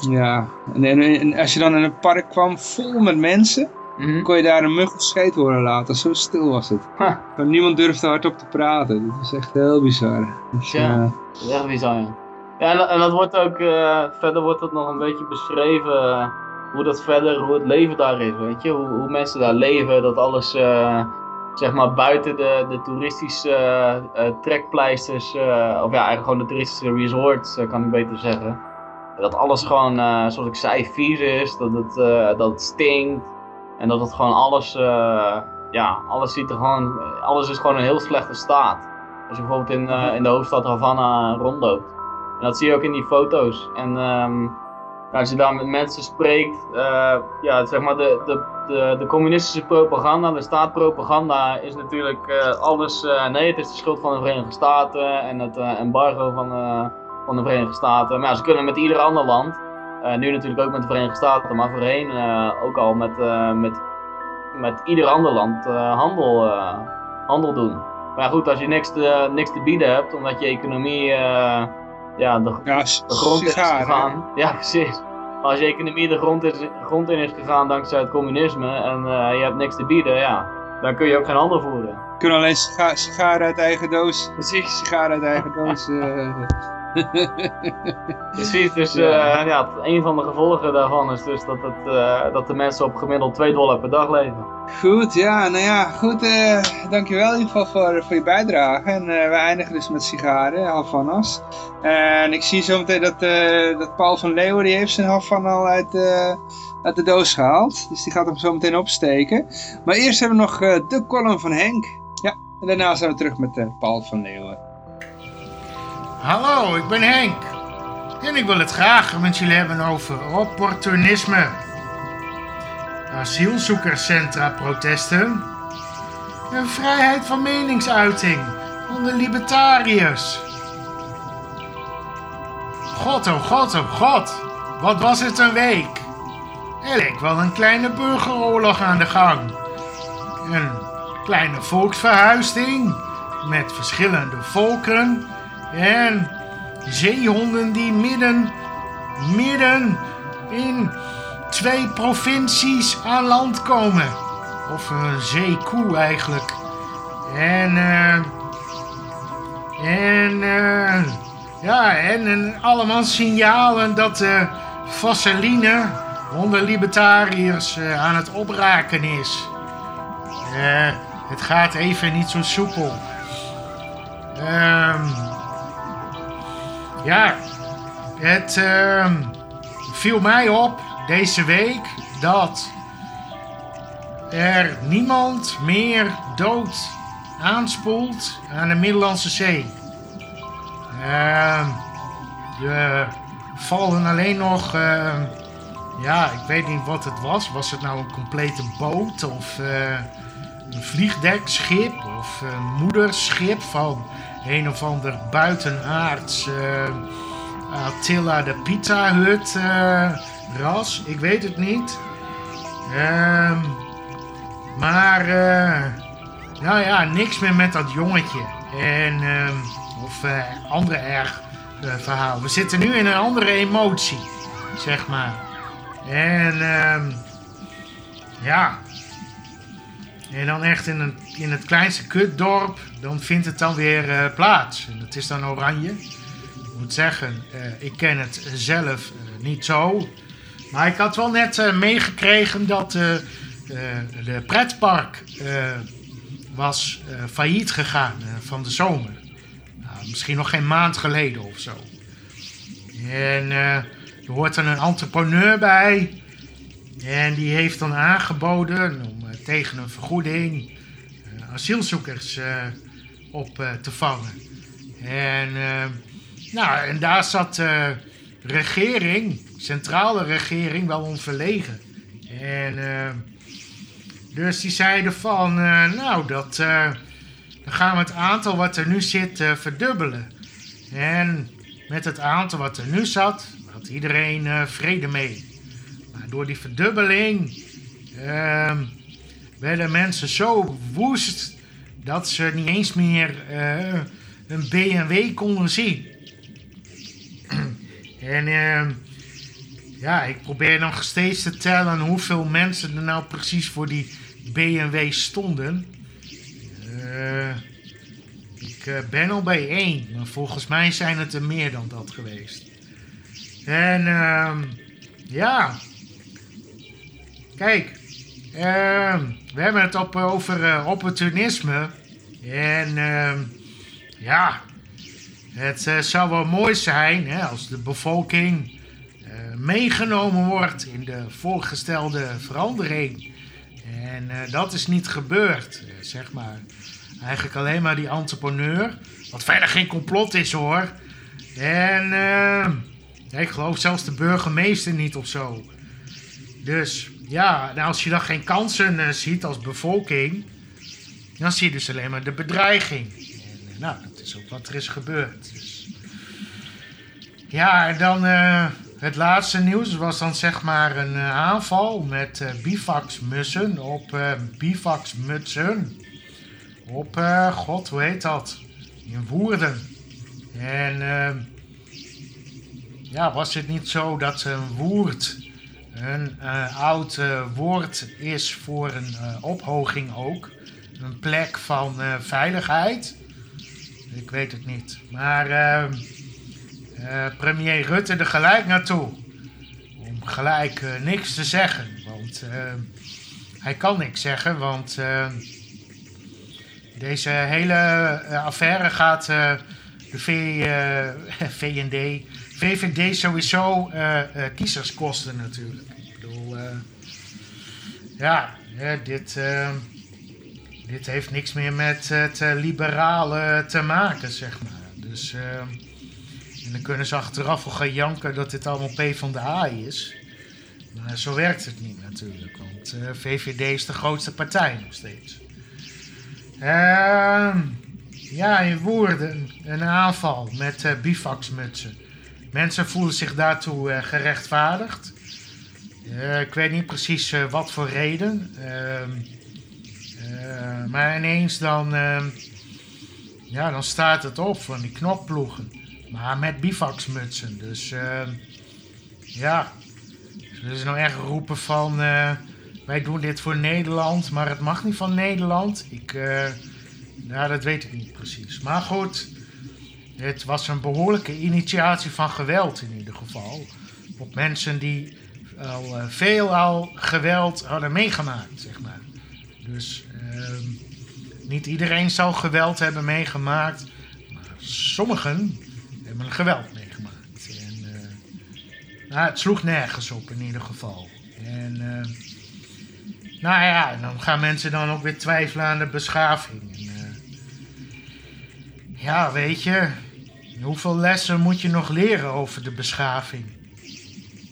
ja, en, en, en, als je dan in een park kwam vol met mensen, Mm -hmm. kon je daar een mug of scheet horen laten. Zo stil was het. Huh. Niemand durfde hardop te praten. Dat is echt heel bizar. Dus, ja, uh... echt bizar. Ja, ja en, en, dat wordt ook, uh, verder wordt het nog een beetje beschreven uh, hoe dat verder, hoe het leven daar is, weet je. Hoe, hoe mensen daar leven, dat alles, uh, zeg maar, buiten de, de toeristische trekpleisters, of ja, eigenlijk gewoon de toeristische resorts, kan ik beter zeggen. Dat alles gewoon, zoals ik zei, vies is, dat het, dat het stinkt. En dat het gewoon alles, uh, ja, alles ziet er gewoon, alles is gewoon in een heel slechte staat. Als je bijvoorbeeld in, uh, in de hoofdstad Havana rondloopt. En dat zie je ook in die foto's. En um, als je daar met mensen spreekt, uh, ja, zeg maar de, de, de, de, communistische propaganda, de staatpropaganda is natuurlijk alles, nee het is de schuld van de Verenigde Staten en het embargo van, van de Verenigde Staten. Maar ja, ze kunnen met ieder ander land uh, nu natuurlijk ook met de Verenigde Staten, maar voorheen uh, ook al met, uh, met, met ieder ander land handel, handel doen. Maar goed, als je niks te, niks te bieden hebt, omdat je economie ja, de, ja, de grond is gegaan. Ja, precies. Als je economie de grond, is, grond in is gegaan dankzij het communisme en je hebt niks te bieden, ja, dan kun je ook geen handel voeren. Je kunt alleen sigaren uit eigen doos. Precies, sigaren uit eigen doos. Precies, dus uh, ja, een van de gevolgen daarvan is dus dat, het, uh, dat de mensen op gemiddeld 2 dollar per dag leven. Goed, ja, nou ja, goed, uh, dankjewel in ieder geval voor, voor je bijdrage. En we eindigen dus met sigaren, Havanas. En ik zie zometeen dat, dat Paul van Leeuwen, die heeft zijn Havan al uit, uit de doos gehaald. Dus die gaat hem zo meteen opsteken. Maar eerst hebben we nog de column van Henk. Ja, en daarna zijn we terug met Paul van Leeuwen. Hallo, ik ben Henk. En ik wil het graag met jullie hebben over opportunisme. Asielzoekerscentra protesten. En vrijheid van meningsuiting onder libertariërs. God, oh god, oh god. Wat was het een week. Er leek wel een kleine burgeroorlog aan de gang. Een kleine volksverhuizing met verschillende volken en zeehonden die midden, midden in twee provincies aan land komen. Of een zeekoe eigenlijk. En, eh. en, uh, ja, en, allemaal signalen dat de vaseline onder libertariërs uh, aan het opraken is. Het gaat even niet zo soepel. Ehm ja, het uh, viel mij op deze week dat er niemand meer dood aanspoelt aan de Middellandse Zee. Uh, er vallen alleen nog, uh, ja, ik weet niet wat het was. Was het nou een complete boot of uh, een vliegdekschip of een moederschip van een of ander buitenaards uh, Attila de Pizza Hut uh, ras. Ik weet het niet. Uh, maar, uh, nou ja, niks meer met dat jongetje. En, ehm, of andere erg verhaal. We zitten nu in een andere emotie, zeg maar. En, ehm, ja. En dan echt in, een, in het kleinste kutdorp dan vindt het dan weer uh, plaats. En dat is dan oranje. Ik moet zeggen, uh, ik ken het zelf uh, niet zo. Maar ik had wel net meegekregen dat de pretpark was failliet gegaan van de zomer. Nou, misschien nog geen maand geleden of zo. En er hoort dan een entrepreneur bij. En die heeft dan aangeboden tegen een vergoeding asielzoekers op uh, te vangen. En, uh, nou, en daar zat de regering, centrale regering, wel onverlegen. En dus die zeiden van, nou, dat, dan gaan we het aantal wat er nu zit verdubbelen. En met het aantal wat er nu zat, had iedereen vrede mee. Maar door die verdubbeling ehm, werden mensen zo woest dat ze niet eens meer uh, een BMW konden zien. en uh, ja, ik probeer nog steeds te tellen hoeveel mensen er nou precies voor die BMW stonden. Uh, ik ben al bij één, maar volgens mij zijn het er meer dan dat geweest. En ehm, ja, kijk, uh, we hebben het op, over uh, opportunisme. En uh, ja, het uh, zou wel mooi zijn hè, als de bevolking eh, meegenomen wordt in de voorgestelde verandering. En dat is niet gebeurd, zeg maar. Eigenlijk alleen maar die entrepreneur. Wat verder geen complot is hoor. En ehm, ik geloof zelfs de burgemeester niet of zo. Dus ja, nou, als je dan geen kansen uh, ziet als bevolking, dan zie je dus alleen maar de bedreiging. En uh, nou, dat is ook wat er is gebeurd. Dus. Ja, en dan uh, het laatste nieuws was dan zeg maar een aanval met bivaxmussen op bivaxmutsen. Op, god, hoe heet dat? In Woerden. En ja, was het niet zo dat een woerd een uh, oud uh, woord is voor een uh, ophoging ook. Een plek van veiligheid. Ik weet het niet. Maar ehm, eh, premier Rutte er gelijk naartoe. Om gelijk eh, niks te zeggen. Want eh, hij kan niks zeggen, want eh, deze hele eh, affaire gaat eh, de v, eh, VND, VVD sowieso eh, eh, kiezers kosten natuurlijk. Ik bedoel, eh, ja, dit, dit heeft niks meer met het liberale te maken, zeg maar. Dus, en dan kunnen ze achteraf wel gaan janken dat dit allemaal P van de A is. Maar zo werkt het niet natuurlijk, want VVD is de grootste partij nog steeds. Ehm, ja, in Woerden een aanval met bivaksmutsen. Mensen voelen zich daartoe eh, gerechtvaardigd. Eh, ik weet niet precies eh, wat voor reden. Ehm, eh, maar ineens dan, ehm, ja, dan staat het op van die knopploegen. Maar met bivaksmutsen. Dus ehm, ja, zullen ze nou echt roepen van... wij doen dit voor Nederland, maar het mag niet van Nederland. Ik, nou, dat weet ik niet precies. Maar goed, het was een behoorlijke initiatie van geweld in ieder geval. Op mensen die al eh, veel al geweld hadden meegemaakt, zeg maar. Dus ehm, niet iedereen zal geweld hebben meegemaakt, maar sommigen hebben geweld meegemaakt. En, eh, nou, het sloeg nergens op in ieder geval. En eh, nou ja, dan gaan mensen dan ook weer twijfelen aan de beschaving. Ja, weet je, hoeveel lessen moet je nog leren over de beschaving?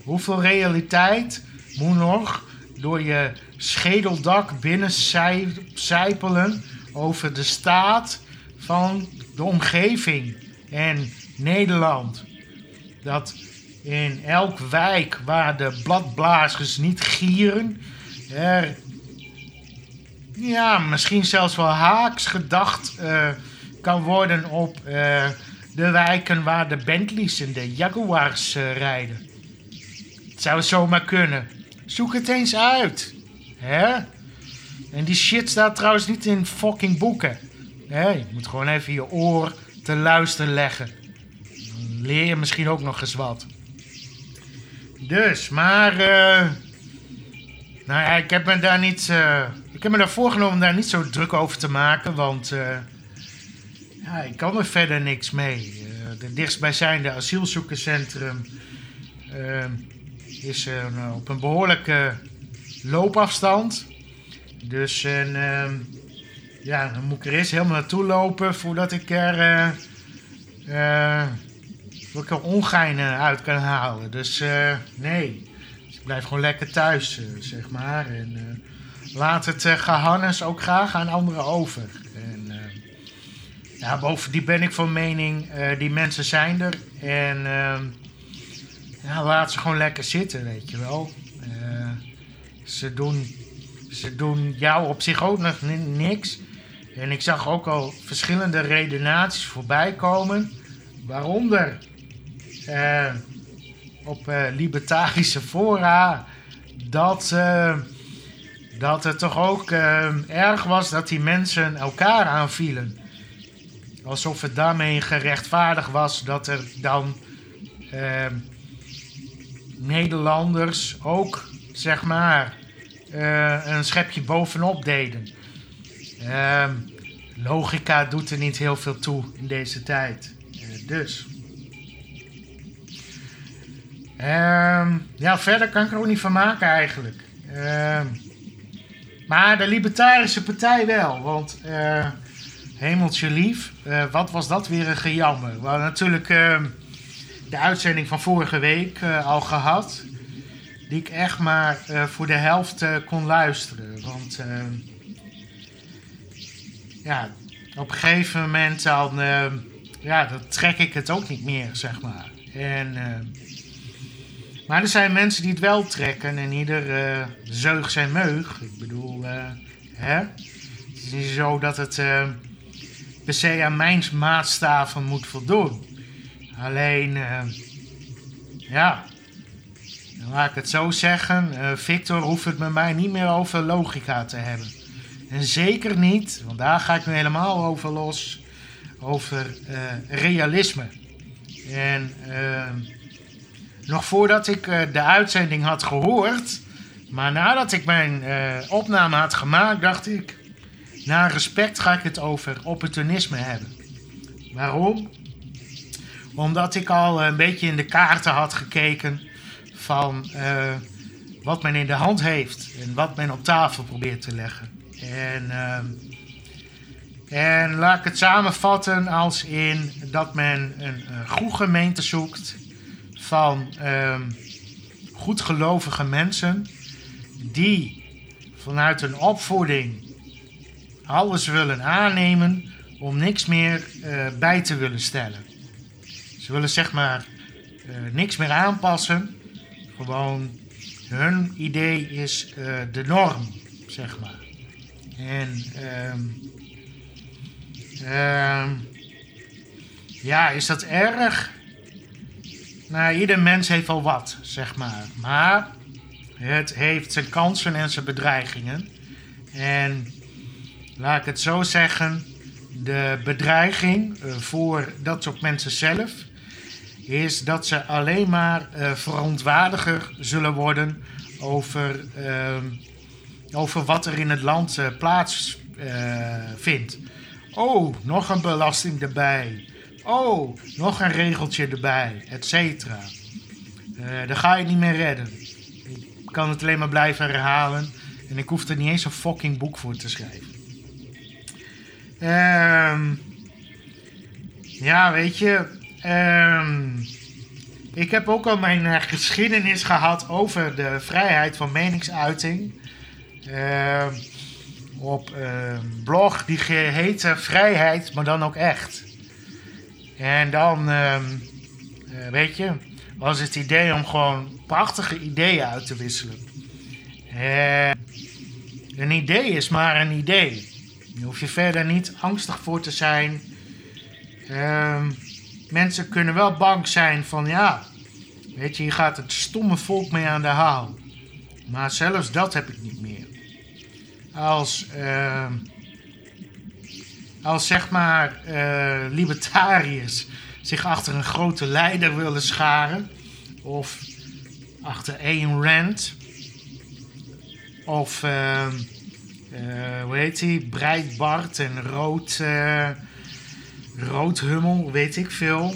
Hoeveel realiteit moet nog door je schedeldak binnen zijpelen over de staat van de omgeving en Nederland? Dat in elk wijk waar de bladblazers niet gieren, er ja, misschien zelfs wel haaks gedacht eh, kan worden op eh, de wijken waar de Bentleys en de Jaguars eh, rijden. Het zou zomaar kunnen. Zoek het eens uit. Hè? En die shit staat trouwens niet in fucking boeken. Hè? Je moet gewoon even je oor te luisteren leggen. Dan leer je misschien ook nog eens wat. Dus, maar... eh, nou ja, ik heb me daar niet... ik heb me daar voorgenomen om daar niet zo druk over te maken, want... ik kan er verder niks mee. Eh de dichtstbijzijnde asielzoekerscentrum... eh, is eh, op een behoorlijke loopafstand. Dus ehm, ja, dan moet ik er eerst helemaal naartoe lopen voordat ik er, ongeinen uit kan halen. Dus nee, dus ik blijf gewoon lekker thuis, zeg maar. En laat het gehannes ook graag aan anderen over. Ja, bovendien ben ik van mening, eh, die mensen zijn er. En ehm, ja, laat ze gewoon lekker zitten, weet je wel. Eh, ze, doen, ze doen jou op zich ook nog ni- niks. En ik zag ook al verschillende redenaties voorbij komen. Waaronder eh, op libertarische fora dat, dat het toch ook erg was dat die mensen elkaar aanvielen. Alsof het daarmee gerechtvaardigd was dat er dan eh, Nederlanders ook, zeg maar, eh, een schepje bovenop deden. Ehm, logica doet er niet heel veel toe in deze tijd. Eh, dus. Ehm, ja, verder kan ik er ook niet van maken eigenlijk. Ehm, maar de Libertarische Partij wel, want eh, hemeltje lief, eh, wat was dat weer een gejammer. We hadden natuurlijk ehm, de uitzending van vorige week eh, al gehad, die ik echt maar eh, voor de helft kon luisteren. Want ehm, ja, op een gegeven moment dan, ehm, ja, dan trek ik het ook niet meer, zeg maar. En, maar er zijn mensen die het wel trekken en ieder zeug zijn meug. Ik bedoel, hè? Het is niet zo dat het per aan mijn maatstaven moet voldoen. Alleen, eh, ja, laat ik het zo zeggen. eh, Victor hoeft het met mij niet meer over logica te hebben. En zeker niet, want daar ga ik nu helemaal over los, over eh, realisme. En nog voordat ik de uitzending had gehoord, maar nadat ik mijn opname had gemaakt, dacht ik, na respect ga ik het over opportunisme hebben. Waarom? Omdat ik al een beetje in de kaarten had gekeken van eh, wat men in de hand heeft en wat men op tafel probeert te leggen. En, en laat ik het samenvatten als in dat men een, een goede gemeente zoekt van ehm, goedgelovige mensen die vanuit hun opvoeding alles willen aannemen om niks meer eh, bij te willen stellen. Ze willen zeg maar eh, niks meer aanpassen. Gewoon hun idee is eh, de norm, zeg maar. En ehm, ehm, ja, is dat erg? Nou, ieder mens heeft wel wat, zeg maar. Maar het heeft zijn kansen en zijn bedreigingen. En laat ik het zo zeggen, de bedreiging eh, voor dat soort mensen zelf is dat ze alleen maar uh, verontwaardiger zullen worden over, ehm, over wat er in het land uh, plaatsvindt. oh, nog een belasting erbij. Oh, nog een regeltje erbij, et cetera. dan ga je niet meer redden. Ik kan het alleen maar blijven herhalen. En ik hoef er niet eens een fucking boek voor te schrijven. Ehm ja, weet je. ehm ik heb ook al mijn uh, geschiedenis gehad over de vrijheid van meningsuiting. Ehm op een blog die heette Vrijheid, maar dan ook echt. En dan, uh, weet je, was het idee om gewoon prachtige ideeën uit te wisselen. En een idee is maar een idee. Daar hoef je verder niet angstig voor te zijn. Ehm mensen kunnen wel bang zijn van ja, weet je, je gaat het stomme volk mee aan de haal. Maar zelfs dat heb ik niet meer. Als, ehm als zeg maar eh, libertariërs zich achter een grote leider willen scharen, of achter Ayn Rand, of ehm eh, hoe heet die, Breitbart en Rood, eh Roodhummel, weet ik veel.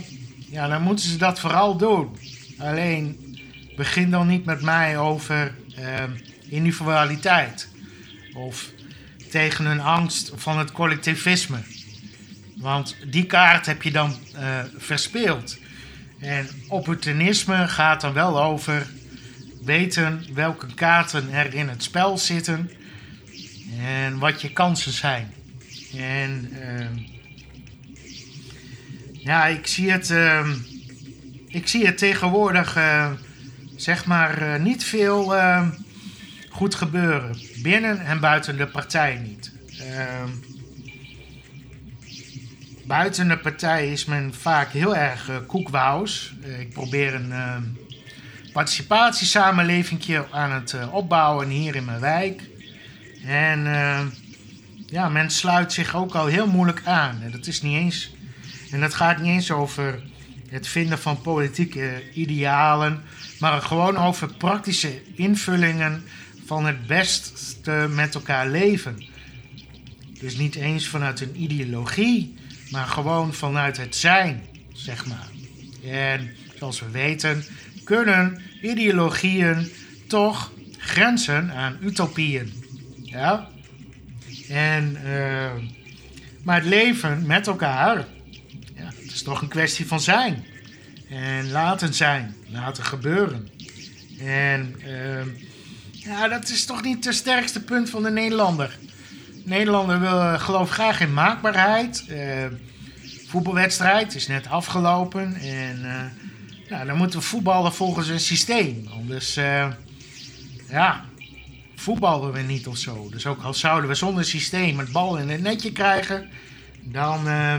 Ja, dan moeten ze dat vooral doen. Alleen, begin dan niet met mij over ehm individualiteit. Of tegen hun angst van het collectivisme. Want die kaart heb je dan eh, verspeeld. En opportunisme gaat dan wel over weten welke kaarten er in het spel zitten en wat je kansen zijn. En ehm ja, ik zie het, ehm ik zie het tegenwoordig eh, zeg maar eh, niet veel ehm goed gebeuren. Binnen en buiten de partij niet. Buiten de partij is men vaak heel erg uh, koekwous. Ik probeer een participatiesamenleving aan het opbouwen hier in mijn wijk. En ja, men sluit zich ook al heel moeilijk aan. En dat is niet eens. En dat gaat niet eens over het vinden van politieke idealen, maar gewoon over praktische invullingen van het beste met elkaar leven. Dus niet eens vanuit een ideologie, maar gewoon vanuit het zijn, zeg maar. En zoals we weten, kunnen ideologieën toch grenzen aan utopieën. Ja? En, uh, maar het leven met elkaar, ja, het is toch een kwestie van zijn. En laten zijn, laten gebeuren. En uh, ja, dat is toch niet het sterkste punt van de Nederlander. Nederlander wil, gelooft graag in maakbaarheid. Uh, voetbalwedstrijd is net afgelopen. En ja, dan moeten we voetballen volgens een systeem. Anders, ja, voetballen we niet of zo. Dus ook al zouden we zonder systeem het bal in het netje krijgen, dan, uh,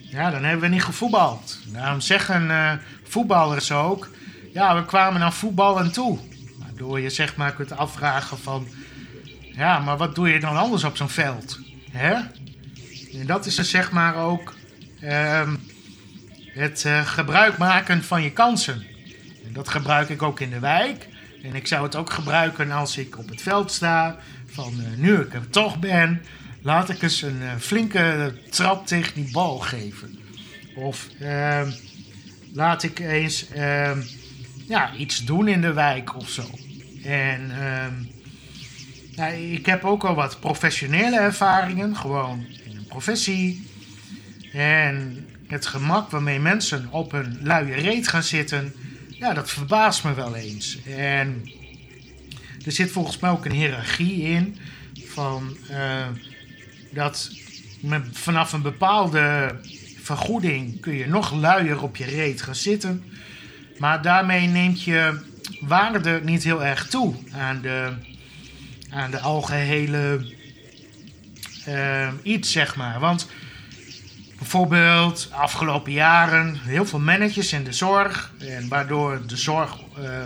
ja, dan hebben we niet gevoetbald. Daarom zeggen voetballers ook, ja, we kwamen naar voetballen toe. Waardoor je zeg maar kunt afvragen van, ja, maar wat doe je dan anders op zo'n veld? Hè? En dat is er zeg maar ook um, het eh, gebruik maken van je kansen. En dat gebruik ik ook in de wijk. En ik zou het ook gebruiken als ik op het veld sta. Van eh, nu ik er toch ben, laat ik eens een eh, flinke trap tegen die bal geven. Of ehm, laat ik eens ehm, ja, iets doen in de wijk of zo. En ehm, ik heb ook al wat professionele ervaringen, gewoon in een professie. En het gemak waarmee mensen op hun luie reet gaan zitten, ja, dat verbaast me wel eens. En er zit volgens mij ook een hiërarchie in van eh, dat met, vanaf een bepaalde vergoeding kun je nog luier op je reet gaan zitten. Maar daarmee neemt je waarde niet heel erg toe aan de, aan de algehele eh, iets, zeg maar. Want bijvoorbeeld afgelopen jaren heel veel managers in de zorg. En waardoor de zorg, eh,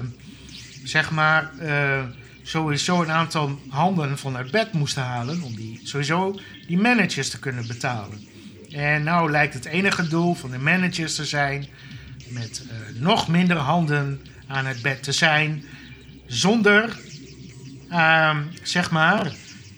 zeg maar, eh, sowieso een aantal handen vanuit bed moest halen. Om die, sowieso die managers te kunnen betalen. En nou lijkt het enige doel van de managers te zijn met eh, nog minder handen aan het bed te zijn. Zonder, ehm, zeg maar,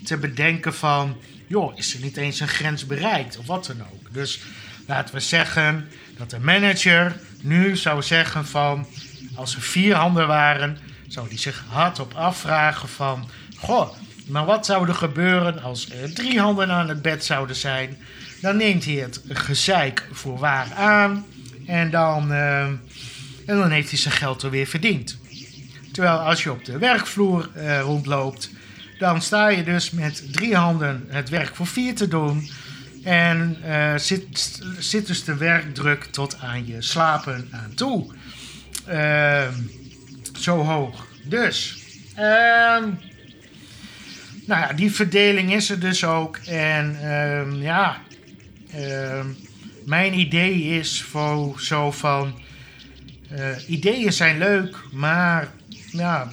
te bedenken van, joh, is er niet eens een grens bereikt of wat dan ook. Dus laten we zeggen dat de manager nu zou zeggen van, als er vier handen waren, zou die zich hardop afvragen van, goh, maar wat zou er gebeuren als er drie handen aan het bed zouden zijn? Dan neemt hij het gezeik voor waar aan en dan, eh, en dan heeft hij zijn geld er weer verdiend. Terwijl als je op de werkvloer eh, rondloopt, dan sta je dus met drie handen het werk voor vier te doen. En eh, zit, zit dus de werkdruk tot aan je slapen aan toe. Ehm, zo hoog. Dus, ehm, nou ja, die verdeling is er dus ook. En ehm, ja, mijn idee is voor zo van... eh, ideeën zijn leuk, maar ja,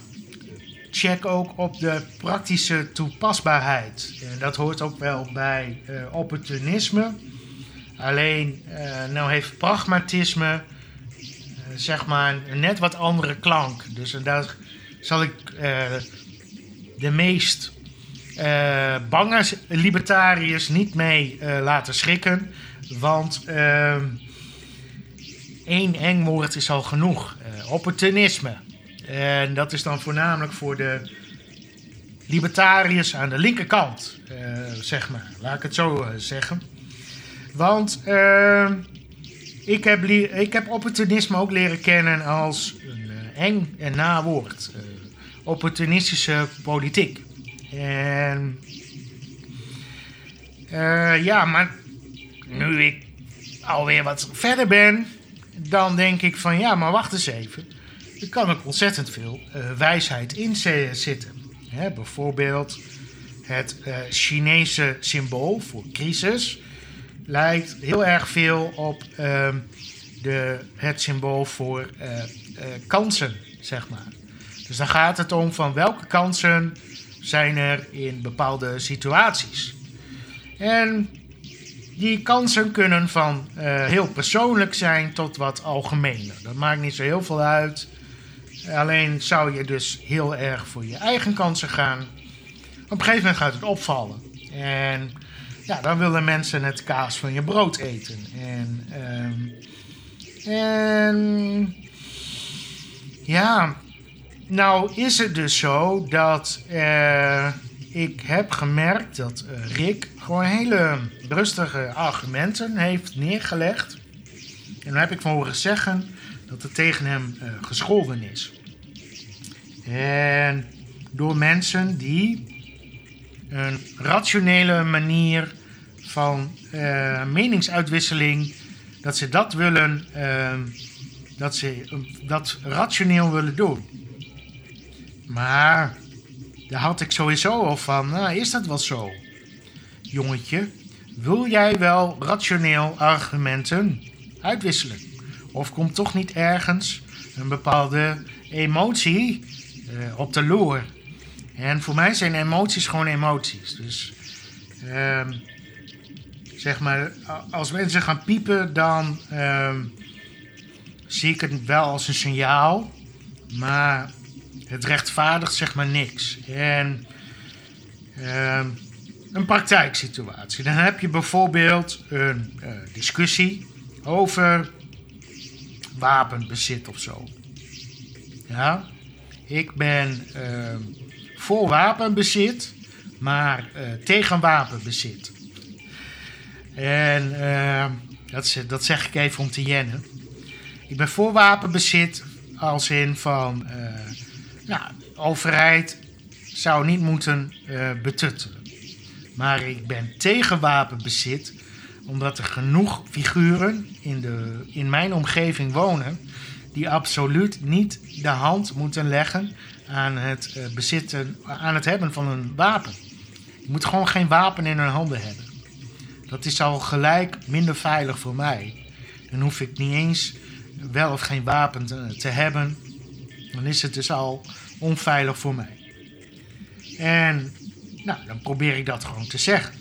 check ook op de praktische toepasbaarheid. En dat hoort ook wel bij eh, opportunisme. Alleen, eh, nou heeft pragmatisme eh, zeg maar net wat andere klank. Dus daar zal ik eh, de meest eh, bange libertariërs niet mee eh, laten schrikken. Want één eng woord is al genoeg. Eh, opportunisme. En dat is dan voornamelijk voor de libertariërs aan de linkerkant, eh, zeg maar. Laat ik het zo eh, zeggen. Want ehm, ik, heb ik heb opportunisme ook leren kennen als een eh, eng en na opportunistische politiek. En ja, maar nu ik alweer wat verder ben, dan denk ik van ja, maar wacht eens even. Er kan ook ontzettend veel eh, wijsheid in zi- zitten. Hè, bijvoorbeeld het eh, Chinese symbool voor crisis lijkt heel erg veel op ehm, de, het symbool voor eh, kansen, zeg maar. Dus dan gaat het om van welke kansen zijn er in bepaalde situaties. En die kansen kunnen van heel persoonlijk zijn tot wat algemener. Dat maakt niet zo heel veel uit. Alleen zou je dus heel erg voor je eigen kansen gaan. Op een gegeven moment gaat het opvallen. En ja, dan willen mensen het kaas van je brood eten. En, ehm, en ja, nou is het dus zo dat eh, ik heb gemerkt dat eh, Rick gewoon hele rustige argumenten heeft neergelegd. En dan heb ik van horen zeggen dat er tegen hem eh, gescholden is. En door mensen die een rationele manier van eh, meningsuitwisseling, dat ze dat willen, eh, dat ze eh, dat rationeel willen doen. Maar daar had ik sowieso al van, nou is dat wel zo? Jongetje, wil jij wel rationeel argumenten uitwisselen? Of komt toch niet ergens een bepaalde emotie eh, op de loer? En voor mij zijn emoties gewoon emoties. Dus ehm, zeg maar, als mensen gaan piepen, dan ehm, zie ik het wel als een signaal. Maar het rechtvaardigt zeg maar niks. En ehm, een praktijksituatie. Dan heb je bijvoorbeeld een eh, discussie over wapenbezit of zo. Ja, ik ben ehm, voor wapenbezit, maar eh, tegen wapenbezit. En ehm, dat, dat zeg ik even om te jennen. Ik ben voor wapenbezit als in van, nou, overheid zou niet moeten eh, betuttelen. Maar ik ben tegen wapenbezit omdat er genoeg figuren in, de, in mijn omgeving wonen die absoluut niet de hand moeten leggen aan het eh, bezitten, aan het hebben van een wapen. Je moet gewoon geen wapen in hun handen hebben. Dat is al gelijk minder veilig voor mij. Dan hoef ik niet eens wel of geen wapen te, te hebben. Dan is het dus al onveilig voor mij. En nou, dan probeer ik dat gewoon te zeggen.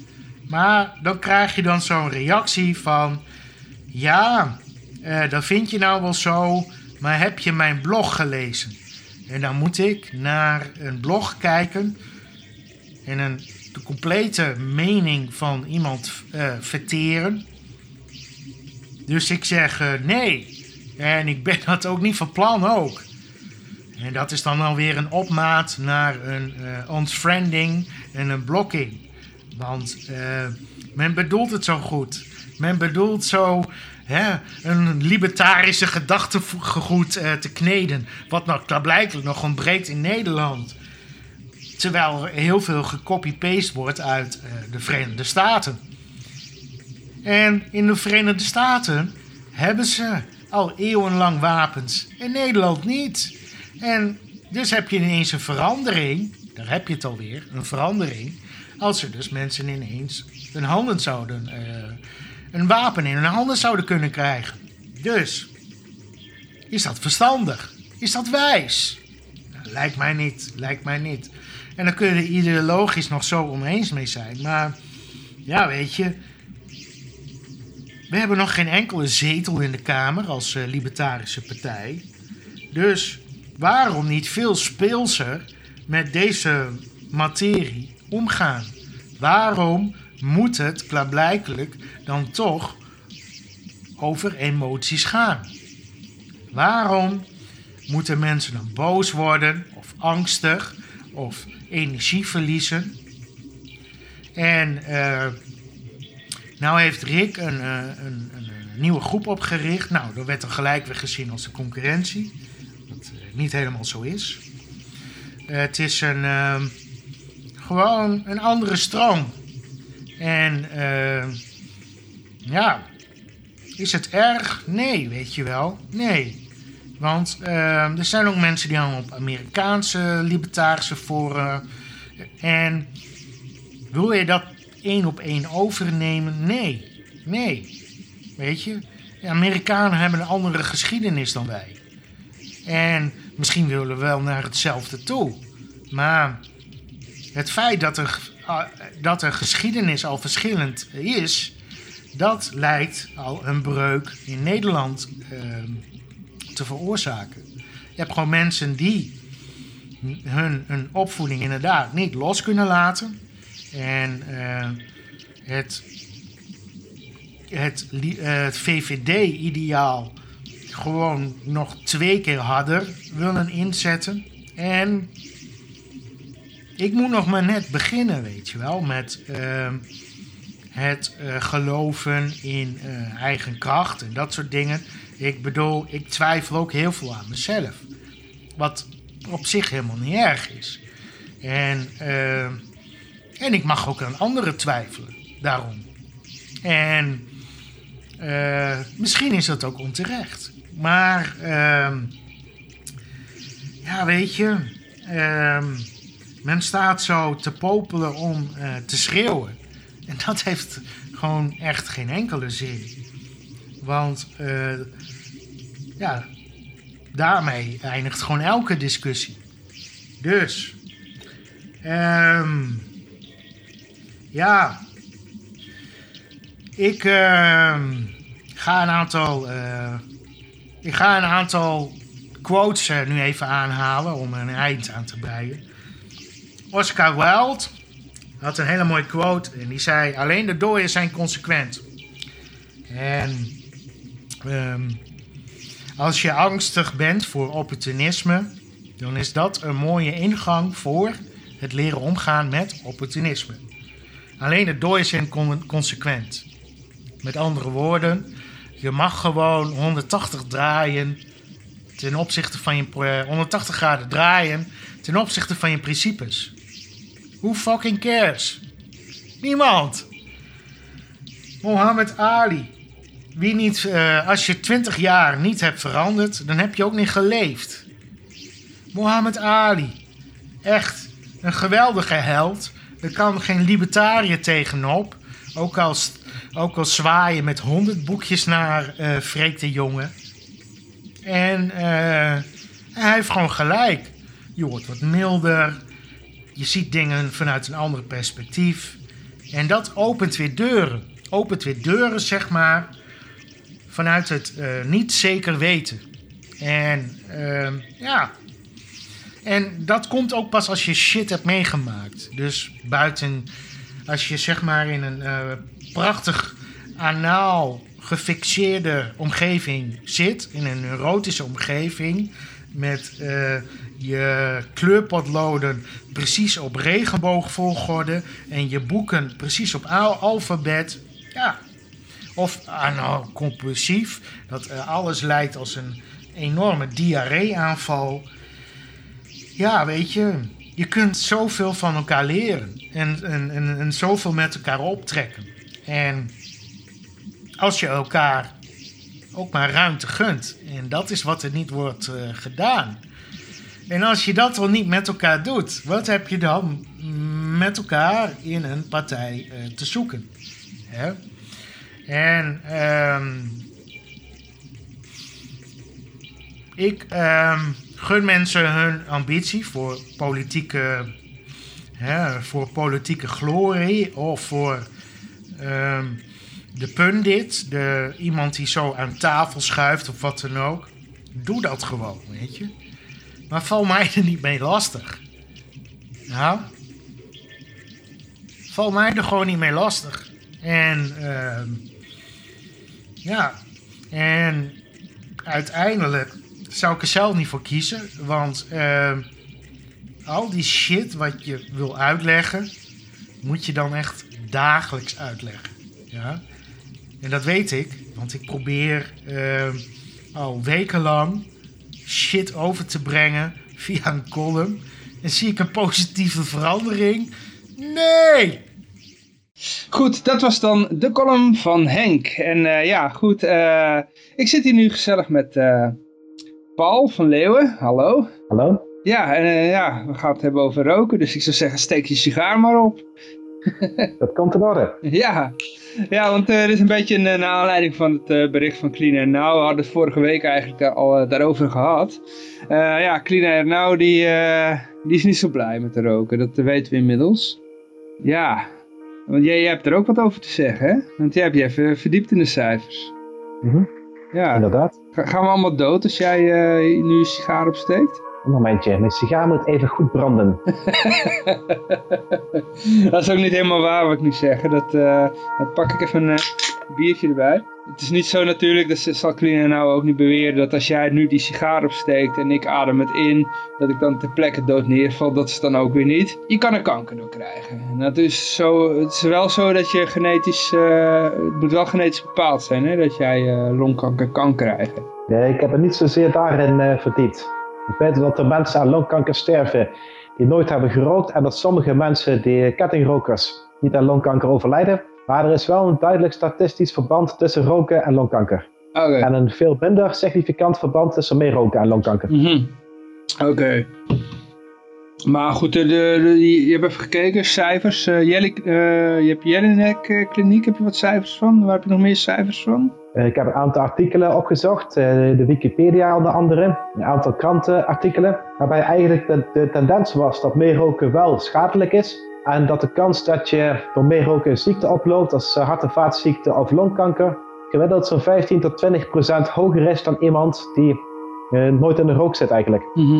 Maar dan krijg je dan zo'n reactie van... Ja, eh, dat vind je nou wel zo, maar heb je mijn blog gelezen? En dan moet ik naar een blog kijken en een, de complete mening van iemand eh, verteren. Dus ik zeg eh, nee. En ik ben dat ook niet van plan ook. En dat is dan alweer een opmaat naar een eh unfriending en een blocking. Want eh, men bedoelt het zo goed. Men bedoelt zo hè, een libertarische gedachtegoed eh, te kneden. Wat nou klaarblijkelijk nog ontbreekt in Nederland. Terwijl er heel veel gecopy-paste wordt uit eh, de Verenigde Staten. En in de Verenigde Staten hebben ze al eeuwenlang wapens. In Nederland niet. En dus heb je ineens een verandering. Daar heb je het alweer, een verandering. Als er dus mensen ineens hun handen zouden, eh, een wapen in hun handen zouden kunnen krijgen. Dus, is dat verstandig? Is dat wijs? Nou, lijkt mij niet, lijkt mij niet. En dan kun je er ideologisch nog zo oneens mee zijn. Maar, ja, weet je... We hebben nog geen enkele zetel in de Kamer als eh, libertarische partij. Dus waarom niet veel speelser met deze materie omgaan? Waarom moet het klaarblijkelijk dan toch over emoties gaan? Waarom moeten mensen dan boos worden of angstig of energie verliezen? En eh, nou heeft Rick een, eh, een, een, een nieuwe groep opgericht. Nou, dat werd dan gelijk weer gezien als de concurrentie. Wat eh, niet helemaal zo is. Het is een, ehm, gewoon een andere stroom. En eh, ja, is het erg? Nee, weet je wel. Nee. Want eh, er zijn ook mensen die hangen op Amerikaanse libertarische foren. En wil je dat één op één overnemen? Nee. Nee. Weet je? De Amerikanen hebben een andere geschiedenis dan wij. En misschien willen we wel naar hetzelfde toe. Maar het feit dat er, ah, dat er geschiedenis al verschillend is, dat lijkt al een breuk in Nederland ehm, te veroorzaken. Je hebt gewoon mensen die hun, hun opvoeding inderdaad niet los kunnen laten. En eh, het, het, eh, het VVD-ideaal gewoon nog twee keer harder willen inzetten. En ik moet nog maar net beginnen, weet je wel, met ehm, het eh, geloven in eh, eigen kracht en dat soort dingen. Ik bedoel, ik twijfel ook heel veel aan mezelf. Wat op zich helemaal niet erg is. En, eh, en ik mag ook aan anderen twijfelen, daarom. En eh, misschien is dat ook onterecht. Maar, ehm, ja, weet je, ehm, men staat zo te popelen om eh, te schreeuwen. En dat heeft gewoon echt geen enkele zin. Want, eh, ja, daarmee eindigt gewoon elke discussie. Dus, ehm, ja, Ik ehm, ga een aantal. eh, ik ga een aantal quotes nu even aanhalen om een eind aan te breien. Oscar Wilde had een hele mooie quote en die zei: Alleen de dooien zijn consequent. En ehm, als je angstig bent voor opportunisme, dan is dat een mooie ingang voor het leren omgaan met opportunisme. Alleen de dooien zijn con- consequent. Met andere woorden, je mag gewoon 180 draaien ten opzichte van je eh, 180 graden draaien ten opzichte van je principes. Who fucking cares? Niemand. Mohammed Ali. Wie niet, eh, als je 20 jaar niet hebt veranderd, dan heb je ook niet geleefd. Mohammed Ali. Echt een geweldige held. Er kan geen libertariër tegenop. Ook al, ook al zwaaien met 100 boekjes naar eh Freek. En eh, hij heeft gewoon gelijk. Je wordt wat milder. Je ziet dingen vanuit een ander perspectief. En dat opent weer deuren. Opent weer deuren, zeg maar, vanuit het eh, niet zeker weten. En ehm, ja. En dat komt ook pas als je shit hebt meegemaakt. Dus buiten, als je zeg maar in een eh, prachtig anaal gefixeerde omgeving zit, in een neurotische omgeving, met eh, je kleurpotloden precies op regenboogvolgorde en je boeken precies op al alfabet. Ja. Of compulsief, dat eh, alles lijkt als een enorme diarreeaanval. Ja, weet je, je kunt zoveel van elkaar leren en, en, en, en zoveel met elkaar optrekken. En als je elkaar ook maar ruimte gunt, en dat is wat er niet wordt eh, gedaan. En als je dat wel niet met elkaar doet, wat heb je dan met elkaar in een partij eh, te zoeken? Hè? En ehm, ik ehm, gun mensen hun ambitie voor politieke, hè, voor politieke glorie of voor ehm, de pundit, de, iemand die zo aan tafel schuift of wat dan ook. Doe dat gewoon, weet je. Maar val mij er niet mee lastig. Nou, val mij er gewoon niet mee lastig. En ehm, ja, en uiteindelijk zou ik er zelf niet voor kiezen, want ehm, al die shit wat je wil uitleggen, moet je dan echt dagelijks uitleggen. Ja? En dat weet ik, want ik probeer ehm, al wekenlang shit over te brengen via een column. En zie ik een positieve verandering? Nee! Goed, dat was dan de column van Henk. En eh, ja, goed. eh, ik zit hier nu gezellig met eh, Paul van Leeuwen. Hallo. Hallo? Ja, en ja, we gaan het hebben over roken. Dus ik zou zeggen, steek je sigaar maar op. Dat komt in orde. Ja, ja want eh, er is een beetje een, naar aanleiding van het eh, bericht van Clean Air Now. We hadden het vorige week eigenlijk al eh, daarover gehad. Eh, ja, Clean Air Now die, eh, die is niet zo blij met de roken. Dat weten we inmiddels. Ja, want jij, jij hebt er ook wat over te zeggen, hè? Want jij hebt je even verdiept in de cijfers. Mhm, Ja, Inderdaad. Ga- gaan we allemaal dood als jij eh, nu je sigaar opsteekt? Een momentje, mijn sigaar moet even goed branden. dat is ook niet helemaal waar wat ik nu zeg. Dat, eh, dan pak ik even een eh, biertje erbij. Het is niet zo natuurlijk, dat zal Cleaner nou ook niet beweren, dat als jij nu die sigaar opsteekt en ik adem het in, dat ik dan ter plekke dood neerval. Dat is dan ook weer niet. Je kan er kanker door krijgen. En dat is zo, het is wel zo dat je genetisch, eh, het moet wel genetisch bepaald zijn, hè, dat jij longkanker kan krijgen. Nee, ik heb er niet zozeer daarin verdiept. Ik weet dat er mensen aan longkanker sterven die nooit hebben gerookt en dat sommige mensen, die kettingrokers, niet aan longkanker overlijden. Maar er is wel een duidelijk statistisch verband tussen roken en longkanker. En een veel minder significant verband tussen meer roken en longkanker. Mhm. Oké. Maar goed, de, je, je hebt even gekeken, cijfers. eh Jelly, eh, je hebt Jelinek eh, kliniek, heb je wat cijfers van? Waar heb je nog meer cijfers van? Eh, Ik heb een aantal artikelen opgezocht, eh, de Wikipedia onder andere, een aantal krantenartikelen, waarbij eigenlijk de, de tendens was dat meer roken wel schadelijk is, En dat de kans dat je door meer roken een ziekte oploopt, als eh, hart- en vaatziekte of longkanker, gemiddeld zo'n 15 tot 20 procent hoger is dan iemand die eh, nooit in de rook zit eigenlijk. Mhm.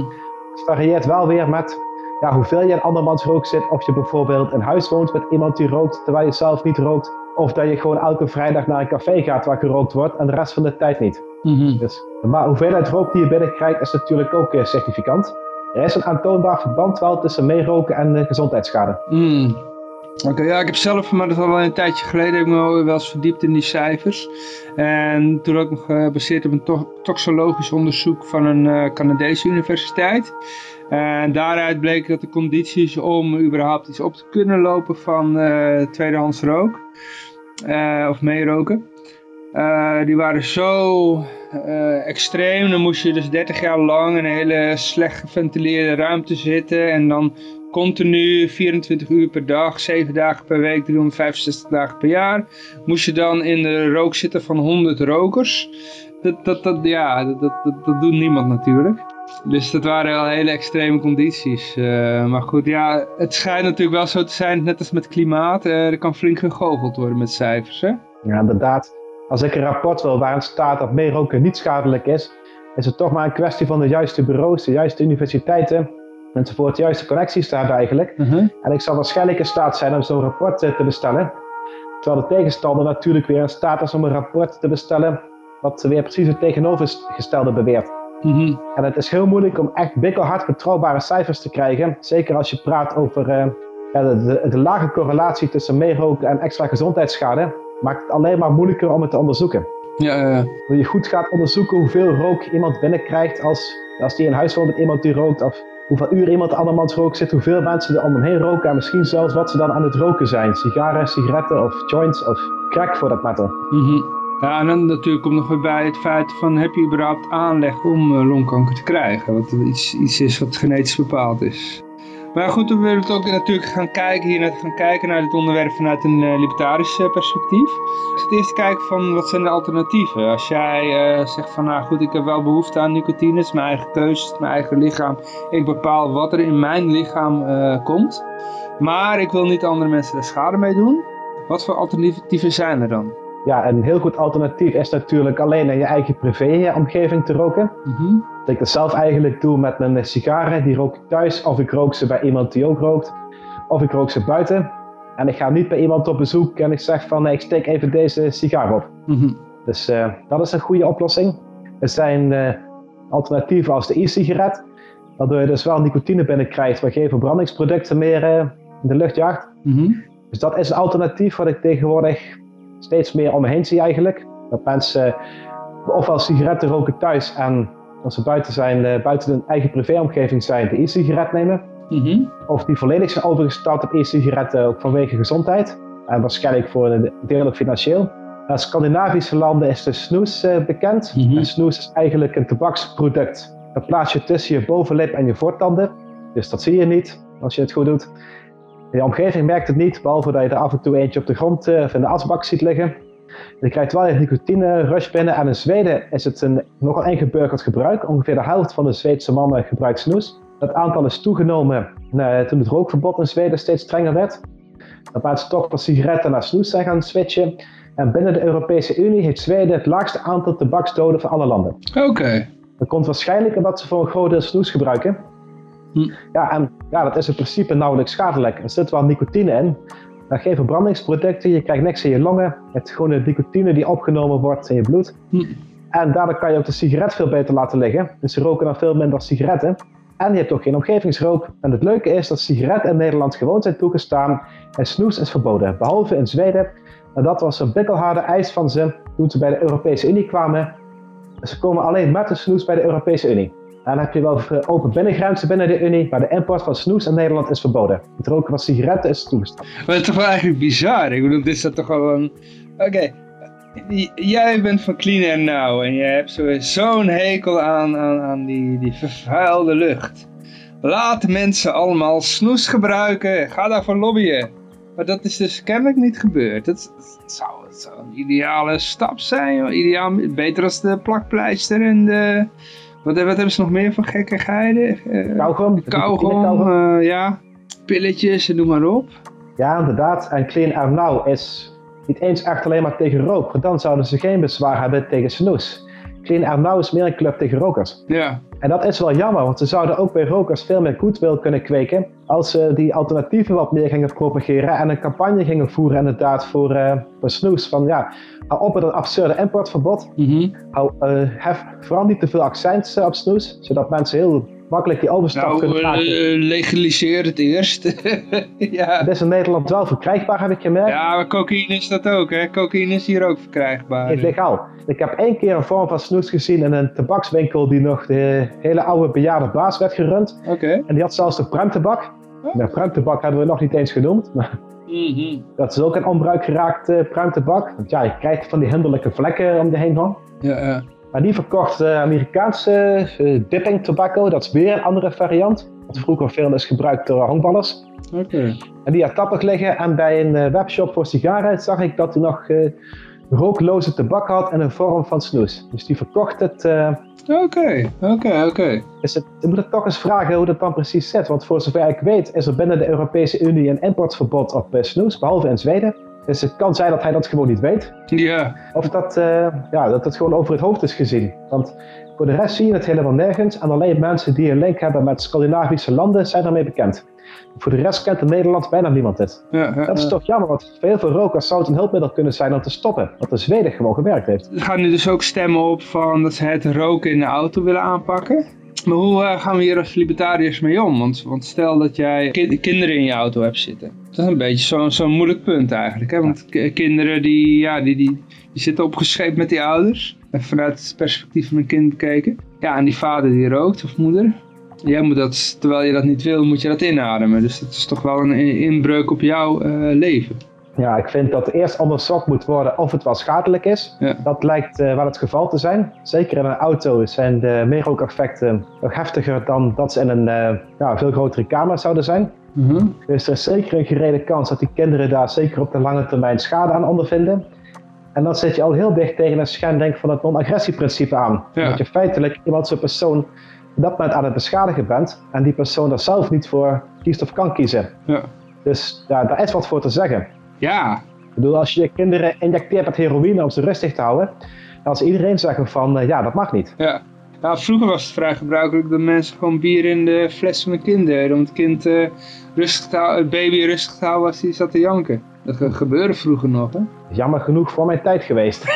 Het varieert wel weer met ja, hoeveel je in andermans rook zit. Of je bijvoorbeeld in huis woont met iemand die rookt terwijl je zelf niet rookt. Of dat je gewoon elke vrijdag naar een café gaat waar gerookt wordt en de rest van de tijd niet. Mhm. Dus, maar hoeveelheid rook die je binnenkrijgt is natuurlijk ook eh, significant. Er is een aantoonbaar verband wel tussen meeroken en gezondheidsschade. Hmm. Oké, ja, ik heb zelf, maar dat is al een tijdje geleden, ik me wel eens verdiept in die cijfers. En toen ook nog eh, gebaseerd op een to toxologisch onderzoek van een eh, Canadese universiteit. En daaruit bleek dat de condities om überhaupt iets op te kunnen lopen van eh, tweedehands rook, of meeroken, die waren zo extreem. Dan moest je dus 30 jaar lang in een hele slecht geventileerde ruimte zitten en dan continu 24 uur per dag, 7 dagen per week, 365 dagen per jaar. Moest je dan in de rook zitten van 100 rokers. Dat, dat, dat, ja, dat, dat, dat, doet niemand natuurlijk. Dus dat waren wel hele extreme condities. Eh, maar goed, ja, het schijnt natuurlijk wel zo te zijn, net als met klimaat. eh, er kan flink gegoocheld worden met cijfers, hè? Ja, inderdaad. Als ik een rapport wil waarin staat dat meeroken niet schadelijk is, is het toch maar een kwestie van de juiste bureaus, de juiste universiteiten, enzovoort, de juiste connecties te hebben eigenlijk. En ik zal waarschijnlijk in staat zijn om zo'n rapport eh, te bestellen. Terwijl de tegenstander natuurlijk weer in staat is om een rapport te bestellen wat weer precies het tegenovergestelde beweert. Mhm. En het is heel moeilijk om echt bikkelhard betrouwbare cijfers te krijgen. Zeker als je praat over eh, ja, de, de, de lage correlatie tussen meeroken en extra gezondheidsschade. Maakt het alleen maar moeilijker om het te onderzoeken. Ja, eh, Als je goed gaat onderzoeken hoeveel rook iemand binnenkrijgt als, als die in huis woont met iemand die rookt. Of hoeveel uur iemand andermans rook zit, hoeveel mensen er om hem heen roken. En misschien zelfs wat ze dan aan het roken zijn. Sigaren, sigaretten of joints of crack voor dat matter. mhm. Ja, en dan natuurlijk komt nog weer bij het feit van heb je überhaupt aanleg om eh, longkanker te krijgen? Wat iets, iets is wat genetisch bepaald is. Maar goed, we willen het ook natuurlijk gaan kijken, hier gaan kijken naar dit onderwerp vanuit een eh, libertarisch eh, perspectief. Ik zit eerst kijken van wat zijn de alternatieven. Als jij eh, zegt van nou goed, ik heb wel behoefte aan nicotine, het is mijn eigen keuze, het mijn eigen lichaam. Ik bepaal wat er in mijn lichaam komt. Maar ik wil niet andere mensen er schade mee doen. Wat voor alternatieven zijn er dan? Ja, een heel goed alternatief is natuurlijk alleen in je eigen privé-omgeving te roken. Mhm. Dat ik dat zelf eigenlijk doe met mijn sigaren. Die rook ik thuis of ik rook ze bij iemand die ook rookt. Of ik rook ze buiten. En ik ga niet bij iemand op bezoek en ik zeg van nee, ik steek even deze sigaar op. Mhm. Dus eh, dat is een goede oplossing. Er zijn eh, alternatieven als de e-sigaret. Waardoor je dus wel nicotine binnenkrijgt, maar geen verbrandingsproducten meer eh, in de lucht jaagt. Mhm. Dus dat is een alternatief wat ik tegenwoordig steeds meer om me heen zie eigenlijk. Dat mensen ofwel sigaretten roken thuis en als ze buiten, zijn, eh, buiten hun eigen privéomgeving zijn, de e-sigaret nemen. Mhm. Of die volledig zijn overgestapt op e-sigaretten ook vanwege gezondheid. En waarschijnlijk voor een deel ook financieel. In Scandinavische landen is de snoes eh, bekend. Mhm. En snoes is eigenlijk een tabaksproduct. Dat plaats je tussen je bovenlip en je voortanden. Dus dat zie je niet als je het goed doet. Je omgeving merkt het niet, behalve dat je er af en toe eentje op de grond eh, of in de asbak ziet liggen. Je krijgt wel een nicotine rush binnen. En in Zweden is het een nogal ingeburgerd gebruik. Ongeveer de helft van de Zweedse mannen gebruikt snoes. Dat aantal is toegenomen eh, toen het rookverbod in Zweden steeds strenger werd. Dat mensen toch van sigaretten naar snoes zijn gaan switchen. En binnen de Europese Unie heeft Zweden het laagste aantal tabaksdoden van alle landen. Oké. Dat komt waarschijnlijk omdat ze voor een groot deel snoes gebruiken. Hm. Ja, en ja, dat is in principe nauwelijks schadelijk. Er zit wel nicotine in. Maar geen verbrandingsproducten, je krijgt niks in je longen. Je hebt gewoon de nicotine die opgenomen wordt in je bloed. Hm. En daardoor kan je ook de sigaret veel beter laten liggen. Dus ze roken dan veel minder sigaretten. En je hebt ook geen omgevingsrook. En het leuke is dat sigaretten in Nederland gewoon zijn toegestaan en snoes is verboden. Behalve in Zweden. En dat was een bikkelharde eis van ze toen ze bij de Europese Unie kwamen. Ze komen alleen met de snoes bij de Europese Unie. Dan heb je wel open binnengrenzen binnen de Unie, maar de import van snoes in Nederland is verboden. Het roken van sigaretten is toegestaan. Maar is toch wel eigenlijk bizar. Ik bedoel, dit is toch gewoon... Oké, jij bent van Clean Air Now en je hebt zo- zo'n hekel aan, aan, aan die, die vervuilde lucht. Laat mensen allemaal snoes gebruiken. Ga daarvoor lobbyen. Maar dat is dus kennelijk niet gebeurd. Dat, zou, een ideale stap zijn. Ideaal, beter als de plakpleister en de... Wat, wat hebben ze nog meer van gekkigheden? Eh, Kauwgom? Kauwgom, eh, ja. pilletjes en noem maar op. Ja, inderdaad. En Clean Air Now is niet eens echt alleen maar tegen rook. Want dan zouden ze geen bezwaar hebben tegen snoes. Clean Air Now is meer een club tegen rokers. Ja, En dat is wel jammer, want ze zouden ook bij rokers veel meer goodwill kunnen kweken als ze die alternatieven wat meer gingen propageren en een campagne gingen voeren inderdaad voor, voor snoes. Van ja, hou op met dat absurde importverbod. Mhm. Hou, eh, hef vooral niet te veel accent eh, op snoes, zodat mensen heel makkelijk die overstap nou, kunnen maken. eh, legaliseer het eerst. ja. Het is in Nederland wel verkrijgbaar, heb ik gemerkt. ja, maar cocaïne is dat ook, hè? Cocaïne is hier ook verkrijgbaar. Is legaal. Ik heb één keer een vorm van snoes gezien in een tabakswinkel die nog de hele oude bejaarde baas werd gerund. Oké. En die had zelfs de pruimtebak. Nou, pruimtebak hebben we nog niet eens genoemd. Maar Mhm. dat is ook een onbruik geraakt pruimtebak. Want ja, je krijgt van die hinderlijke vlekken om je heen van. Ja, ja. Maar die verkocht eh, Amerikaanse eh, dipping tobacco. Dat is weer een andere variant. Wat vroeger veel is gebruikt door honkballers. Oké. En die had tappig liggen. En bij een eh, webshop voor sigaren zag ik dat hij nog rookloze tabak had in een vorm van snoes. Dus die verkocht het. Oké, oké, oké. dus het, je moet het toch eens vragen hoe dat dan precies zit. Want voor zover ik weet is er binnen de Europese Unie een importverbod op snoes. Behalve in Zweden. Dus het kan zijn dat hij dat gewoon niet weet. Ja, Of dat, eh, ja, dat het gewoon over het hoofd is gezien. Want voor de rest zie je het helemaal nergens. En alleen mensen die een link hebben met Scandinavische landen zijn daarmee bekend. Voor de rest kent in Nederland bijna niemand dit. ja, ja, Dat is toch jammer, want voor heel veel rokers zou het een hulpmiddel kunnen zijn om te stoppen. Wat in Zweden gewoon gewerkt heeft. Er gaan nu dus ook stemmen op van dat ze het roken in de auto willen aanpakken. Maar hoe eh, gaan we hier als libertariërs mee om? Want, want stel dat jij ki- kinderen in je auto hebt zitten. Dat is een beetje zo'n moeilijk punt eigenlijk. Hè? Want kinderen die, ja, die, die, die zitten opgescheept met die ouders. En vanuit het perspectief van een kind bekeken. Ja, en die vader die rookt of moeder. Jij moet dat, terwijl je dat niet wil, moet je dat inademen. Dus dat is toch wel een in- inbreuk op jouw eh, leven. Ja, ik vind dat eerst onderzocht moet worden of het wel schadelijk is. Ja. Dat lijkt eh, wel het geval te zijn. Zeker in een auto zijn de meerookeffecten nog heftiger dan dat ze in een eh, ja, veel grotere kamer zouden zijn. Mhm. Dus er is zeker een gerede kans dat die kinderen daar zeker op de lange termijn schade aan ondervinden. En dan zit je al heel dicht tegen een schending van het non-agressieprincipe aan. Ja. Dat je feitelijk iemand zo'n persoon op dat moment aan het beschadigen bent en die persoon daar zelf niet voor kiest of kan kiezen. Ja. Dus ja, daar is wat voor te zeggen. Ja, Ik bedoel, als je kinderen injecteert met heroïne om ze rustig te houden, dan zal iedereen zeggen van eh, ja, dat mag niet. Ja. Nou, vroeger was het vrij gebruikelijk dat mensen gewoon bier in de fles van een kind deden. Om het kind eh, rustig te houden, het baby rustig te houden als hij zat te janken. Dat ge- gebeurde vroeger nog, hè? Jammer genoeg voor mijn tijd geweest.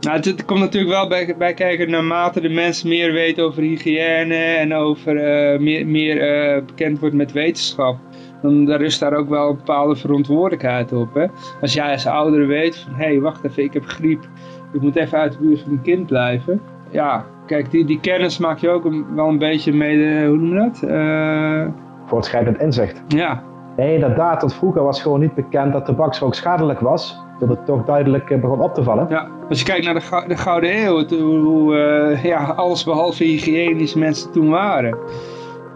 Nou, het, het komt natuurlijk wel bij, bij kijken naarmate de mensen meer weten over hygiëne en over eh, meer, meer bekend wordt met wetenschap. Dan rust daar ook wel een bepaalde verantwoordelijkheid op. Hè? Als jij als ouder weet van, hé, hey, wacht even, ik heb griep. Ik moet even uit de buurt van mijn kind blijven. Ja, kijk, die, die kennis maak je ook een- wel een beetje mede, hoe noem je dat? Eh, Voortschrijdend inzicht. ja, Nee, inderdaad, want vroeger was gewoon niet bekend dat tabaksrook schadelijk was. Dat het toch duidelijk eh, begon op te vallen. Ja, als je kijkt naar de, gou- de Gouden Eeuw, het- hoe, hoe, eh, ja, alles behalve hygiënisch mensen toen waren.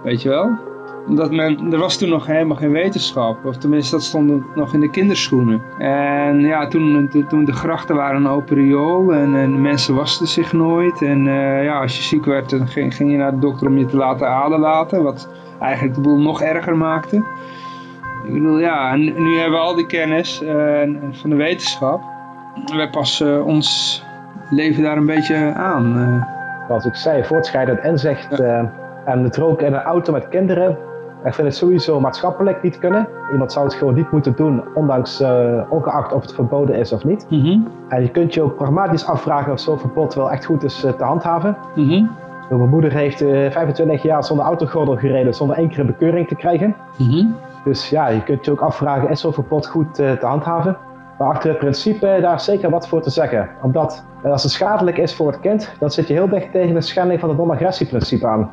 Weet je wel? Omdat men, er was toen nog helemaal geen wetenschap, of tenminste dat stond nog in de kinderschoenen. En ja, toen, toen- de grachten waren een open riool en, en de mensen wasten zich nooit. En eh, ja, als je ziek werd, dan ging, ging je naar de dokter om je te laten aderlaten, wat eigenlijk de boel nog erger maakte. Ik bedoel, ja, en nu hebben we al die kennis eh, en- en van de wetenschap. Wij passen ons leven daar een beetje aan. eh. Zoals ik zei, voortschrijdend inzicht. eh, en het roken in een auto met kinderen. Ik vind het sowieso maatschappelijk niet kunnen. Iemand zou het gewoon niet moeten doen, ondanks, eh, ongeacht of het verboden is of niet. En je kunt je ook pragmatisch afvragen of zo'n verbod wel echt goed is eh, te handhaven. Mhm. Mijn moeder heeft eh, 25 jaar zonder autogordel gereden, zonder één keer een bekeuring te krijgen. Mhm. Dus ja, je kunt je ook afvragen, is zo'n verbod goed eh, te handhaven? Maar achter het principe, eh, daar is zeker wat voor te zeggen. Omdat eh, als het schadelijk is voor het kind, dan zit je heel dicht tegen de schending van het non-agressieprincipe aan.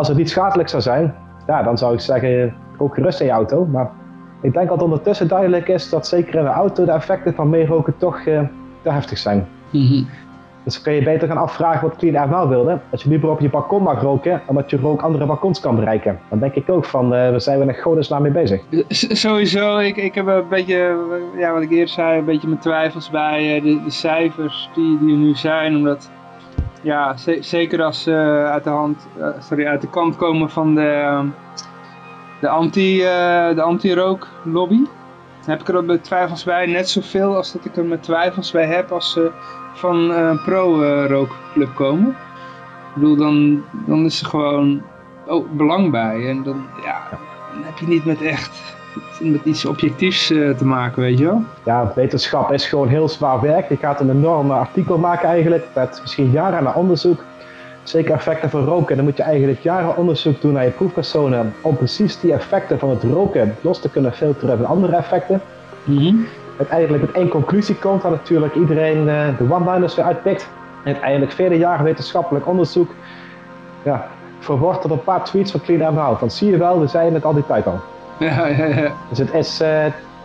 Als het niet schadelijk zou zijn, ja, dan zou ik zeggen, rook gerust in je auto. Maar ik denk dat ondertussen duidelijk is dat zeker in de auto de effecten van meeroken toch eh, te heftig zijn. Mhm. Dus dan kun je beter gaan afvragen wat Clean Air nou wilde. Dat je liever op je balkon mag roken, omdat je rook andere balkons kan bereiken. Dan denk ik ook van, eh we zijn we in godesnaam mee bezig. S- Sowieso, ik, ik heb een beetje, eh, ja, wat ik eerder zei, een beetje mijn twijfels bij eh, de, de cijfers die, die er nu zijn. Omdat, ja, ze- zeker als ze uit de hand, eh, sorry, uit de kant komen van de, ehm, anti, eh, de anti-rooklobby. Dan heb ik er met twijfels bij, net zoveel als dat ik er met twijfels bij heb als ze van eh, een pro-rookclub komen. Ik bedoel, dan, dan is er gewoon oh, belang bij. En dan, ja, dan heb je niet met echt met iets objectiefs eh, te maken, weet je wel. Ja, wetenschap is gewoon heel zwaar werk. Je gaat een enorm artikel maken eigenlijk, met misschien jaren aan onderzoek. Zeker effecten van roken. Dan moet je eigenlijk jaren onderzoek doen naar je proefpersonen om precies die effecten van het roken los te kunnen filteren van andere effecten. Uiteindelijk met één conclusie komt waar natuurlijk iedereen eh, de one-liners weer uitpikt. En uiteindelijk vele jaren wetenschappelijk onderzoek ja, verwoord tot een paar tweets van Clean Air Van zie je wel, we zijn het al die tijd al. Ja, ja, ja. Dus het is, eh,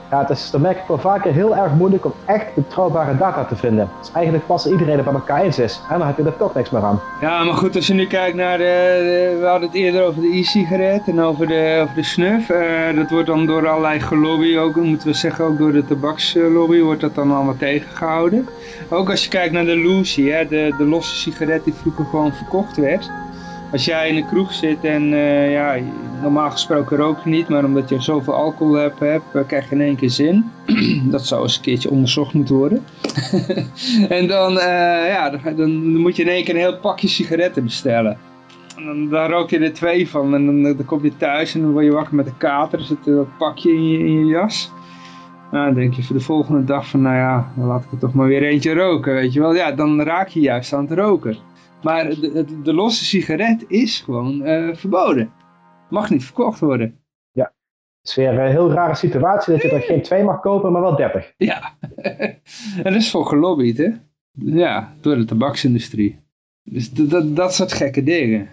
ja, het is, dan merk ik wel vaker heel erg moeilijk om echt betrouwbare data te vinden. Dus eigenlijk pas iedereen het bij elkaar eens is. En dan heb je er toch niks meer aan. Ja, maar goed, als je nu kijkt naar de, de- we hadden het eerder over de e-sigaret en over de, over de snuf. Eh, dat wordt dan door allerlei gelobby, ook moeten we zeggen, ook door de tabakslobby wordt dat dan allemaal tegengehouden. Ook als je kijkt naar de Lucy, hè, de, de losse sigaret die vroeger gewoon verkocht werd. Als jij in een kroeg zit en eh, ja, normaal gesproken rook je niet, maar omdat je zoveel alcohol hebt, eh, krijg je in één keer zin. dat zou eens een keertje onderzocht moeten worden. en dan, eh, ja, dan, dan moet je in één keer een heel pakje sigaretten bestellen. En dan, rook je er twee van en dan, dan kom je thuis en dan word je wakker met een kater. Er zit dat pakje in je, in je jas. Nou, dan denk je voor de volgende dag van, nou ja, dan laat ik er toch maar weer eentje roken, weet je wel. Ja, dan raak je juist aan het roken. Maar de, de, de losse sigaret is gewoon eh, verboden. Mag niet verkocht worden. Het is weer een heel rare situatie dat je er geen twee mag kopen, maar wel 30. Ja, en dat is voor gelobbyd, hè? Ja, door de tabaksindustrie. Dus dat, soort gekke dingen.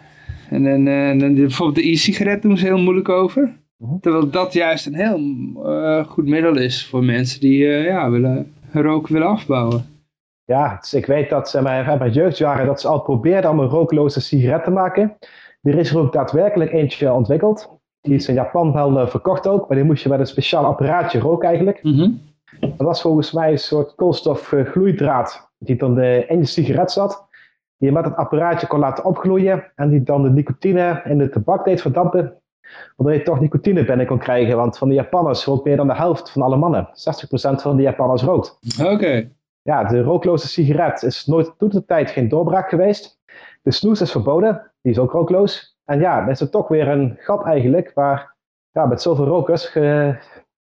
En, en, en, bijvoorbeeld de e-sigaret doen ze heel moeilijk over. Mhm. Terwijl dat juist een heel eh, goed middel is voor mensen die eh, ja, willen, roken willen afbouwen. Ja, dus ik weet dat ze bij, bij jeugdjaren dat ze al probeerden om een rookloze sigaret te maken. Er is er ook daadwerkelijk eentje ontwikkeld. Die is in Japan wel eh, verkocht ook, maar die moest je met een speciaal apparaatje roken eigenlijk. Mhm. Dat was volgens mij een soort koolstofgloeidraad die dan eh, in de sigaret zat. Die je met het apparaatje kon laten opgloeien en die dan de nicotine in de tabak deed verdampen. Waardoor je toch nicotine binnen kon krijgen, want van de Japanners rookt meer dan de helft van alle mannen. 60% van de Japanners rookt. Oké. Ja, de rookloze sigaret is nooit toen de tijd geen doorbraak geweest. De snoes is verboden, die is ook rookloos. En ja, dan is er toch weer een gat eigenlijk waar ja, met zoveel rokers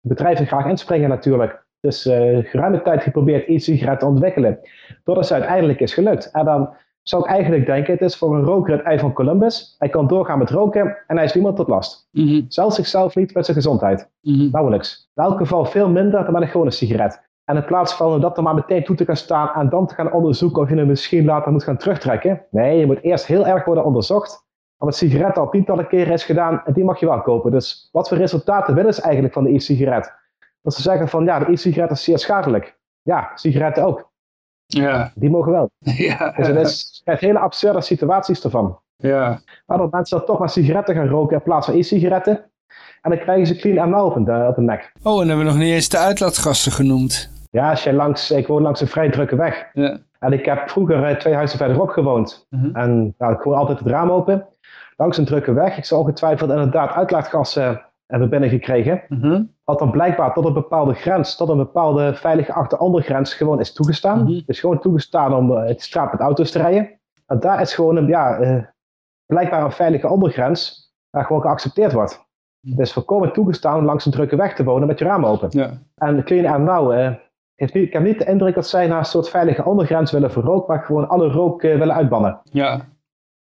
bedrijven graag inspringen natuurlijk. Dus eh geruime tijd geprobeerd e-sigaret te ontwikkelen. Totdat ze uiteindelijk is gelukt. En dan zou ik eigenlijk denken, het is voor een roker het ei van Columbus. Hij kan doorgaan met roken en hij is niemand tot last. Mhm. Zelfs zichzelf niet met zijn gezondheid. Mhm. Nauwelijks. In elk geval veel minder dan met een gewone sigaret. En in plaats van dat er maar meteen toe te gaan staan en dan te gaan onderzoeken of je hem misschien later moet gaan terugtrekken. Nee, je moet eerst heel erg worden onderzocht. Om het sigaret al tientallen keren is gedaan en die mag je wel kopen. Dus wat voor resultaten willen ze eigenlijk van de e-sigaret? Dat ze zeggen van ja, de e-sigaret is zeer schadelijk. Ja, sigaretten ook. Ja. Die mogen wel. Ja. Dus het is krijgt hele absurde situaties ervan. ja. Waardoor mensen dan toch maar sigaretten gaan roken in plaats van e-sigaretten. En dan krijgen ze clean en op, de, op de nek. Oh, en hebben we nog niet eens de uitlaatgassen genoemd. Ja, als je langs, ik woon langs een vrij drukke weg. Ja. En ik heb vroeger eh, twee huizen verderop gewoond. Mhm. En nou, ik gewoon altijd het raam open. Langs een drukke weg. Ik zou ongetwijfeld inderdaad uitlaatgassen hebben binnengekregen. Mhm. Wat dan blijkbaar tot een bepaalde grens, tot een bepaalde veilig geachte ondergrens gewoon is toegestaan. Mhm. Het is gewoon toegestaan om eh, het straat met auto's te rijden. En daar is gewoon een, ja, eh, blijkbaar een veilige ondergrens waar gewoon geaccepteerd wordt. Het is volkomen toegestaan om langs een drukke weg te wonen met je raam open. Ja. En Now eh, heeft niet, ik heb niet de indruk dat zij naar een soort veilige ondergrens willen voor rook, maar gewoon alle rook eh, willen uitbannen. Ja.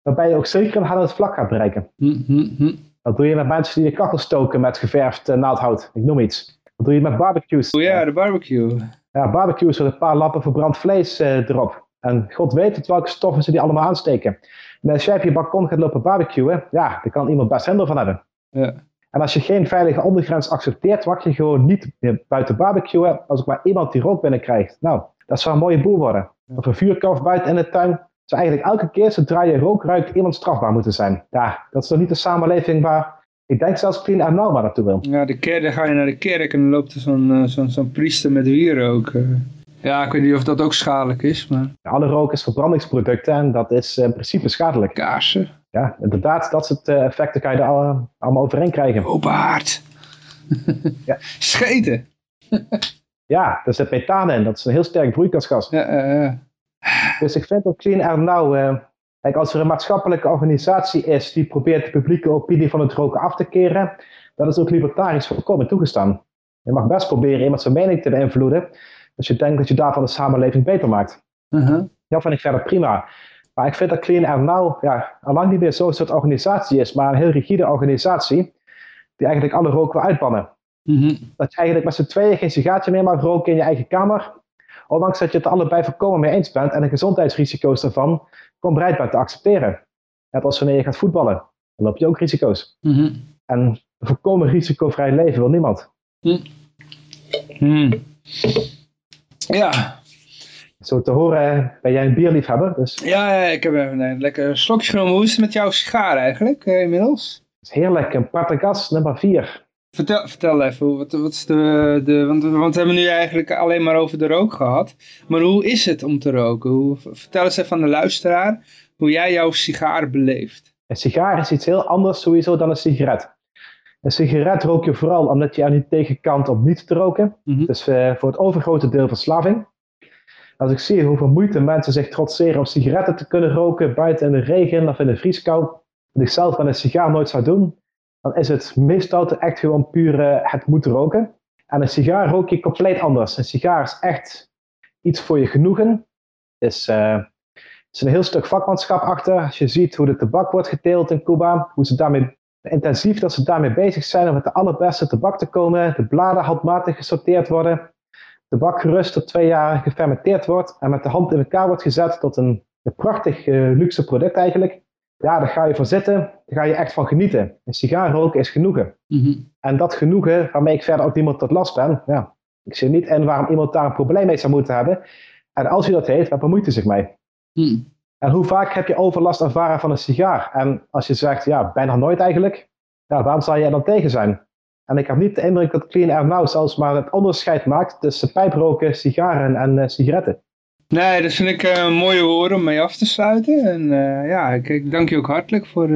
Waarbij je ook zeker een hellend vlak gaat bereiken. Hm. Dat doe je met mensen die je kachel stoken met geverfd eh, naaldhout. Ik noem iets. Dat doe je met barbecues. Oh ja, de barbecue. Ja, barbecues met een paar lappen verbrand vlees eh, erop. En god weet het welke stoffen ze die allemaal aansteken. En als jij op je balkon gaat lopen barbecuen, ja, daar kan iemand best hinder van hebben. Ja. En als je geen veilige ondergrens accepteert, mag je gewoon niet meer buiten barbecuen als ook maar iemand die rook binnenkrijgt. Nou, dat zou een mooie boel worden. Of een vuurkorf buiten in de tuin. Zou eigenlijk elke keer zodra je rook ruikt, iemand strafbaar moeten zijn. Ja, dat is toch niet de samenleving waar ik denk zelfs Air Now maar naartoe wil. Ja, de kerk, dan ga je naar de kerk en dan loopt er zo'n eh, zo'n zo'n priester met wierook. eh. Ja, ik weet niet of dat ook schadelijk is, maar Alle rook is verbrandingsproducten en dat is in principe schadelijk. kaarsen. Ja, inderdaad, dat soort eh, effecten kan je er al- allemaal overeen krijgen. Haard. Ja. Scheten. Ja, er zit methaan in, dat is een heel sterk broeikasgas. Ja, eh, eh. Dus ik vind dat Clean Air eh, kijk, als er een maatschappelijke organisatie is die probeert de publieke opinie van het roken af te keren, dat is ook libertarisch volkomen toegestaan. Je mag best proberen iemand zijn mening te beïnvloeden, als je denkt dat je daarvan de samenleving beter maakt. Uh-huh. Dat vind ik verder prima. Maar ik vind dat Clean Air Now ja, al lang niet meer zo'n soort organisatie is, maar een heel rigide organisatie die eigenlijk alle rook wil uitbannen. Mhm. Dat je eigenlijk met z'n tweeën geen sigaartje meer mag roken in je eigen kamer. Ondanks dat je het allebei volkomen mee eens bent en de gezondheidsrisico's daarvan gewoon bereid bent te accepteren. Net als wanneer je gaat voetballen, dan loop je ook risico's. Mhm. En een volkomen risicovrij leven wil niemand. Hmm. Ja. Zo te horen ben jij een bierliefhebber, dus Ja, ja, ik heb even een lekker slokje genomen. Hoe is het met jouw sigaar eigenlijk eh, inmiddels? is heerlijk. Een Partagas nummer 4. Vertel, vertel even, wat, wat is de, de want, want we hebben nu eigenlijk alleen maar over de rook gehad. Maar hoe is het om te roken? Hoe, vertel eens even aan de luisteraar hoe jij jouw sigaar beleeft. Een sigaar is iets heel anders sowieso dan een sigaret. Een sigaret rook je vooral omdat je er niet tegen kan om niet te roken. Mhm. Dus eh, voor het overgrote deel verslaving. Als ik zie hoeveel moeite mensen zich trotseren om sigaretten te kunnen roken buiten in de regen of in de vrieskou, wat ik zelf met een sigaar nooit zou doen, dan is het meestal echt gewoon puur eh, het moeten roken. En een sigaar rook je compleet anders. Een sigaar is echt iets voor je genoegen. Is, er is een heel stuk vakmanschap achter. Als je ziet hoe de tabak wordt geteeld in Cuba, hoe ze daarmee intensief dat ze daarmee bezig zijn om met de allerbeste tabak te komen. De bladen handmatig gesorteerd worden. Tabak gerust tot twee jaar gefermenteerd wordt en met de hand in elkaar wordt gezet tot een, een prachtig eh, luxe product eigenlijk. Ja, daar ga je voor zitten, daar ga je echt van genieten. Een sigaar roken is genoegen. En dat genoegen, waarmee ik verder ook niemand tot last ben, ja, ik zie niet in waarom iemand daar een probleem mee zou moeten hebben. En als hij dat heeft, waar bemoeit hij zich mee? En hoe vaak heb je overlast ervaren van een sigaar? En als je zegt, ja, bijna nooit eigenlijk, ja, waarom zou je er dan tegen zijn? En ik heb niet de indruk dat Clean Air Now zelfs maar het onderscheid maakt tussen pijproken, sigaren en eh, sigaretten. Nee, dat vind ik een mooie woorden om mee af te sluiten. En eh, ja, ik, ik dank je ook hartelijk voor,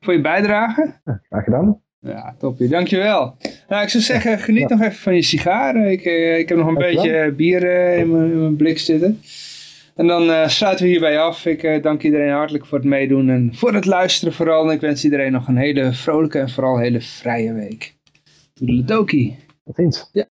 voor je bijdrage. Graag gedaan. Ja, topie. Dankjewel. Nou, ik zou zeggen, geniet nog even van je sigaar. Ik, ik heb nog een Dankjewel. beetje bier in, mijn, in mijn blik zitten. En dan sluiten we hierbij af. Ik dank iedereen hartelijk voor het meedoen en voor het luisteren vooral. En ik wens iedereen nog een hele vrolijke en vooral hele vrije week. Toedeledokie. Tot ziens. Ja.